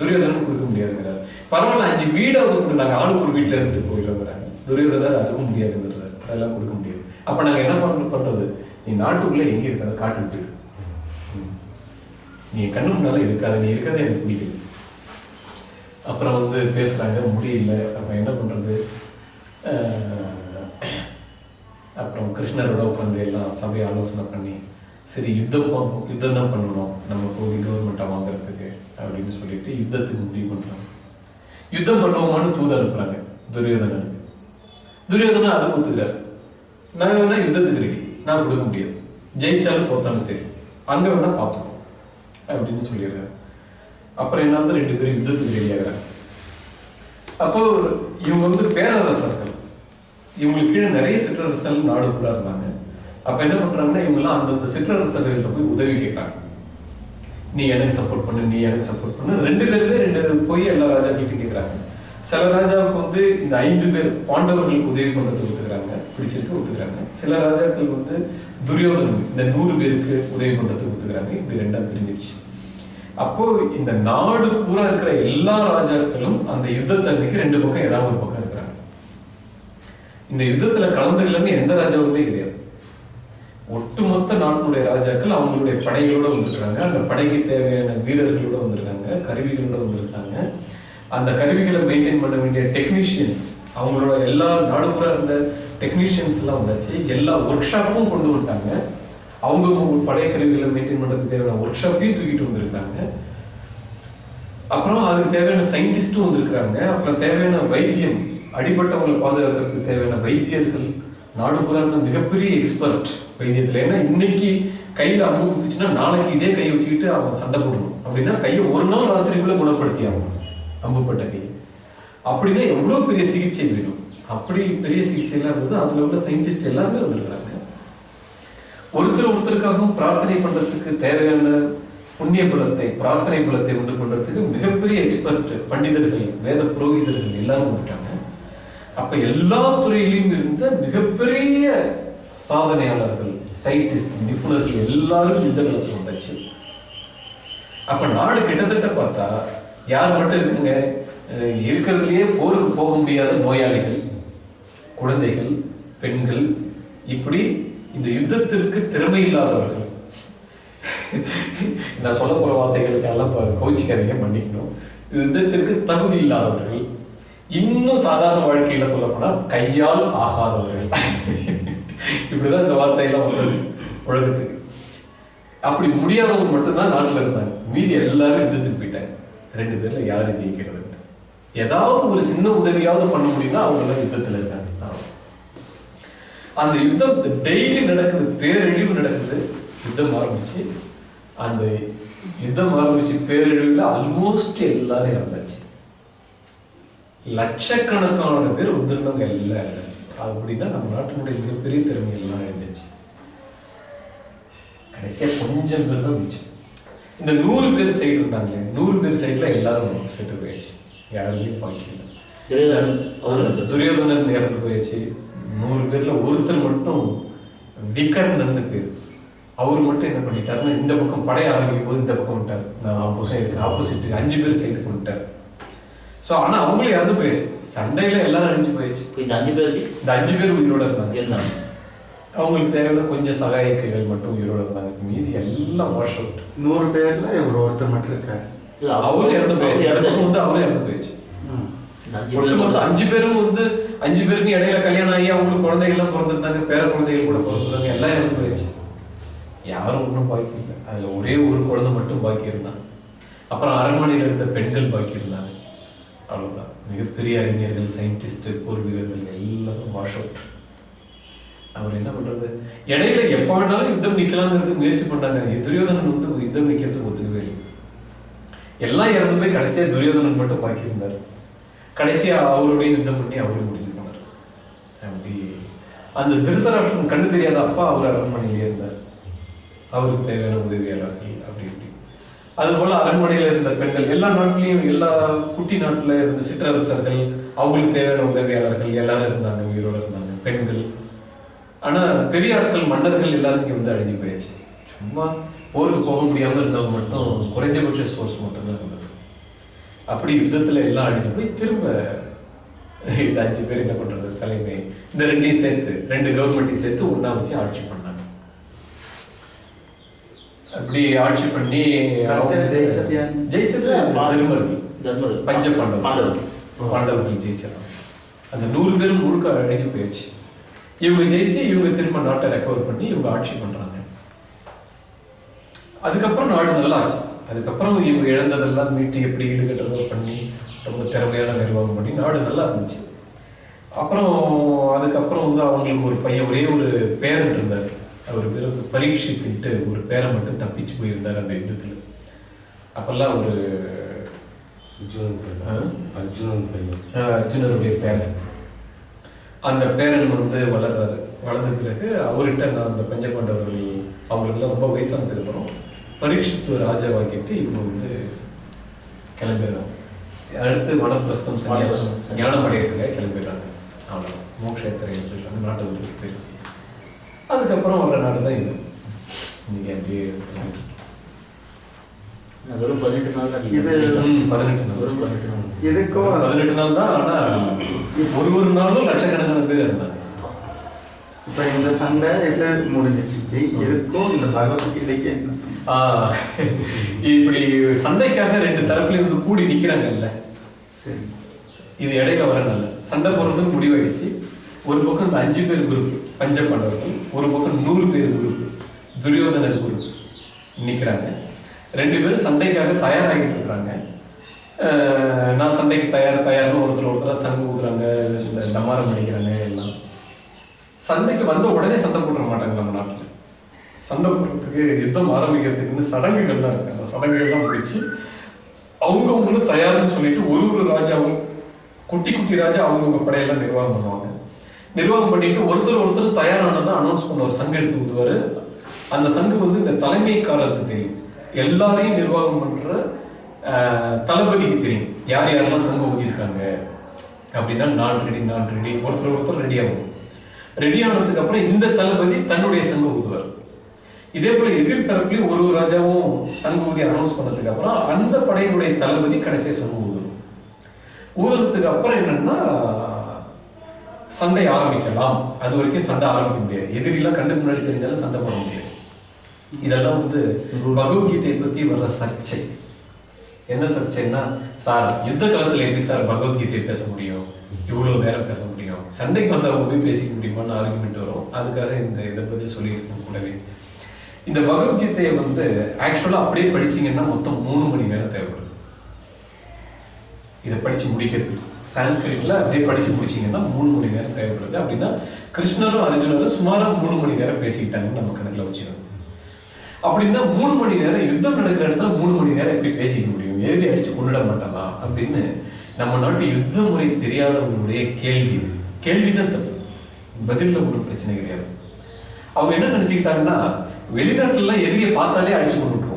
துரியோதனன் கொடுக்க முடியாதுங்கிறாரு. பரவாயில்ல அஞ்சு வீடாவது கூட நாங்க ஆளுக்கு ஒரு வீட்டுல இருந்துட்டு போயிடுறோங்கிறாங்க. துரியோதனர் அதுக்கும் முடியாதுங்கிறாரு அதெல்லாம் கொடுக்க முடியாது. அப்ப நாங்க என்ன பண்ண பண்றது? நீ நாட்டுக்குள்ள எங்க இருக்காது காட்டுக்கு போயிடு ம். நீ கண்ணு முன்னால இருக்காது. நீ இருக்கிறது எனக்கு பிடிக்கல. அப்புறம் வந்து பேசுறாங்க. முடியல அப்ப என்ன பண்றது? அப்புறம் கிருஷ்ணரோட உட்காந்து எல்லாம் சபையை ஆலோசனை பண்ணி சரி யுத்தம் யுத்தம் தான் பண்ணணும். நம்ம போய் கவர்மெண்ட்டை வாங்குறதுக்கு அப்படின்னு சொல்லிட்டு யுத்தத்துக்கு முடிவு பண்றாங்க. யுத்தம் பண்ணுவோமான்னு தூது அனுப்புறாங்க. துரியோதனனுக்கு. துரியோதனன் அது ஒத்துக்கிறாரு. நான் வேணா யுத்தத்துக்கு ரெடி. நான் கொடுக்க முடியாது. ஜெயிச்சாலும் தோத்தாலும் சரி. அங்க வேணா பார்த்துக்கோ அப்படின்னு சொல்லிடுறாரு. அப்புறம் என்ன வந்து ரெண்டு பேரும் யுத்தத்துக்கு ரெடி ஆகுறாங்க. அப்போ இவங்க வந்து பேரரசர்கள். இவங்களுக்கு கீழே நிறைய சிற்றரசர்கள் நாடு இருந்தாங்க. அப்ப என்ன பண்றாங்கன்னா இவங்க அந்தந்த சிற்றரசர்கள்ட்ட போய் உதவி கேட்கறாங்க நீ எனக்கு சப்போர்ட் பண்ணு நீ எனக்கு சப்போர்ட் பண்ணு. ரெண்டு பேருமே ரெண்டு போய் எல்லா ராஜாக்கள்கிட்ட கேட்கறாங்க. சில ராஜாவுக்கு வந்து இந்த ஐந்து பேர் பாண்டவர்களுக்கு உதவி பண்றதுக்கு ஒத்துக்கிறாங்க பிடிச்சிருக்கு ஒத்துக்கிறாங்க. சில ராஜாக்கள் வந்து துரியோதனன் இந்த நூறு பேருக்கு உதவி பண்றதுக்கு ஒத்துக்கிறாங்க. இப்படி ரெண்டா பிரிஞ்சிருச்சு. அப்போ இந்த நாடு பூரா இருக்கிற எல்லா ராஜாக்களும் அந்த யுத்தத்தன்னைக்கு ரெண்டு பக்கம் ஏதாவது ஒரு பக்கம் இருக்கிறாங்க. இந்த யுத்தத்துல கலந்துக்கலன்னு எந்த ராஜாவுமே கிடையாது. ஒட்டுமொத்த நாட்டினுடைய ராஜாக்கள் அவங்களுடைய படைகளோட வந்திருக்காங்க அந்த படைக்கு தேவையான வீரர்களோட வந்திருக்காங்க கருவிகளோட வந்திருக்காங்க. அந்த கருவிகளை மெயின்டைன் பண்ண வேண்டிய டெக்னீஷியன்ஸ் அவங்களோட எல்லா நடுப்புற இருந்த டெக்னீஷியன்ஸ் எல்லாம் வந்தாச்சு. எல்லா ஒர்க் ஷாப்பும் கொண்டு வந்துட்டாங்க. அவங்க பழைய கருவிகளை மெயின்டைன் பண்றதுக்கு தேவையான ஒர்க் ஷாப்பையும் தூக்கிட்டு வந்திருக்காங்க. அப்புறம் அதுக்கு தேவையான சயின்டிஸ்டும் வந்திருக்கிறாங்க. அப்புறம் தேவையான வைத்தியம் அடிபட்டவங்களை பாதுகாக்கிறதுக்கு தேவையான வைத்தியர்கள் நாடு பூரா இருந்த மிகப்பெரிய எக்ஸ்பர்ட் வைத்தியத்துல. ஏன்னா இன்னைக்கு கையில அம்பு குத்துச்சுன்னா நாளைக்கு இதே கையை வச்சுக்கிட்டு அவன் சண்டை போடணும். அப்படின்னா கையை ஒரு நாள் ராத்திரிக்குள்ள குணப்படுத்தி ஆகணும் அம்புப்பட்ட கை. அப்படின்னா எவ்வளோ பெரிய சிகிச்சை வேணும்? அப்படி பெரிய சிகிச்சை எல்லாம் இருந்தது அதுல உள்ள சயின்டிஸ்ட் எல்லாருமே வந்திருக்கிறாங்க. ஒருத்தர் ஒருத்தருக்காகவும் பிரார்த்தனை பண்றதுக்கு தேவையான புண்ணிய பலத்தை பிரார்த்தனை பலத்தை உண்டு பண்றதுக்கு மிகப்பெரிய எக்ஸ்பர்ட் பண்டிதர்கள் வேத புரோகிதர்கள் எல்லாரும் வந்துட்டாங்க. அப்ப எல்லா துறையிலும் இருந்த மிகப்பெரிய சாதனையாளர்கள் சயின்டிஸ்ட் நிபுணர்கள் எல்லாரும் யுத்த களத்துல வந்துச்சு. அப்ப நாடு கிட்டத்தட்ட பார்த்தா யார் மட்டும் இருக்குங்க? இருக்கிறதுலேயே இருக்கிறதுலயே போருக்கு போக முடியாத நோயாளிகள் குழந்தைகள் பெண்கள் இப்படி இந்த யுத்தத்திற்கு திறமை இல்லாதவர்கள். நான் சொல்ல போற வார்த்தைகளுக்கு எல்லாம் கோச்சிக்காதீங்க மன்னிக்கணும். யுத்தத்திற்கு தகுதி இல்லாதவர்கள். இன்னும் சாதாரண வாழ்க்கையில சொல்ல போனா கையால் ஆகாதவர்கள். இப்படிதான் இந்த வார்த்தையெல்லாம் வந்தது உலகத்துக்கு அப்படி முடியாதவங்க மட்டும்தான் நாட்டுல இருந்தாங்க. மீதி எல்லாரும் யுத்தத்துக்கு போயிட்டாங்க. ரெண்டு பேர்ல யார் ஜெயிக்கிறது? ஏதாவது ஒரு சின்ன உதவியாவது பண்ண முடியும்னா அவங்க யுத்தத்தில் இருக்காங்க. அந்த யுத்தம் டெய்லி நடக்குது பேரழிவு நடக்குது. யுத்தம் ஆரம்பிச்சு அந்த யுத்தம் ஆரம்பிச்சு பேரழிவுல ஆல்மோஸ்ட் எல்லாரும் இறந்தாச்சு. லட்சக்கணக்கான பேர் உதிர்ந்தவங்க எல்லாம் இருந்துச்சு அப்படின்னா நம்ம நாட்டினுடைய மிகப்பெரிய திறமை எல்லாம் இருந்துச்சு கடைசியா கொஞ்சம் பேர் தான் மிச்சம். இந்த நூறு பேர் சைடு இருந்தாங்களே நூறு பேர் சைடுல எல்லாரும் செத்து போயாச்சு. யாருமே பாக்கல துரியோதனன் இறந்து போயாச்சு. நூறு பேர்ல ஒருத்தர் மட்டும் விகர்ணன்னு பேர். அவர் மட்டும் என்ன பண்ணிட்டாருன்னா இந்த பக்கம் படைய ஆரம்பிக்கும் போது இந்த பக்கம் விட்டார். நான் ஆப்போசிட் ஆப்போசிட் அஞ்சு பேர் சைடு பண்ணிட்டார் ஸோ ஆனா அவங்களும் இறந்து போயாச்சு. சண்டையில எல்லாரும் அழிஞ்சு போயாச்சு. இப்போ இந்த அஞ்சு பேருக்கு இந்த அஞ்சு பேர் உயிரோட இருந்தாங்க. இருந்தாங்க. அவங்களுக்கு தேவையான கொஞ்சம் சகாயக்கைகள் மட்டும் உயிரோட இருந்தாங்க. மீதி எல்லாம் வாஷ் அவுட் நூறு பேர்ல இவர் ஒருத்தர் மட்டும் இருக்காரு. இல்ல, அவர் அவரும் இறந்து இறந்தாச்சு. பக்கம் வந்து அவரும் இறந்து போயாச்சு ம். இந்த அஞ்சு ஒட்டுமொத்த பேர் அஞ்சு பேரும் வந்து அஞ்சு பேருக்கு இடையில கல்யாணம் ஆகி அவங்களுக்கு குழந்தைகள்லாம் பிறந்திருந்தாங்க பேர குழந்தைகள் கூட பிறந்திருந்தாங்க எல்லாம் இறந்து போயாச்சு யாரும் ஒன்றும் பாக்கி இல்லை. அதுல ஒரே ஒரு குழந்தை மட்டும் பாக்கி இருந்தாங்க அப்புறம் அரண்மனையில் இருந்த பெண்கள் பாக்கி இருந்தாங்க. அவ்வளவுதான். மிகப்பெரிய அறிஞர்கள் சயின்டிஸ்ட் போர் வீரர்கள் எல்லாரும் வாஷ் அவுட் அவர் என்ன பண்றது? இடையில எப்ப வேணாலும் யுத்தம் நிக்கலாங்கிறது முயற்சி பண்ணாங்க துரியோதனன் வந்து யுத்தம் நிக்கிறதுக்கு ஒத்துக்கவே இல்லை. எல்லா இறந்துமே கடைசியா துரியோதனன் மட்டும் பாக்கி இருந்தார். கடைசியா அவருடைய யுத்தம் பண்ணி அவரே முடிஞ்சு போனார். அப்படி அந்த திருதராஷ்டிரன் கண்ணு தெரியாத அப்பா அவர் அரண்மனையிலே இருந்தார். அவருக்கு தேவையான உதவியாளர்கள் அப்படி இப்படி. அதுபோல அரண்மனையில இருந்த பெண்கள் எல்லா நாட்டிலையும் எல்லா குட்டி நாட்டுல இருந்த சிற்றரசர்கள் அவங்களுக்கு தேவையான உதவியாளர்கள் எல்லாரும் இருந்தாங்க உயிரோடு இருந்தாங்க. பெண்கள் ஆனா பெரிய ஆட்கள் மன்னர்கள் எல்லாரும் இங்க வந்து அழிஞ்சு போயாச்சு. சும்மா போருக்கு போக முடியாம இருந்தவங்க மட்டும் குறைஞ்சபட்ச சோர்ஸ் மட்டும் தான் இருந்தது. அப்படி யுத்தத்துல எல்லாம் அழிஞ்சு போய் திரும்ப இந்த அஞ்சு பேர் என்ன பண்றது? தலைமை. இந்த ரெண்டையும் சேர்த்து ரெண்டு கவர்மெண்ட்டையும் சேர்த்து ஒண்ணா வச்சு ஆட்சி பண்ணாங்க. அப்படி ஆட்சி பண்ணி ஜெயிச்சது திருமர்கள் தர்மர் பஞ்ச பாண்டவர். பாண்டவர்கள் பாண்டவர்கள் ஜெயிச்சாங்க. அந்த நூறு பேரும் முழுக்க அழிஞ்சு போயிடுச்சு இவங்க ஜெயிச்சு இவங்க திரும்ப நாட்டை ரெக்கவர் பண்ணி இவங்க ஆட்சி பண்றாங்க. அதுக்கப்புறம் நாடு நல்லா ஆச்சு. அதுக்கப்புறம் இவங்க இழந்ததெல்லாம் மீட்டு எப்படி ஈடுகட்டுறதோ பண்ணி ரொம்ப திறமையான நிர்வாகம் பண்ணி நாடு நல்லா இருந்துச்சு. அப்புறம் அதுக்கப்புறம் வந்து அவங்களுக்கு ஒரு பையன் ஒரே ஒரு பேரன் இருந்தார். அவர் பேர் வந்து பரீட்சித்துட்டு ஒரு பேரன் மட்டும் தப்பிச்சு போயிருந்தார் அந்த யுத்தத்துல. அப்பெல்லாம் ஒரு? அர்ஜுனன் பையன். ஆஹ் அர்ஜுனருடைய பேரன். அந்த பேரன் வந்து வளர்றாரு. வளர்ந்த பிறகு அவர்கிட்ட நான் அந்த பஞ்சபாண்டவர்கள் அவங்களுக்குலாம் ரொம்ப வயசானதுக்கு அப்புறம் பரீட்சித்து ராஜாவாக்கிட்டு இவங்க வந்து கிளம்பிடுறாங்க. அடுத்து வனப்பிரஸ்தம் சன்னியாசம். ஞானம் அடையிறதுக்காக கிளம்பிடுறாங்க. அவ்வளோ மோட்சயத்திரை போயிடுறாங்க நாட்டை விட்டு போயிடுறாங்க அதுக்கப்புறம் வர நாடு தான் இது. இன்னைக்கு அப்படியே. வெறும் பதினெட்டு நாள் தான் இது- பதினெட்டு நாள். வெறும் பதினெட்டு நாள். இதுக்கும் பதினெட்டு நாள் தான் ஆனா ஒரு ஒரு நாளும் லட்சக்கணக்கான பேர் இருந்தாங்க. இப்ப இந்த சண்டை இது முடிஞ்சிச்சு இதுக்கும் இந்த பகவத்கீதைக்கு என்ன இப்படி சண்டைக்காக ரெண்டு தரப்புல இருந்து கூடி நிக்கிறாங்கல்ல. சரி. இது இடையில வரனால சண்டை போடுறதுன்னு முடிவாயிடுச்சு. ஒரு பக்கம் இந்த அஞ்சு பேர் குரூப் பஞ்ச பாண்டவர்கள் ஒரு பக்கம் நூறு பேர் குரூப் துரியோதனர் குரூப் நிக்கிறாங்க. ரெண்டு பேரும் சண்டைக்காக தயாராகிட்டு இருக்காங்க. நான் சண்டைக்கு தயார் தயார்னு ஒருத்தர் ஒருத்தர் சங்கு ஊதுறாங்க இந்த டமாரம் அடிக்கிறாங்க எல்லாம். சண்டைக்கு வந்த உடனே சண்டை போட்டுற மாட்டாங்க நம்ம நாட்டில். சண்டை போடுறதுக்கு யுத்தம் ஆரம்பிக்கிறதுக்குன்னு சடங்குகள்லாம் இருக்கு. அந்த சடங்குகள்லாம் முடிச்சு அவங்கவுங்களும் தயார்னு சொல்லிட்டு ஒரு ஒரு ராஜாவும் குட்டி குட்டி ராஜா அவங்கவுங்க படையெல்லாம் நிர்வாகம் பண்ணுவாங்க. நிர்வாகம் பண்ணிட்டு ஒருத்தர் ஒருத்தர் தயாரானதான் அனௌன்ஸ் பண்ணுவார் சங்கு எடுத்து ஊதுவார். அந்த சங்கு வந்து இந்த தலைமைக்காரருக்கு தெரியும். எல்லாரையும் நிர்வாகம் பண்ற தளபதிக்கு தெரியும். யார் யாரெல்லாம் சங்கு ஊதியிருக்காங்க? அப்படின்னா நான் ரெடி நான் ரெடி. ஒருத்தர் ஒருத்தர் ரெடி ஆகும். ரெடி ஆனதுக்கு அப்புறம் இந்த தளபதி தன்னுடைய சங்க ஊதுவார். இதே போல எதிர் தரப்புலயும் ஒரு ஒரு ராஜாவும் சங்க ஊதி அனௌன்ஸ் பண்ணதுக்கு அப்புறம் அந்த படையினுடைய தளபதி கடைசியை சங்க ஊதும். ஊதுறதுக்கு அப்புறம் என்னன்னா சண்டை ஆரம்பிக்கலாம். அது வரைக்கும் சண்டை ஆரம்பிக்க முடியாது. எதிரிலாம் கண்டு முன்னாடி தெரிஞ்சாலும் சண்டை போட முடியாது. இதெல்லாம் வந்து பகவத்கீதையை பத்தி வர்ற சர்ச்சை. என்ன சர்ச்சைன்னா சார் யுத்த காலத்துல எப்படி சார் பகவத்கீதையை பேச முடியும்? இவ்வளவு நேரம் பேச முடியும்? சண்டைக்கு வந்தவங்க போய் பேசிக்க முடியுமான்னு ஆர்குமெண்ட் வரும். அதுக்காக இந்த இதை பத்தி சொல்லிட்டு இருக்கோம் கூடவே. இந்த பகவத்கீதையை வந்து ஆக்சுவலா அப்படியே படிச்சீங்கன்னா மொத்தம் மூணு மணி நேரம் தேவைப்படுது. இதை படிச்சு முடிக்கிறது. சான்ஸ்கிரிட்ல அப்படியே படிச்சு முடிச்சீங்கன்னா மூணு மணி நேரம் தேவைப்படுது. அப்படின்னா கிருஷ்ணரும் அர்ஜுனரும் சுமாரா மூணு மணி நேரம் பேசிக்கிட்டாங்கன்னு நம்ம கணக்குல வச்சுக்கணும். அப்படின்னா மூணு மணி நேரம் யுத்தம் நடக்கிற இடத்துல மூணு மணி நேரம் எப்படி பேசிக்க முடியும். எதிரி அடிச்சு கொண்டுட மாட்டோமா அப்படின்னு நம்ம நாட்டு யுத்த முறை தெரியாதவங்களுடைய கேள்வி இது. கேள்விதான் தப்பு. பதிலில் ஒன்றும் பிரச்சனை கிடையாது. அவங்க என்ன நினைச்சுக்கிட்டாங்கன்னா வெளிநாட்டுல எல்லாம் எதிரியை பார்த்தாலே அடிச்சு கொண்டு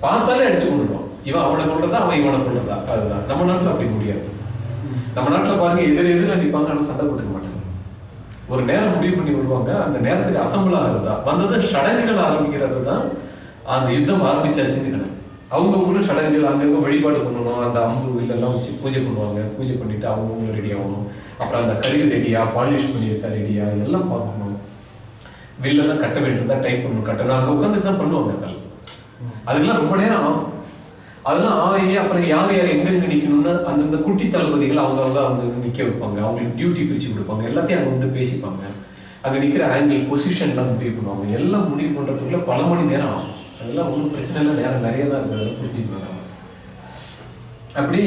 பார்த்தாலே அடிச்சு கொண்டுடுவோம் இவன் அவனை கொண்டதா அவன் இவனை கொண்டதா அதுதான். நம்ம நாட்டுல அப்படி முடியாது. நம்ம நாட்டுல பாருங்க எதிர் எதிரில் நிற்பாங்க ஆனா சண்டை போட்டுக்க ஒரு நேரம் முடிவு பண்ணி வருவாங்க. அந்த நேரத்துக்கு அசம்பிள் ஆகுறதா வந்தது சடங்குகள் ஆரம்பிக்கிறது தான் அந்த யுத்தம் ஆரம்பிச்சாச்சுன்னு கணக்கு அவங்கவுங்கள சடங்குகள் அங்கங்க வழிபாடு பண்ணணும். அந்த அம்பு வில்லெல்லாம் வச்சு பூஜை பண்ணுவாங்க. பூஜை பண்ணிட்டு அவங்கவுங்களும் ரெடி ஆகணும். அப்புறம் அந்த கருவி ரெடியா பாலிஷ் பண்ணியிருக்கா ரெடியா இதெல்லாம் பார்க்கணும். வில்லெல்லாம் கட்ட வேண்டியிருந்தா டைப் பண்ணணும். கட்டணும். அங்க உட்காந்து தான் பண்ணுவாங்க. அதெல்லாம் அதுக்கெல்லாம் ரொம்ப நேரம் அதெல்லாம் ஆகி அப்புறம் யார் யார் எங்கெங்க நிக்கணும்னு அந்தந்த குட்டி தளபதிகள் அவங்க அவங்க அவங்க நிக்க வைப்பாங்க. அவங்களுக்கு டியூட்டி பிரிச்சு கொடுப்பாங்க. எல்லாத்தையும் அங்க வந்து பேசிப்பாங்க. அங்க நிக்கிற ஆங்கிள் பொசிஷன்லாம் முடிவு பண்ணுவாங்க. எல்லாம் முடிவு பண்றதுக்குள்ள பல மணி நேரம் ஆகும். அதெல்லாம் ஒன்றும் பிரச்சனை இல்லை. நேரம் நிறைய தான் இருக்குது. அதெல்லாம் அப்படி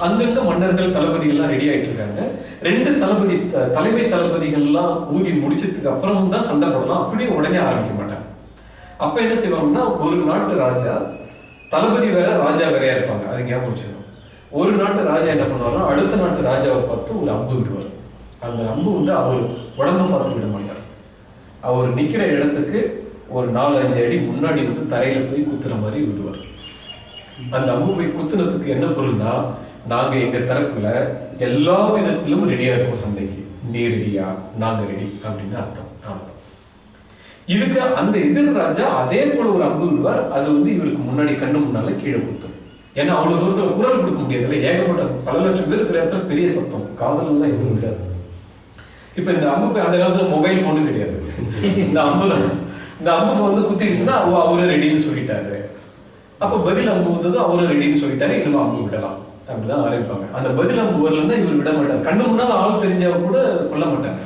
அங்கங்க மன்னர்கள் தளபதிகள்லாம் ரெடி ஆயிட்டு இருக்காங்க. ரெண்டு தளபதி த- தலைமை தளபதிகள்லாம் ஊதி முடிச்சதுக்கு அப்புறமும் தான் சண்டை போடலாம். அப்படியே உடனே ஆரம்பிக்க மாட்டாங்க. அப்ப என்ன செய்வாங்கன்னா ஒரு நாட்டு ராஜா தளபதி வேற ராஜா வேறையா இருப்பாங்க. அது ஞாபகம் வச்சுக்கணும். ஒரு நாட்டு ராஜா என்ன பண்ணுவாருன்னா அடுத்த நாட்டு ராஜாவை பார்த்து ஒரு அம்பு விடுவார். அந்த அம்பு வந்து அவர் உடம்ப பார்த்து விட மாட்டார். அவர் நிக்கிற இடத்துக்கு ஒரு நாலு அஞ்சு அடி முன்னாடி வந்து தரையில போய் குத்துற மாதிரி விடுவார். அந்த அம்பு போய் குத்துனதுக்கு என்ன பொருள்னா நாங்க எங்க தரப்புல எல்லா விதத்திலும் ரெடியா இருக்கோம் சந்தைக்கு. நீ ரெடியா நாங்க ரெடி அப்படின்னு அர்த்தம். இதுக்கு அந்த எதிர் ராஜா அதே போல ஒரு அம்பு விடுவார் அது வந்து இவருக்கு முன்னாடி கண்ணு முன்னால கீழே குத்தும். ஏன்னா அவ்வளவு தூரத்துல குரல் கொடுக்க முடியாதுல்ல ஏகப்பட்ட பல லட்சம் பேர் இருக்கிற இடத்துல பெரிய சத்தம். காதல் எல்லாம் எதுவும் இருக்காது இப்ப இந்த அம்பு அந்த காலத்துல மொபைல் போனும் கிடையாது. இந்த அம்பு இந்த அம்பு வந்து குத்திடுச்சுன்னா அவ அவரும் ரெடின்னு சொல்லிட்டாரு. அப்ப பதில் அம்பு வந்தது அவரும் ரெடின்னு சொல்லிட்டாரு. இன்னும் அம்பு விடலாம். அப்படிதான் ஆரம்பிப்பாங்க. அந்த பதில் அம்பு வரலன்னா இவர் விட மாட்டார். கண்ணு முன்னால ஆள் தெரிஞ்சவங்க கூட கொல்ல மாட்டாங்க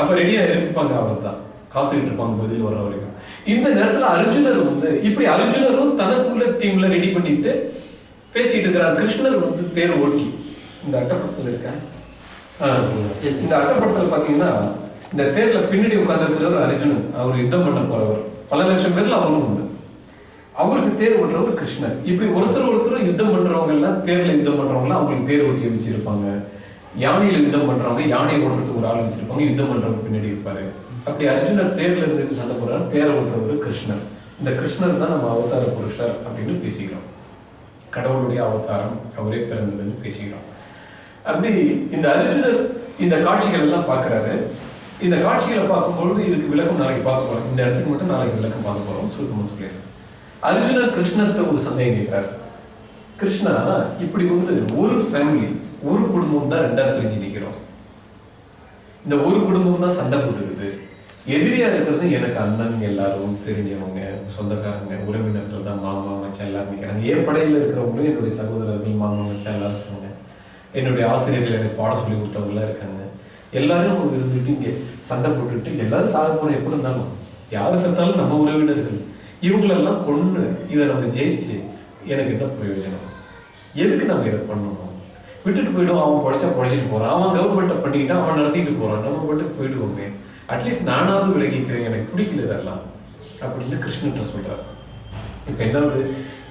அப்ப ரெடியா இருப்பாங்க அவ்வளவுதான். காத்துக்கிட்டு இருப்பாங்க பதில் வர வரைக்கும். இந்த நேரத்தில் அர்ஜுனர் வந்து இப்படி அர்ஜுனரும் தனக்குள்ள டீம்ல ரெடி பண்ணிட்டு பேசிட்டு இருக்கிறார் கிருஷ்ணர் வந்து தேர் ஓட்டி இந்த அட்டப்படத்தில் இருக்க இந்த அட்டப்படத்தில் பார்த்தீங்கன்னா இந்த தேர்ல பின்னாடி உட்கார்ந்து அர்ஜுனன். அவர் யுத்தம் பண்ண போறவர். பல லட்சம் பேர்ல அவரும் உண்டு. அவருக்கு தேர் ஓட்டுறவர் கிருஷ்ணர். இப்படி ஒருத்தர் ஒருத்தர் யுத்தம் பண்றவங்க எல்லாம் தேர்ல யுத்தம் பண்றவங்க எல்லாம் அவங்களுக்கு தேர் ஓட்டி வச்சிருப்பாங்க யானையில யுத்தம் பண்றவங்க யானையை ஓட்டுறதுக்கு ஒரு ஆள் வச்சிருப்பாங்க யுத்தம் பண்றவங்க பின்னாடி இருப்பாரு. அப்படி அர்ஜுனர் தேர்ல இருந்து சண்டை போடுறாரு? தேரை ஓட்டுறவர் கிருஷ்ணர். இந்த கிருஷ்ணர் தான் நம்ம அவதார புருஷர் அப்படின்னு பேசிக்கிறோம். கடவுளுடைய அவதாரம் அவரே பிறந்ததுன்னு பேசிக்கிறோம். அப்படி இந்த அர்ஜுனர் இந்த காட்சிகள் எல்லாம் பார்க்கறாரு. இந்த காட்சிகளை பார்க்கும்பொழுது இதுக்கு விளக்கம் நாளைக்கு பார்க்க போறோம். இந்த இடத்துக்கு மட்டும் நாளைக்கு விளக்கம் பார்க்க போறோம். சுருக்கமா சொல்லிடுறேன். அர்ஜுனர் கிருஷ்ணர்கிட்ட ஒரு சந்தேகம் கேட்கிறார். கிருஷ்ணா இப்படி வந்து ஒரு ஃபேமிலி ஒரு குடும்பம் தான் ரெண்டா பிரிஞ்சு நிற்கிறோம் இந்த ஒரு குடும்பம் தான் சண்டை போட்டுருக்குது எதிரியா இருக்கிறது எனக்கு அண்ணன் எல்லாரும் தெரிஞ்சவங்க சொந்தக்காரங்க உறவினர்கள் தான் மாமா மச்சான் எல்லாரும் நிற்கிறாங்க என் படையில இருக்கிறவங்களும் என்னுடைய சகோதரர்கள் மாமா மச்சான் எல்லாரும் இருக்காங்க. என்னுடைய ஆசிரியர்கள் எனக்கு பாடம் சொல்லி கொடுத்தவங்களாம் இருக்காங்க. எல்லாரும் இருந்துட்டு இங்கே சண்டை போட்டுட்டு எல்லாரும் சாக போன எப்படி இருந்தாலும் யாரு செத்தாலும் நம்ம உறவினர்கள். இவங்களெல்லாம் கொண்டு இதை நம்ம ஜெயிச்சு எனக்கு என்ன பிரயோஜனம்? எதுக்கு நம்ம இதை பண்ணணும்? விட்டுட்டு போயிடும் அவன் பொழைச்சா பொழைச்சிட்டு போறான். அவன் கவர்மெண்ட்டை பண்ணிக்கிட்டான் அவன் நடத்திட்டு போறான். நம்ம மட்டும் போயிடுவோமே. அட்லீஸ்ட் நானாவது விலகிக்கிறேன். எனக்கு பிடிக்கல இதெல்லாம். அப்படின்னு கிருஷ்ணன் சொல்றாரு. இப்ப என்னது?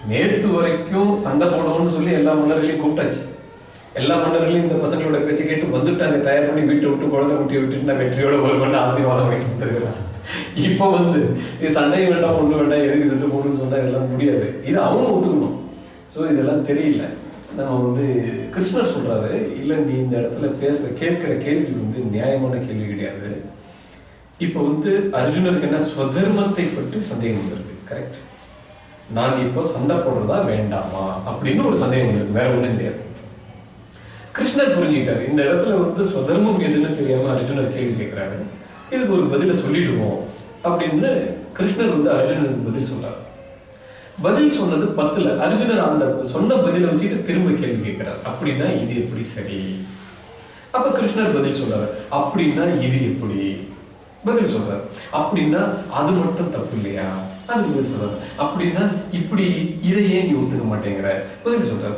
நேற்று வரைக்கும் சண்டை போடணும்னு சொல்லி எல்லா மன்னர்களையும் கூப்பிட்டாச்சு. எல்லா மன்னர்களையும் இந்த பசங்களோட பேச்சு கேட்டு வந்துட்டாங்க. தயார் பண்ணி வீட்டை விட்டு குழந்தை குட்டியை விட்டுட்டு நான் வெற்றியோட வருவேன் ஆசீர்வாதம் வாங்கிட்டு வந்துருக்கிறேன். இப்போ வந்து இது சண்டையும் வேண்டாம் ஒண்ணு வேண்டாம் எதுக்கு செத்து போகணும்னு சொன்னா இதெல்லாம் முடியாது. இது அவங்க ஒத்துக்கணும். ஸோ இதெல்லாம் தெரியல. நம்ம வந்து கிருஷ்ணர் சொல்றாரு இல்ல நீ இந்த இடத்துல பேசுற கேட்கிற கேள்வி வந்து நியாயமான கேள்வி கிடையாது. இப்போ வந்து அர்ஜுனருக்கு என்ன ஸ்வதர்மத்தை பற்றி சந்தேகம் வந்திருக்கு கரெக்ட் நான் இப்போ சண்டை போடுறதா வேண்டாமா? அப்படின்னு ஒரு சந்தேகம் வந்திருக்கு வேற ஒன்றும் கிடையாது. கிருஷ்ணர் புரிஞ்சுக்கிட்டாரு இந்த இடத்துல வந்து ஸ்வதர்மம் எதுன்னு தெரியாம அர்ஜுனர் கேள்வி கேட்கிறாரு. இதுக்கு ஒரு பதில சொல்லிடுவோம் அப்படின்னு கிருஷ்ணர் வந்து அர்ஜுனனுக்கு பதில் சொன்னார் பதில் சொன்னது பத்துல அர்ஜுனர் அந்த சொன்ன பதிலை வச்சுட்டு திரும்ப கேள்வி கேட்கிறார். அப்படின்னா இது எப்படி சரி? அப்ப கிருஷ்ணர் பதில் சொல்றாரு அப்படின்னா இது எப்படி? பதில் சொல்றாரு. அப்படின்னா அது மட்டும் தப்பு இல்லையா? அது பதில் சொல்றாரு. அப்படின்னா இப்படி இதை ஏன் நீ ஒத்துக்க மாட்டேங்கிற. பதில் சொல்றாரு.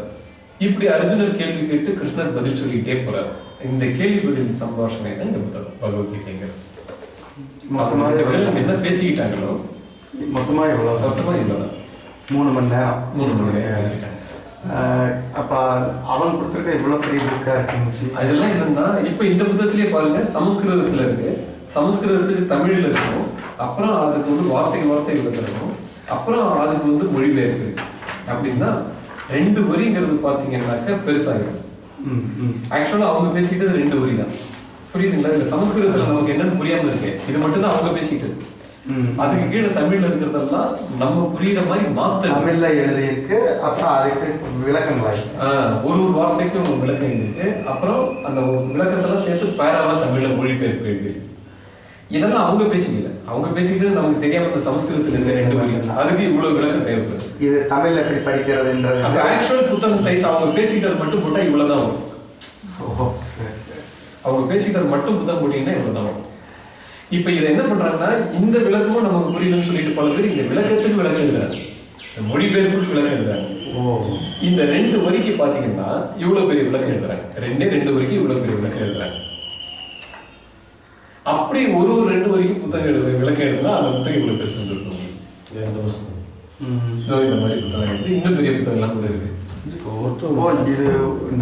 இப்படி அர்ஜுனர் கேள்வி கேட்டு கிருஷ்ணர் பதில் சொல்லிட்டே போறாரு. இந்த கேள்வி பதில் சம்பாஷணை தான் இந்த புத்தகம் பகவத்கீதைங்கிறது. என்ன பேசிக்கிட்டாங்களோ? மொத்தமா எவ்வளவு? மொத்தமா இவ்வளவுதான் மூணு மணி நேரம். மூணு மணி நேரம் பேசிட்டாங்க. அப்ப அவன் கொடுத்துருக்க இவ்வளவு பெரிய புக்கா இருக்கு அதெல்லாம் என்னன்னா இப்ப இந்த புத்தகத்திலே பாருங்க சமஸ்கிருதத்துல இருக்கு. சமஸ்கிருதத்துக்கு தமிழ்ல இருக்கும் அப்புறம் அதுக்கு வந்து வார்த்தை வார்த்தை விளக்கணும் அப்புறம் அதுக்கு வந்து மொழிபெயர்ப்பு அப்படின்னா ரெண்டு வரிங்கிறது பாத்தீங்கன்னாக்க பெருசாகிடும் ம், ம். ஆக்சுவலா அவங்க பேசிட்டது ரெண்டு வரி தான் புரியுதுங்களா? இல்ல சமஸ்கிருதத்துல நமக்கு என்னன்னு புரியாம இருக்கு. இது மட்டும் தான் அவங்க பேசிட்டது ம். அதுக்கு கீழே தமிழ்ல இருக்கிறதெல்லாம் நம்ம புரியுற மாதிரி மாத்த தமிழ்ல எழுதியிருக்கு அப்புறம் அதுக்கு விளக்கங்கள் ஒரு ஒரு வார்த்தைக்கும் விளக்கம் இருக்கு. அப்புறம் அந்த விளக்கத்தெல்லாம் சேர்த்து பேராவா தமிழ்ல மொழிபெயர்ப்பு எழுதிருக்கு இதெல்லாம் அவங்க பேசிக்கல. அவங்க பேசிக்கிட்டு நமக்கு தெரியாம இந்த சமஸ்கிருதத்துல இருந்த ரெண்டு வரி அதுக்கு இவ்வளவு விளக்கம் தேவைப்படுது. இது தமிழ்ல எப்படி படிக்கிறதுன்றது அந்த ஆக்சுவல் புத்தகம் சைஸ் அவங்க பேசிக்கிட்டது மட்டும் போட்டா இவ்வளவுதான் வரும். அவங்க பேசிக்கிட்டது மட்டும் புத்தகம் போட்டீங்கன்னா இவ்வளவுதான் வரும். இப்ப இதை என்ன பண்றாங்கன்னா இந்த விளக்கமும் நமக்கு புரியலன்னு சொல்லிட்டு பல பேர் இந்த விளக்கத்துக்கு விளக்கம் எழுதுறாங்க. மொழிபெயர்ப்புக்கு விளக்கம் எழுதுறாங்க. ஓ. இந்த ரெண்டு வரிக்கு பாத்தீங்கன்னா இவ்வளவு பெரிய விளக்கம் எழுதுறாங்க. ரெண்டே ரெண்டு வரிக்கு இவ்வளவு பெரிய விளக்கம் எழுதுறாங்க. அப்படி ஒரு ஒரு ரெண்டு வரைக்கும் புத்தகம் எழுது விளக்கம் எழுதுனா அந்த புத்தகம் இவ்வளவு பெருசு வந்துருக்கும். இந்த மாதிரி புத்தகம் இன்னும் பெரிய புத்தகம் எல்லாம் கூட இருக்கு.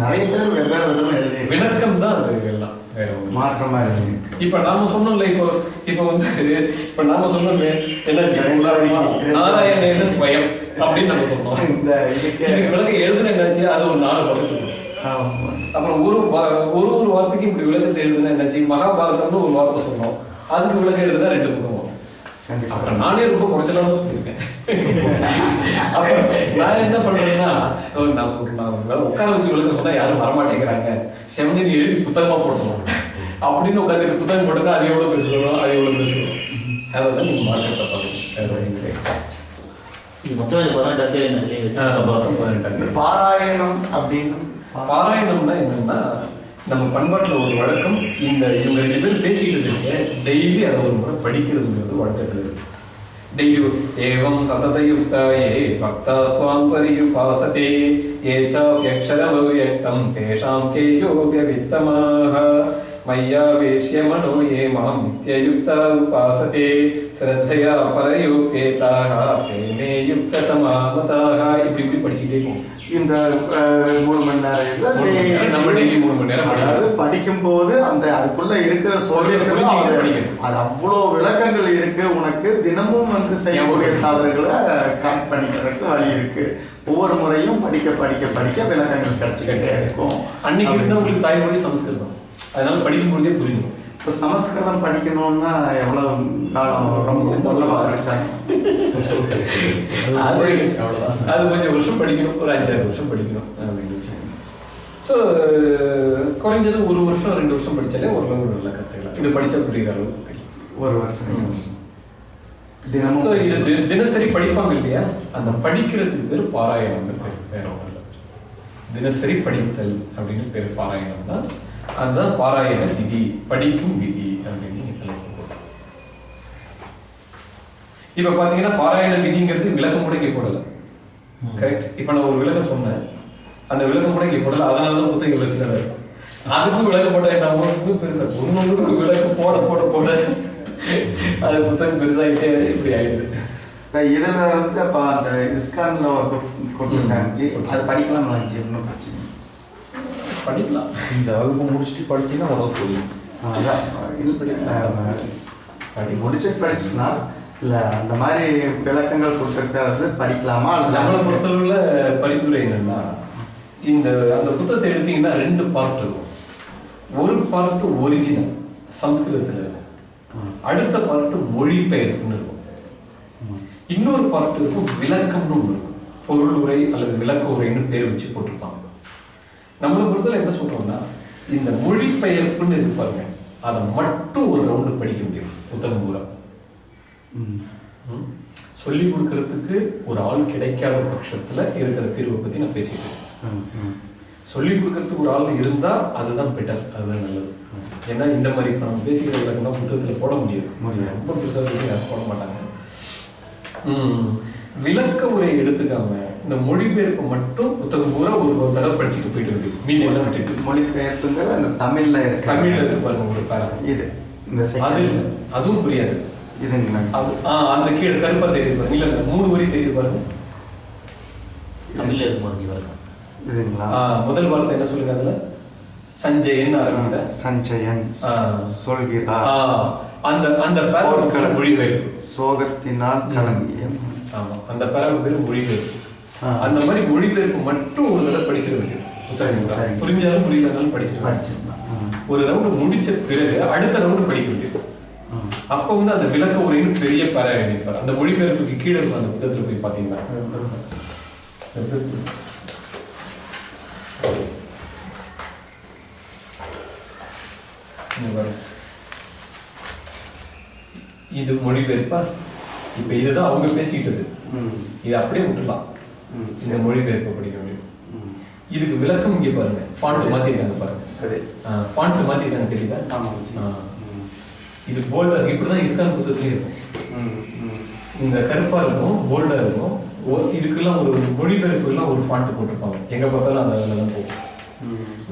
நிறைய பேர் வெவ்வேறு விதமா எழுதி விளக்கம் தான் அது எல்லாம். மாற்றமா எழுதி இப்ப நாம சொன்னோம்ல இப்போ இப்ப வந்து இப்ப நாம சொன்னோமே என்னாச்சு? உதாரணமா நாராயணேன ஸ்வயம் அப்படின்னு நம்ம சொன்னோம். இந்த இதுக்கு விளக்கம் எழுதுன என்னாச்சு? அது ஒரு நாலு. ஆமா. அப்புறம் ஒரு ஒரு ஒரு வார்த்தைக்கு இப்படி விளக்கத்தை எழுதுனா என்னாச்சு? மகாபாரதம்னு ஒரு வார்த்தை சொன்னோம் அதுக்கு விளக்கம் எழுதுனா ரெண்டு புத்தகம் அப்புறம் நானே ரொம்ப குறைச்சலா தான் சொல்லியிருக்கேன். அப்ப நான் என்ன பண்றேன்னா நான் சொல்றேன், உட்கார வச்சு விளக்க சொன்னா யாரும் வரமாட்டேங்கிறாங்க. செவனி எழுதி புத்தகமா போடணும். அப்படின்னு உட்காந்து புத்தகம் போட்டா அது எவ்வளவு பெருசு வரும்? அது எவ்வளவு பெருசு வரும்? அதான் நீங்க இல்லையா? பதினெட்டாங்க பாராயணம் அப்படின்னு பாராயணம்னா என்னன்னா நம்ம பண்பாட்டில் ஒரு வழக்கம் இந்த இவங்க ரெண்டு பேரும் பேசிக்கிட்டு இருக்கு டெய்லி அதை ஒரு முறை படிக்கிறதுங்கிறது வழக்கத்தில் இருக்கு. டெய்லி ஏவம் சததயுக்தாயே பக்தா ஸ்வாம் பரியுபாசதே ஏ சாப்யக்ஷரமவ்யக்தம் தேஷாம் கே யோக வித்தமாக மய்யாவேஷ்ய மனோ ஏ மாம் நித்யயுக்தா உபாசதே ஸ்ரத்தையா பரயோகேதாக பிரேமே யுக்ததமா மதாக படிச்சுக்கிட்டே போகும். இந்த மூணு மணி நேரம். அதாவது படிக்கும் போது அந்த அதுக்குள்ள இருக்கிற புரிஞ்சுக்கிட்டு அது- அவ்வளவு விளக்கங்கள் இருக்கு. உனக்கு தினமும் வந்து செய்யக்கூடிய. தவறுகளை கரெக்ட் பண்ணிக்கிறதுக்கு வழி இருக்கு. ஒவ்வொரு முறையும் படிக்க படிக்க படிக்க விளக்கங்கள் கிடைச்சிக்கிட்டே இருக்கும். அன்னைக்கு இருந்தவங்களுக்கு தாய்மொழி சமஸ்கிருதம். அதனால படிக்கும் பொழுதே புரியும் இப்ப சமஸ்கிருதம் படிக்கணும்னா எவ்வளவு காலம் ரொம்ப நல்லமா படிச்சாங்க அது அது கொஞ்சம் வருஷம் படிக்கணும். ஒரு அஞ்சாறு வருஷம் படிக்கணும். அப்படின்னு ஸோ குறைஞ்சது ஒரு வருஷம் ரெண்டு வருஷம் படிச்சாலே ஓரளவு நல்லா கற்றுக்கலாம் இது படிச்சா புரியுற அளவு கற்றுக்கலாம் ஒரு வருஷம் ரெண்டு வருஷம். ஸோ தினமும் இது தி- தினசரி படிப்பாங்க இல்லையா? அந்த படிக்கிறதுக்கு பேர் பாராயணம்னு பேர் வேற ஒன்றும் இல்லை. தினசரி படித்தல் அப்படின்னு பேர் பாராயணம் தான் அதுதான் பாராயண விதி படிக்கும் விதி அப்படின்னு தலைப்பு. இப்ப பாத்தீங்கன்னா பாராயண விதிங்கிறது விளக்கம் இங்க போடல. கரெக்ட் இப்ப நான் ஒரு விளக்கம் சொன்னேன். அந்த விளக்கம் இங்க போடல அதனால தான் புத்தகம் சின்னதா இருக்கும் அதுக்கும் விளக்கம் போட்டா என்ன பெருசா ஒண்ணு ஒண்ணுக்கும் விளக்கம் போட போட போட அது புத்தகம் பெருசாகிட்டே இப்படி ஆயிடுது. இதுல வந்து அப்ப அந்த இஸ்கான்ல கொடுத்துருக்காங்க. ஜி அது படிக்கலாமா ஒன்றும் பிரச்சனை. படிக்கலாம். இந்த வகுப்பு முடிச்சுட்டு படிச்சீங்கன்னா உனக்கு புரியும். அதான் இல்லை படி முடிச்சு படிச்சுக்கலாம் இல்ல அந்த மாதிரி விளக்கங்கள் கொடுத்துருக்கிறது படிக்கலாமா? நம்மளை அல்லது பொறுத்தளவுல பரிந்துரை என்னன்னா இந்த அந்த புத்தகத்தை எடுத்தீங்கன்னா ரெண்டு பார்ட் இருக்கும். ஒரு பார்ட் ஒரிஜினல் சம்ஸ்கிருதத்துல இருக்கும் அடுத்த பார்ட் மொழிபெயர்ப்புன்னு இருக்கும். இன்னொரு பார்ட் இருக்கும் விளக்கம்னு ஒன்று இருக்கும். பொருள் உரை அல்லது விளக்க உரைன்னு பேர் வச்சு போட்டிருப்பாங்க. நம்மளை பொறுத்தவரை என்ன சொல்றோம்னா இந்த மொழிபெயர்ப்புன்னு இருக்கு பாருங்க அதை மட்டும் ஒரு ரவுண்டு படிக்க முடியும் புத்தகம் பூரா. சொல்லிக் கொடுக்கறதுக்கு ஒரு ஆள் கிடைக்காத பட்சத்துல இருக்கிற தீர்வை பத்தி நான் பேசிட்டு இருக்கேன். சொல்லிக் கொடுக்கறதுக்கு ஒரு ஆள் இருந்தா அதுதான் பெட்டர் அதுதான் நல்லது ஏன்னா இந்த மாதிரி இப்போ நம்ம பேசிக்கிற விளக்கம்னா புத்தகத்துல போட முடியாது. ரொம்ப பெருசாக போட மாட்டாங்க. விளக்க உரை எடுத்துக்காம இந்த மொழிபெயர்ப்பு மட்டும் புத்தகம் பூரா ஒரு தடவை படிச்சுட்டு போயிட்டு இருக்கு மீதி எல்லாம் விட்டுட்டு. மொழிபெயர்ப்புங்கிறது அந்த தமிழ்ல இருக்க. தமிழ்ல இருக்கு பாருங்க ஒரு பேரா இது இந்த அது அதுவும் புரியாது. அந்த கீழே கருப்பா தெரியுது பாருங்க. இல்ல மூணு வரி தெரியுது பாருங்க. தமிழ்ல மாதிரி வரும் இதுங்களா? முதல் வார்த்தை என்ன சொல்லுங்க அதுல? சஞ்சயன் ஆரம்பிக்குதா சஞ்சயன் ஆ. சொல்கிறார். ஆ, அந்த அந்த. மொழிபெயர்ப்பு. சோகத்தினால் கலங்கிய ஆமா அந்த பேரா பேர் மொழிபெயர்ப்பு. அந்த மாதிரி மொழிபெயர்ப்பு மட்டும் ஒரு தடவை படிச்சிருக்கேன் புத்தகம். புரிஞ்சாலும் புரியலனாலும் படிச்சிருக்கேன். ஒரு ரவுண்டு முடிச்ச பிறகு அடுத்த ரவுண்டு படிக்க முடியும். அப்ப வந்து அந்த விளக்க உரைன்னு பெரிய பேரா எழுதியிருப்பாரு அந்த மொழிபெயர்ப்புக்கு கீழே இருக்கும் அந்த புத்தகத்துல போய் பாருங்க. இது மொழிபெயர்ப்பா இப்ப இதுதான் அவங்க பேசிக்கிட்டது. இது அப்படியே விட்டுலாம். இந்த மொழிபெயர்ப்பு படிக்க முடியும். இதுக்கு விளக்கம் இங்க பாருங்க ஃபாண்ட் மாத்திருக்காங்க பாருங்க அது ஃபாண்ட் மாத்திருக்காங்க தெரியுதா. இது போல்டர் இப்படிதான் இஸ்கான் புத்தகத்துலயும் இருக்கும். இந்த கருப்பா இருக்கும் போல்டா இருக்கும் இதுக்கெல்லாம் ஒரு மொழிபெயர்ப்புக்கெல்லாம் ஒரு ஃபாண்ட் போட்டிருப்பாங்க எங்க பார்த்தாலும் அந்த அதில் தான் போகும்.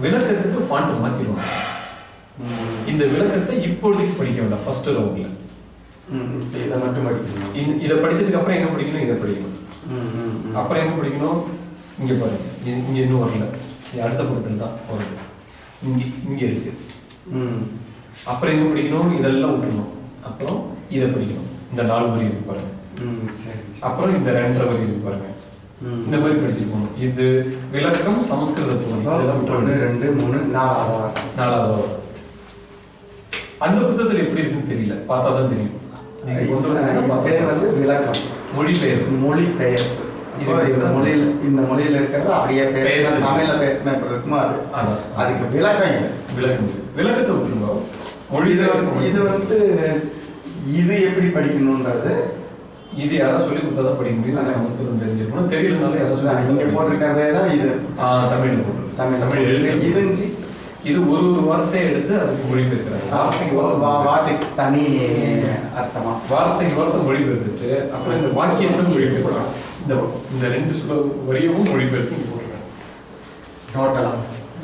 விளக்கத்துக்கு ஃபாண்ட் மாத்திடுவாங்க. இந்த விளக்கத்தை இப்பொழுதைக்கு படிக்க வேண்டாம் ஃபர்ஸ்ட் ரவுண்ட்ல இதை மட்டும் படிக்கணும் இதை படிச்சதுக்கு அப்புறம் எங்க படிக்கணும் இதை படிக்கணும் ம். ம். ம். அப்புறம் எங்க படிக்கணும் இங்க பாருங்க இங்க- இன்னும் வரல அடுத்த பக்கத்துல தான் வருது இங்க இங்க இருக்கு ம். அப்புறம் எங்க படிக்கணும் இதெல்லாம் விட்டுணும் அப்புறம் இதை படிக்கணும் இந்த நாலு வரி இருக்கு பாருங்க ம். சரி ஜி. அப்புறம் இந்த ரெண்டரை வரி இருக்கு பாருங்க ம். இந்த மாதிரி படிச்சுட்டு போகணும் இது விளக்கம் சமஸ்கிருதத்துவம் இதெல்லாம் ஒன்று. ரெண்டு மூணு நாலாவது. நாலாவது. அந்த புத்தகத்துல எப்படி இருக்குன்னு தெரியல பார்த்தா தான் தெரியும் பேர் வந்து விளக்கம் மொழிபெயர்ப்பு மொழி பெயர்ப்பு இப்போ இந்த மொழியில் இந்த மொழியில இருக்கிறது அப்படியே பேசினா. தமிழ்ல பேசினா எப்படி இருக்குமோ அது. அதுக்கு விளக்கம் இது விளக்கம் விளக்கத்தை விட்டுருங்க மொழி இது இது வந்து இது எப்படி படிக்கணுன்றது இது யாராவது சொல்லி கொடுத்தா தான் படிக்க முடியும். சமஸ்கிருதம் தெரிஞ்சிருக்கணும் தெரியலனாலும் யாராவது சொல்லி இங்க. போட்டிருக்கிறதே தான் இது ஆ போட்டு தமிழ் தமிழ் எழுதி இதுஞ்சி இது ஒரு ஒரு வார்த்தையை எடுத்து அதுக்கு மொழிபெயர்க்கிறாங்க வார்த்தைக்கு வார்த்தை வார்த்தைக்கு தனி அர்த்தமா? வார்த்தைக்கு வார்த்தை மொழிபெயர்த்துட்டு அப்புறம் இந்த வாக்கியத்தை மொழிபெயர்க்கிறாங்க இந்த இந்த ரெண்டு சுல வரியவும் மொழிபெயர்த்து இங்க போட்டுருக்காங்க. டோட்டலா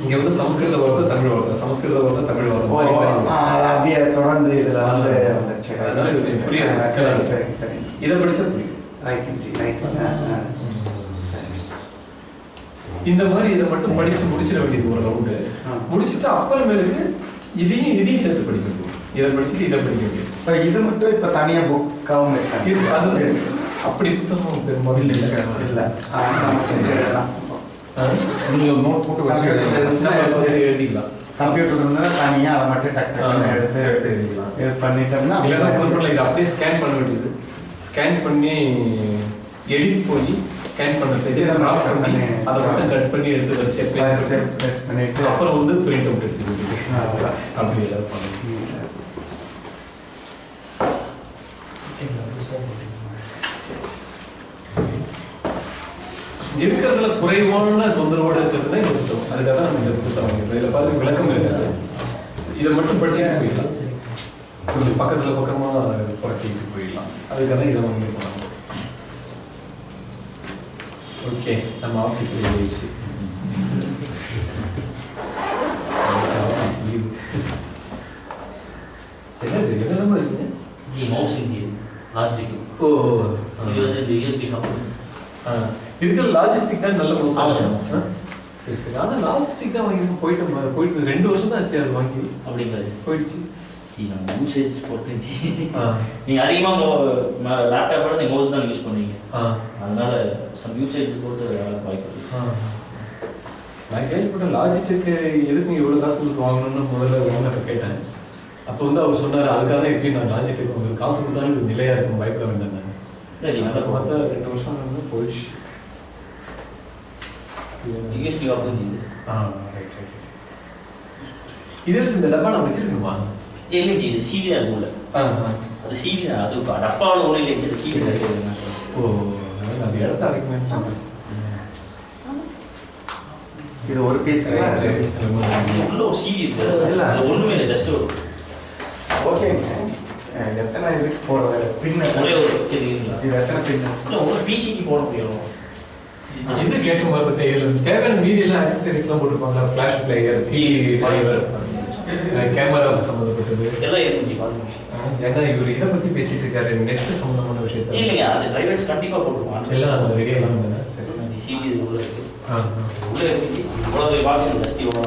இங்க வந்து சமஸ்கிருத வார்த்தை தமிழ் வார்த்தை. சமஸ்கிருத வார்த்தை தமிழ் வார்த்தை. அப்படியே தொடர்ந்து இதுல வந்து வந்துருச்சு. அதனால இது புரியாது. சரி சரி இதை படிச்சா புரியும். இந்த மாதிரி இதை மட்டும் படிச்சு முடிச்சிட வேண்டியது ஒரு ரவுண்டு. முடிச்சுட்டு அப்புறமேலுக்கு இதையும் இதையும் சேர்த்து படிக்கணும் இதை படிச்சுட்டு இதை படிக்க இப்போ இது மட்டும் இப்போ தனியா புக்காவும் இருக்கு. அது அப்படி புத்தகம் பெரும்பாலும் இல்லை. இல்ல ஆ, நமக்கு தெரிஞ்சதெல்லாம். ஆ? நீங்க ஒரு நோட் போட்டு எழுதிக்கலாம். கம்ப்யூட்டர் இருந்தா தனியா அதை மட்டும் டக் எடுத்து எடுத்து எழுதிக்கலாம். இது பண்ணிட்டோம்னா இல்லைன்னா இதை அப்படியே ஸ்கேன் பண்ண வேண்டியது. ஸ்கேன் பண்ணி எடிட் போய் ஸ்கேன் பண்ண பேஜ் இதை கிராப் மட்டும் பண்ணி பண்ணி- அதை மட்டும் கட் பண்ணி எடுத்து press பண்ணிட்டு அப்புறம் வந்து பிரிண்ட் அவுட் எடுத்து. அப்படி ஏதாவது பண்ணணும் இருக்கிறதுல குறைவான தொந்தரவோட இருக்கிறது தான் இந்த புத்தகம் அதுக்காக தான் நம்ம இந்த புத்தகம் வாங்கியிருக்கோம். இதுல பாருங்க விளக்கம் இருக்காது இதை மட்டும் படிச்சுட்டு போயிடலாம்? கொஞ்சம் பக்கத்துல பக்கமா புறக்கிட்டு போயிடலாம். அதுக்காக தான் இதை வாங்கியிருக்கோம் ஓகே நம்ம ஆஃபீஸ் லீவு என்னது என்னெல்லாம இருக்குங்க ஜி மவுஸ் இங்கே ஓ இது வந்து இந்த யூஎஸ்பி ஹப் ஆ, இருக்கிற லாஜிஸ்டிக் தான் நல்ல ஆமா, ஆமா. சரி சரி. ஆனா லாஜிஸ்டிக் தான் வாங்கி போயிட்டு போயிட்டு ரெண்டு வருஷம் தான் ஆச்சு அது வாங்கி. அப்படிங்கிறது போயிடுச்சு. நம்ம யூசேஜ் பொறுத்து ஜி ஆ. நீங்கள் அதிகமாக லேப்டாப்போட நீங்கள் மவுஸ் தான் யூஸ் பண்ணுவீங்க. அதனால சம் யூசேஜ் பொறுத்து வேலை வாய்ப்பு. நான் கேள்விப்பட்டேன் லாஜிஸ்டிக்கு எதுக்கு இவ்வளவு காசு கொடுத்து வாங்கணும்னு முதல்ல ஓனர்கிட்ட கேட்டேன். அப்போ வந்து அவர் சொன்னார் அதுக்காக தான் எப்பயும் நான் லாஜிஸ்டிக் உங்களுக்கு காசு கொடுத்தாலும் இது நிலையா இருக்கும். பயப்பட வேண்டாம் நான். பார்த்தா ரெண்டு வருஷம் போயிடுச்சு. யூஎஸ்பி ஆஃப் இது ஆ ரைட் ரைட் இது இந்த டப்பா நான் வச்சிருக்கணுமா? இல்லைங்க இது சிடி தான் ஆ அது தான் அது இப்போ டப்பாவில் ஒன்றும் இல்லை இது தான். இருக்குது ஓ அது இடத்த அடைக்கணும்னு சொன்னேன். இது ஒரு பீஸ் சிடி இருக்குது இல்ல. அது ஒன்றுமே இல்லை ஜஸ்ட் ஓகேங்க அஹ் எத்தனை இதுக்கு போடுறது? பின்ன. ஒரே ஒரு தெரியுங்களா? இது எத்தனை பின்ன? இல்லை ஒரு பிசிக்கு போட முடியும்? இது கேட்கும் போது பார்த்தா இதுல தேவையான மீதி எல்லாம் அக்சசரிஸ்லாம் போட்டிருப்பாங்களா flash player CD driver camera சம்மந்தப்பட்டது. எல்லாம் ஏன்னா இவர் இதை பத்தி பேசிட்டு இருக்காரு? நெட் சம்பந்தமான விஷயத்த. இல்லைங்க அது டிரைவர்ஸ் கண்டிப்பாக போட்டுருவாங்க எல்லாம் ரெடியாக எல்லாம் சரி சரி. சிடி உள்ள இருக்கு. உள்ள இருக்கு. இவ்வளோ பாக்ஸ் இவ்வளோ